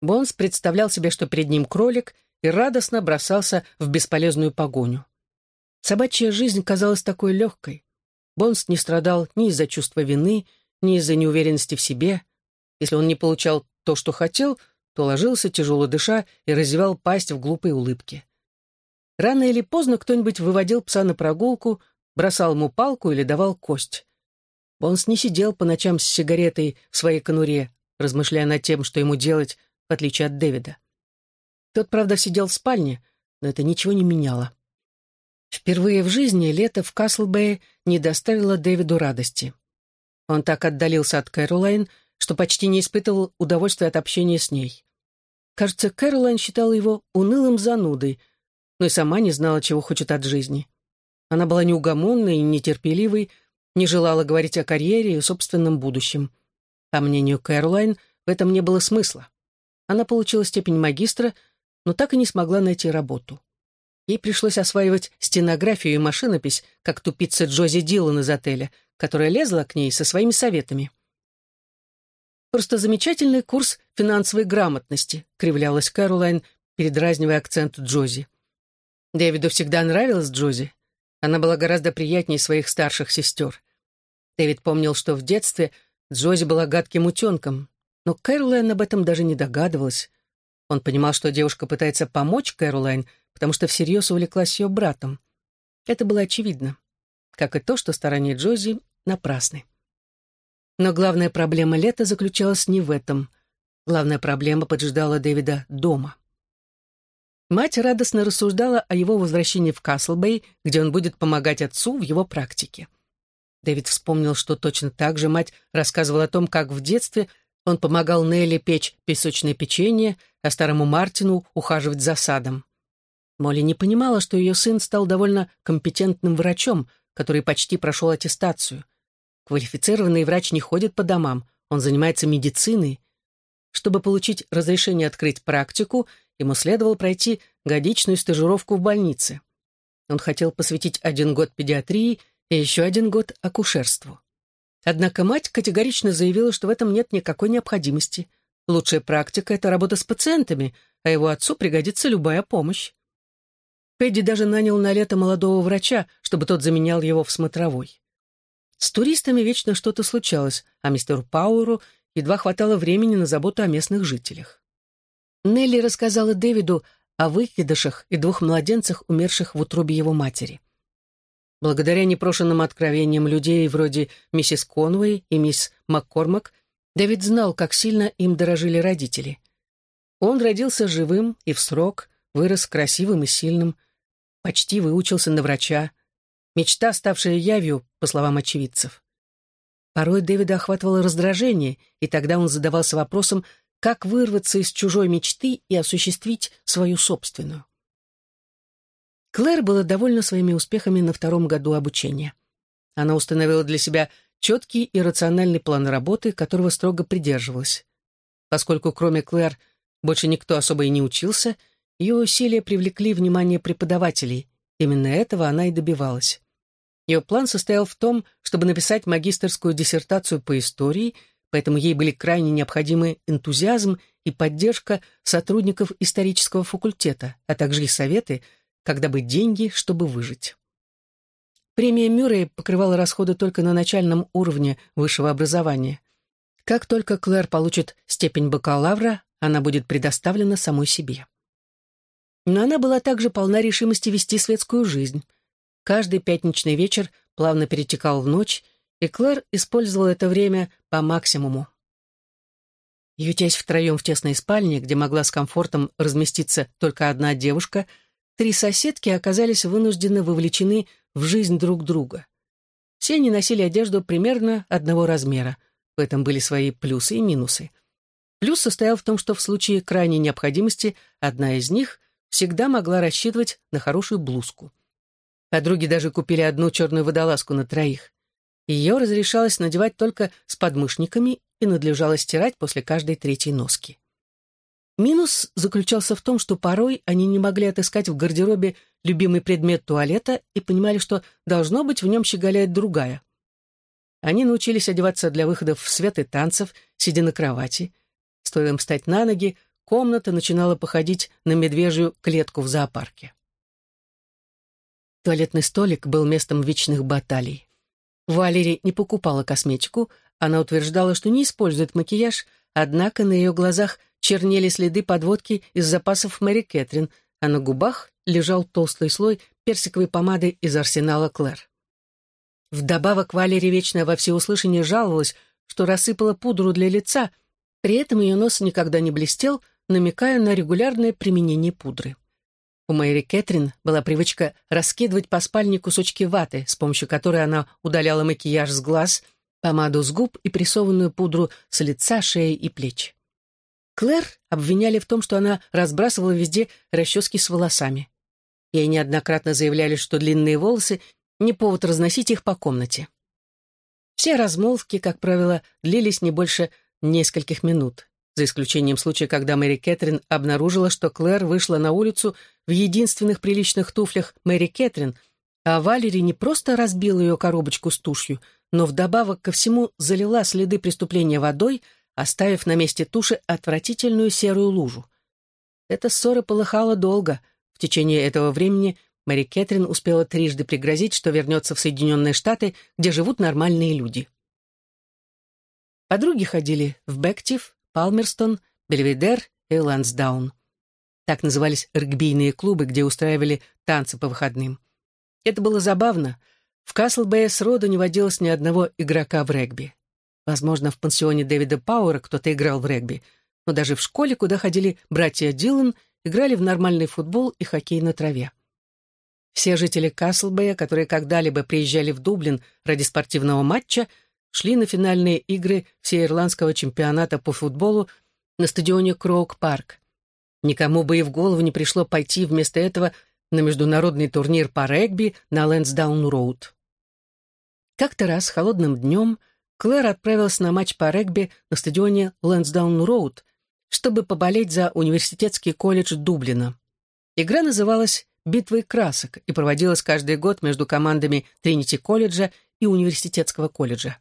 Бонс представлял себе, что перед ним кролик, и радостно бросался в бесполезную погоню. Собачья жизнь казалась такой легкой. Бонс не страдал ни из-за чувства вины, ни из-за неуверенности в себе. Если он не получал то, что хотел, то ложился, тяжело дыша, и разевал пасть в глупой улыбке. Рано или поздно кто-нибудь выводил пса на прогулку, бросал ему палку или давал кость. Бонс не сидел по ночам с сигаретой в своей конуре, размышляя над тем, что ему делать, в отличие от Дэвида. Тот, правда, сидел в спальне, но это ничего не меняло. Впервые в жизни лето в Каслбэе не доставило Дэвиду радости. Он так отдалился от Кэролайн, что почти не испытывал удовольствия от общения с ней. Кажется, Кэролайн считала его унылым занудой, но и сама не знала, чего хочет от жизни. Она была неугомонной и нетерпеливой, не желала говорить о карьере и собственном будущем. По мнению Кэролайн, в этом не было смысла. Она получила степень магистра, но так и не смогла найти работу. Ей пришлось осваивать стенографию и машинопись, как тупица Джози Дилан из отеля, которая лезла к ней со своими советами. «Просто замечательный курс финансовой грамотности», — кривлялась Кэролайн, передразнивая акцент Джози. Дэвиду всегда нравилась Джози. Она была гораздо приятнее своих старших сестер. Дэвид помнил, что в детстве Джози была гадким утенком, но Кэролайн об этом даже не догадывалась. Он понимал, что девушка пытается помочь Кэролайн, потому что всерьез увлеклась ее братом. Это было очевидно. Как и то, что старания Джози напрасны. Но главная проблема лета заключалась не в этом. Главная проблема поджидала Дэвида дома. Мать радостно рассуждала о его возвращении в Каслбей, где он будет помогать отцу в его практике. Дэвид вспомнил, что точно так же мать рассказывала о том, как в детстве он помогал Нелли печь песочное печенье, а старому Мартину ухаживать за садом. Молли не понимала, что ее сын стал довольно компетентным врачом, который почти прошел аттестацию. Квалифицированный врач не ходит по домам, он занимается медициной. Чтобы получить разрешение открыть практику, ему следовало пройти годичную стажировку в больнице. Он хотел посвятить один год педиатрии и еще один год акушерству. Однако мать категорично заявила, что в этом нет никакой необходимости. Лучшая практика — это работа с пациентами, а его отцу пригодится любая помощь. Пэдди даже нанял на лето молодого врача, чтобы тот заменял его в смотровой. С туристами вечно что-то случалось, а мистеру Пауэру едва хватало времени на заботу о местных жителях. Нелли рассказала Дэвиду о выкидышах и двух младенцах, умерших в утробе его матери. Благодаря непрошенным откровениям людей вроде миссис Конвей и мисс Маккормак, Дэвид знал, как сильно им дорожили родители. Он родился живым и в срок, вырос красивым и сильным, почти выучился на врача. Мечта, ставшая явью, по словам очевидцев. Порой Дэвида охватывало раздражение, и тогда он задавался вопросом, как вырваться из чужой мечты и осуществить свою собственную. Клэр была довольна своими успехами на втором году обучения. Она установила для себя четкий и рациональный план работы, которого строго придерживалась. Поскольку кроме Клэр больше никто особо и не учился, ее усилия привлекли внимание преподавателей. Именно этого она и добивалась. Ее план состоял в том, чтобы написать магистерскую диссертацию по истории, поэтому ей были крайне необходимы энтузиазм и поддержка сотрудников исторического факультета, а также и советы – когда бы деньги, чтобы выжить. Премия Мюррей покрывала расходы только на начальном уровне высшего образования. Как только Клэр получит степень бакалавра, она будет предоставлена самой себе. Но она была также полна решимости вести светскую жизнь. Каждый пятничный вечер плавно перетекал в ночь, и Клэр использовала это время по максимуму. Ютясь втроем в тесной спальне, где могла с комфортом разместиться только одна девушка — три соседки оказались вынуждены вовлечены в жизнь друг друга. Все они носили одежду примерно одного размера. В этом были свои плюсы и минусы. Плюс состоял в том, что в случае крайней необходимости одна из них всегда могла рассчитывать на хорошую блузку. Подруги даже купили одну черную водолазку на троих. Ее разрешалось надевать только с подмышниками и надлежало стирать после каждой третьей носки. Минус заключался в том, что порой они не могли отыскать в гардеробе любимый предмет туалета и понимали, что должно быть в нем щеголяет другая. Они научились одеваться для выходов в свет и танцев, сидя на кровати. Стоило им встать на ноги, комната начинала походить на медвежью клетку в зоопарке. Туалетный столик был местом вечных баталий. Валери не покупала косметику, она утверждала, что не использует макияж, однако на ее глазах – чернели следы подводки из запасов Мэри Кэтрин, а на губах лежал толстый слой персиковой помады из арсенала Клэр. Вдобавок Валерия вечно во всеуслышание жаловалась, что рассыпала пудру для лица, при этом ее нос никогда не блестел, намекая на регулярное применение пудры. У Мэри Кэтрин была привычка раскидывать по спальне кусочки ваты, с помощью которой она удаляла макияж с глаз, помаду с губ и прессованную пудру с лица, шеи и плеч. Клэр обвиняли в том, что она разбрасывала везде расчески с волосами. Ей неоднократно заявляли, что длинные волосы — не повод разносить их по комнате. Все размолвки, как правило, длились не больше нескольких минут, за исключением случая, когда Мэри Кэтрин обнаружила, что Клэр вышла на улицу в единственных приличных туфлях Мэри Кэтрин, а Валери не просто разбила ее коробочку с тушью, но вдобавок ко всему залила следы преступления водой — оставив на месте туши отвратительную серую лужу. Эта ссора полыхала долго. В течение этого времени Мэри Кэтрин успела трижды пригрозить, что вернется в Соединенные Штаты, где живут нормальные люди. Подруги ходили в Бектив, Палмерстон, Бельведер и Лансдаун. Так назывались регбийные клубы, где устраивали танцы по выходным. Это было забавно. В Каслбэе сроду не водилось ни одного игрока в регби. Возможно, в пансионе Дэвида Пауэра кто-то играл в регби, но даже в школе, куда ходили братья Дилан, играли в нормальный футбол и хоккей на траве. Все жители Каслбэя, которые когда-либо приезжали в Дублин ради спортивного матча, шли на финальные игры всеирландского чемпионата по футболу на стадионе Кроук-парк. Никому бы и в голову не пришло пойти вместо этого на международный турнир по регби на Лэнсдаун-роуд. Как-то раз холодным днем Клэр отправилась на матч по регби на стадионе Лэнсдаун-роуд, чтобы поболеть за университетский колледж Дублина. Игра называлась «Битвой красок» и проводилась каждый год между командами Тринити-колледжа и университетского колледжа.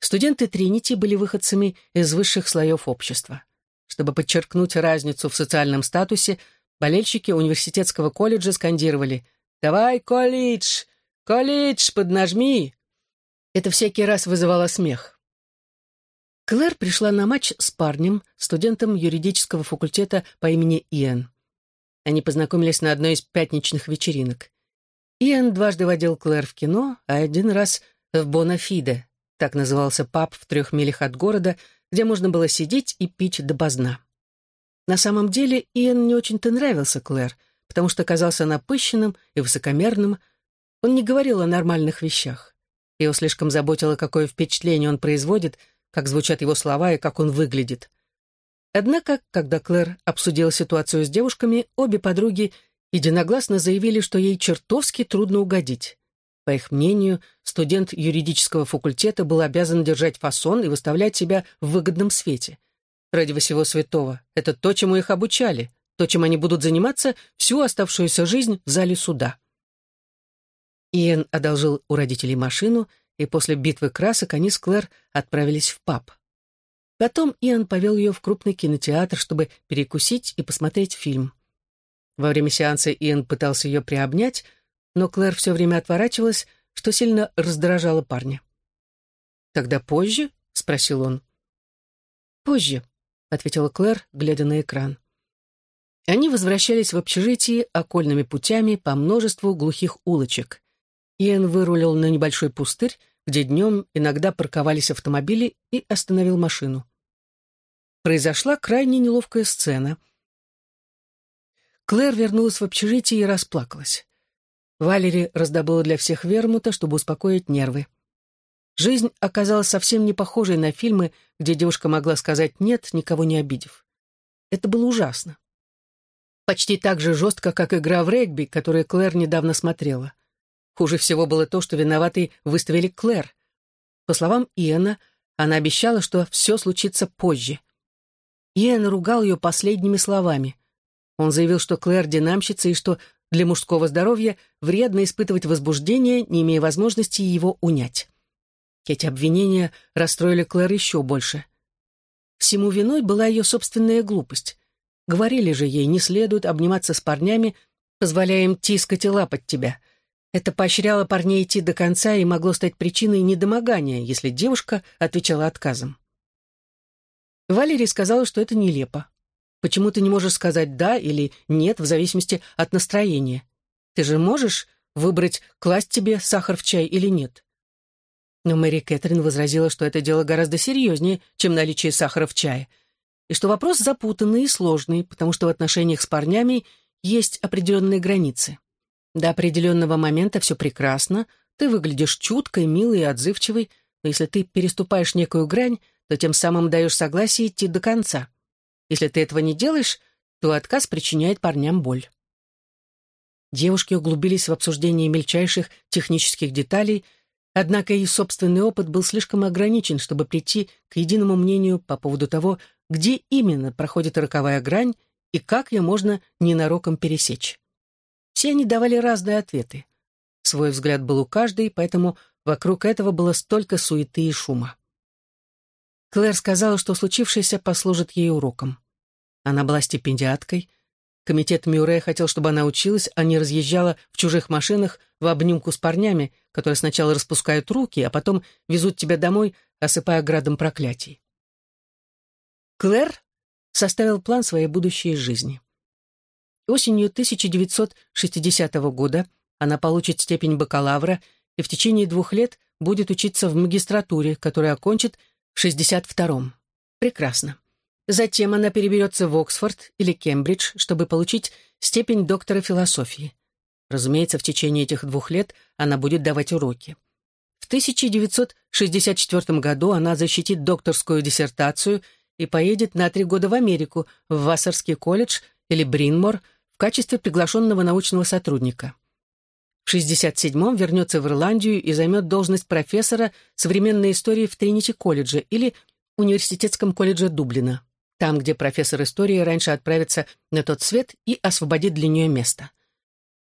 Студенты Тринити были выходцами из высших слоев общества. Чтобы подчеркнуть разницу в социальном статусе, болельщики университетского колледжа скандировали «Давай, колледж! Колледж, поднажми!» Это всякий раз вызывало смех. Клэр пришла на матч с парнем, студентом юридического факультета по имени Иэн. Они познакомились на одной из пятничных вечеринок. Иэн дважды водил Клэр в кино, а один раз в Бонафиде, так назывался паб в трех милях от города, где можно было сидеть и пить допоздна. На самом деле Иэн не очень-то нравился Клэр, потому что казался напыщенным и высокомерным. Он не говорил о нормальных вещах. Его слишком заботило, какое впечатление он производит, как звучат его слова и как он выглядит. Однако, когда Клэр обсудила ситуацию с девушками, обе подруги единогласно заявили, что ей чертовски трудно угодить. По их мнению, студент юридического факультета был обязан держать фасон и выставлять себя в выгодном свете. Ради всего святого. Это то, чему их обучали, то, чем они будут заниматься всю оставшуюся жизнь в зале суда. Иэн одолжил у родителей машину, и после битвы красок они с Клэр отправились в паб. Потом Иэн повел ее в крупный кинотеатр, чтобы перекусить и посмотреть фильм. Во время сеанса Иэн пытался ее приобнять, но Клэр все время отворачивалась, что сильно раздражало парня. «Тогда позже?» — спросил он. «Позже», — ответила Клэр, глядя на экран. Они возвращались в общежитие окольными путями по множеству глухих улочек. Иэн вырулил на небольшой пустырь, где днем иногда парковались автомобили, и остановил машину. Произошла крайне неловкая сцена. Клэр вернулась в общежитие и расплакалась. Валери раздобыла для всех вермута, чтобы успокоить нервы. Жизнь оказалась совсем не похожей на фильмы, где девушка могла сказать «нет», никого не обидев. Это было ужасно. Почти так же жестко, как игра в регби, которую Клэр недавно смотрела. Хуже всего было то, что виноватой выставили Клэр. По словам Иэна, она обещала, что все случится позже. Иэн ругал ее последними словами. Он заявил, что Клэр динамщица и что для мужского здоровья вредно испытывать возбуждение, не имея возможности его унять. Эти обвинения расстроили Клэр еще больше. Всему виной была ее собственная глупость. Говорили же ей, не следует обниматься с парнями, позволяя им тискать и лапать тебя. Это поощряло парней идти до конца и могло стать причиной недомогания, если девушка отвечала отказом. Валерий сказала, что это нелепо. Почему ты не можешь сказать «да» или «нет» в зависимости от настроения? Ты же можешь выбрать, класть тебе сахар в чай или нет. Но Мэри Кэтрин возразила, что это дело гораздо серьезнее, чем наличие сахара в чае, и что вопрос запутанный и сложный, потому что в отношениях с парнями есть определенные границы. До определенного момента все прекрасно, ты выглядишь чуткой, милой и отзывчивой, но если ты переступаешь некую грань, то тем самым даешь согласие идти до конца. Если ты этого не делаешь, то отказ причиняет парням боль. Девушки углубились в обсуждение мельчайших технических деталей, однако их собственный опыт был слишком ограничен, чтобы прийти к единому мнению по поводу того, где именно проходит роковая грань и как ее можно ненароком пересечь. Все они давали разные ответы. Свой взгляд был у каждой, поэтому вокруг этого было столько суеты и шума. Клэр сказала, что случившееся послужит ей уроком. Она была стипендиаткой. Комитет Мюррея хотел, чтобы она училась, а не разъезжала в чужих машинах в обнимку с парнями, которые сначала распускают руки, а потом везут тебя домой, осыпая градом проклятий. Клэр составил план своей будущей жизни. Осенью 1960 года она получит степень бакалавра и в течение двух лет будет учиться в магистратуре, которую окончит в 62-м. Прекрасно. Затем она переберется в Оксфорд или Кембридж, чтобы получить степень доктора философии. Разумеется, в течение этих двух лет она будет давать уроки. В 1964 году она защитит докторскую диссертацию и поедет на три года в Америку, в Вассерский колледж или Бринмор в качестве приглашенного научного сотрудника. В 67-м вернется в Ирландию и займет должность профессора современной истории в Тринити-колледже или Университетском колледже Дублина, там, где профессор истории раньше отправится на тот свет и освободит для нее место.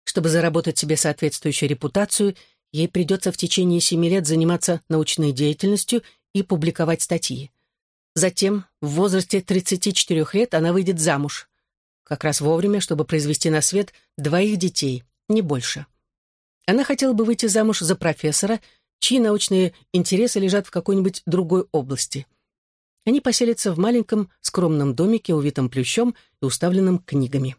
Чтобы заработать себе соответствующую репутацию, ей придется в течение семи лет заниматься научной деятельностью и публиковать статьи. Затем, в возрасте 34 лет, она выйдет замуж. Как раз вовремя, чтобы произвести на свет двоих детей, не больше. Она хотела бы выйти замуж за профессора, чьи научные интересы лежат в какой-нибудь другой области. Они поселятся в маленьком скромном домике, увитом плющом и уставленном книгами.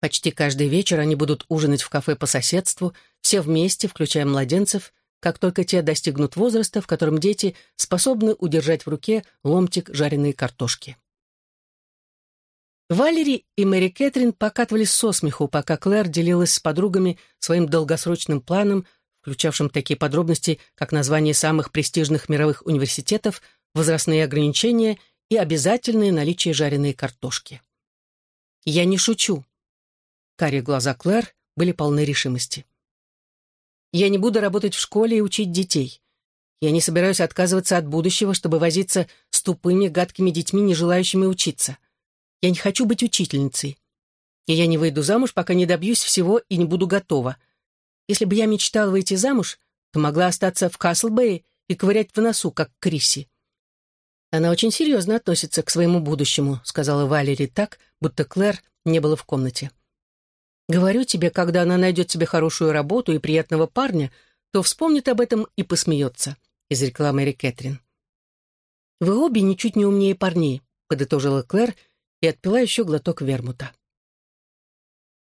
Почти каждый вечер они будут ужинать в кафе по соседству, все вместе, включая младенцев, как только те достигнут возраста, в котором дети способны удержать в руке ломтик жареной картошки. Валери и Мэри Кэтрин покатывались со смеху, пока Клэр делилась с подругами своим долгосрочным планом, включавшим такие подробности, как название самых престижных мировых университетов, возрастные ограничения и обязательное наличие жареной картошки. «Я не шучу», Карие глаза Клэр были полны решимости. «Я не буду работать в школе и учить детей. Я не собираюсь отказываться от будущего, чтобы возиться с тупыми, гадкими детьми, не желающими учиться. Я не хочу быть учительницей. И я не выйду замуж, пока не добьюсь всего и не буду готова. Если бы я мечтала выйти замуж, то могла остаться в Каслбэе и ковырять в носу, как Крисси. «Она очень серьезно относится к своему будущему», — сказала Валери так, будто Клэр не было в комнате. Говорю тебе, когда она найдет себе хорошую работу и приятного парня, то вспомнит об этом и посмеется», — изрекла Мэри Кэтрин. «Вы обе ничуть не умнее парней», — подытожила Клэр и отпила еще глоток вермута.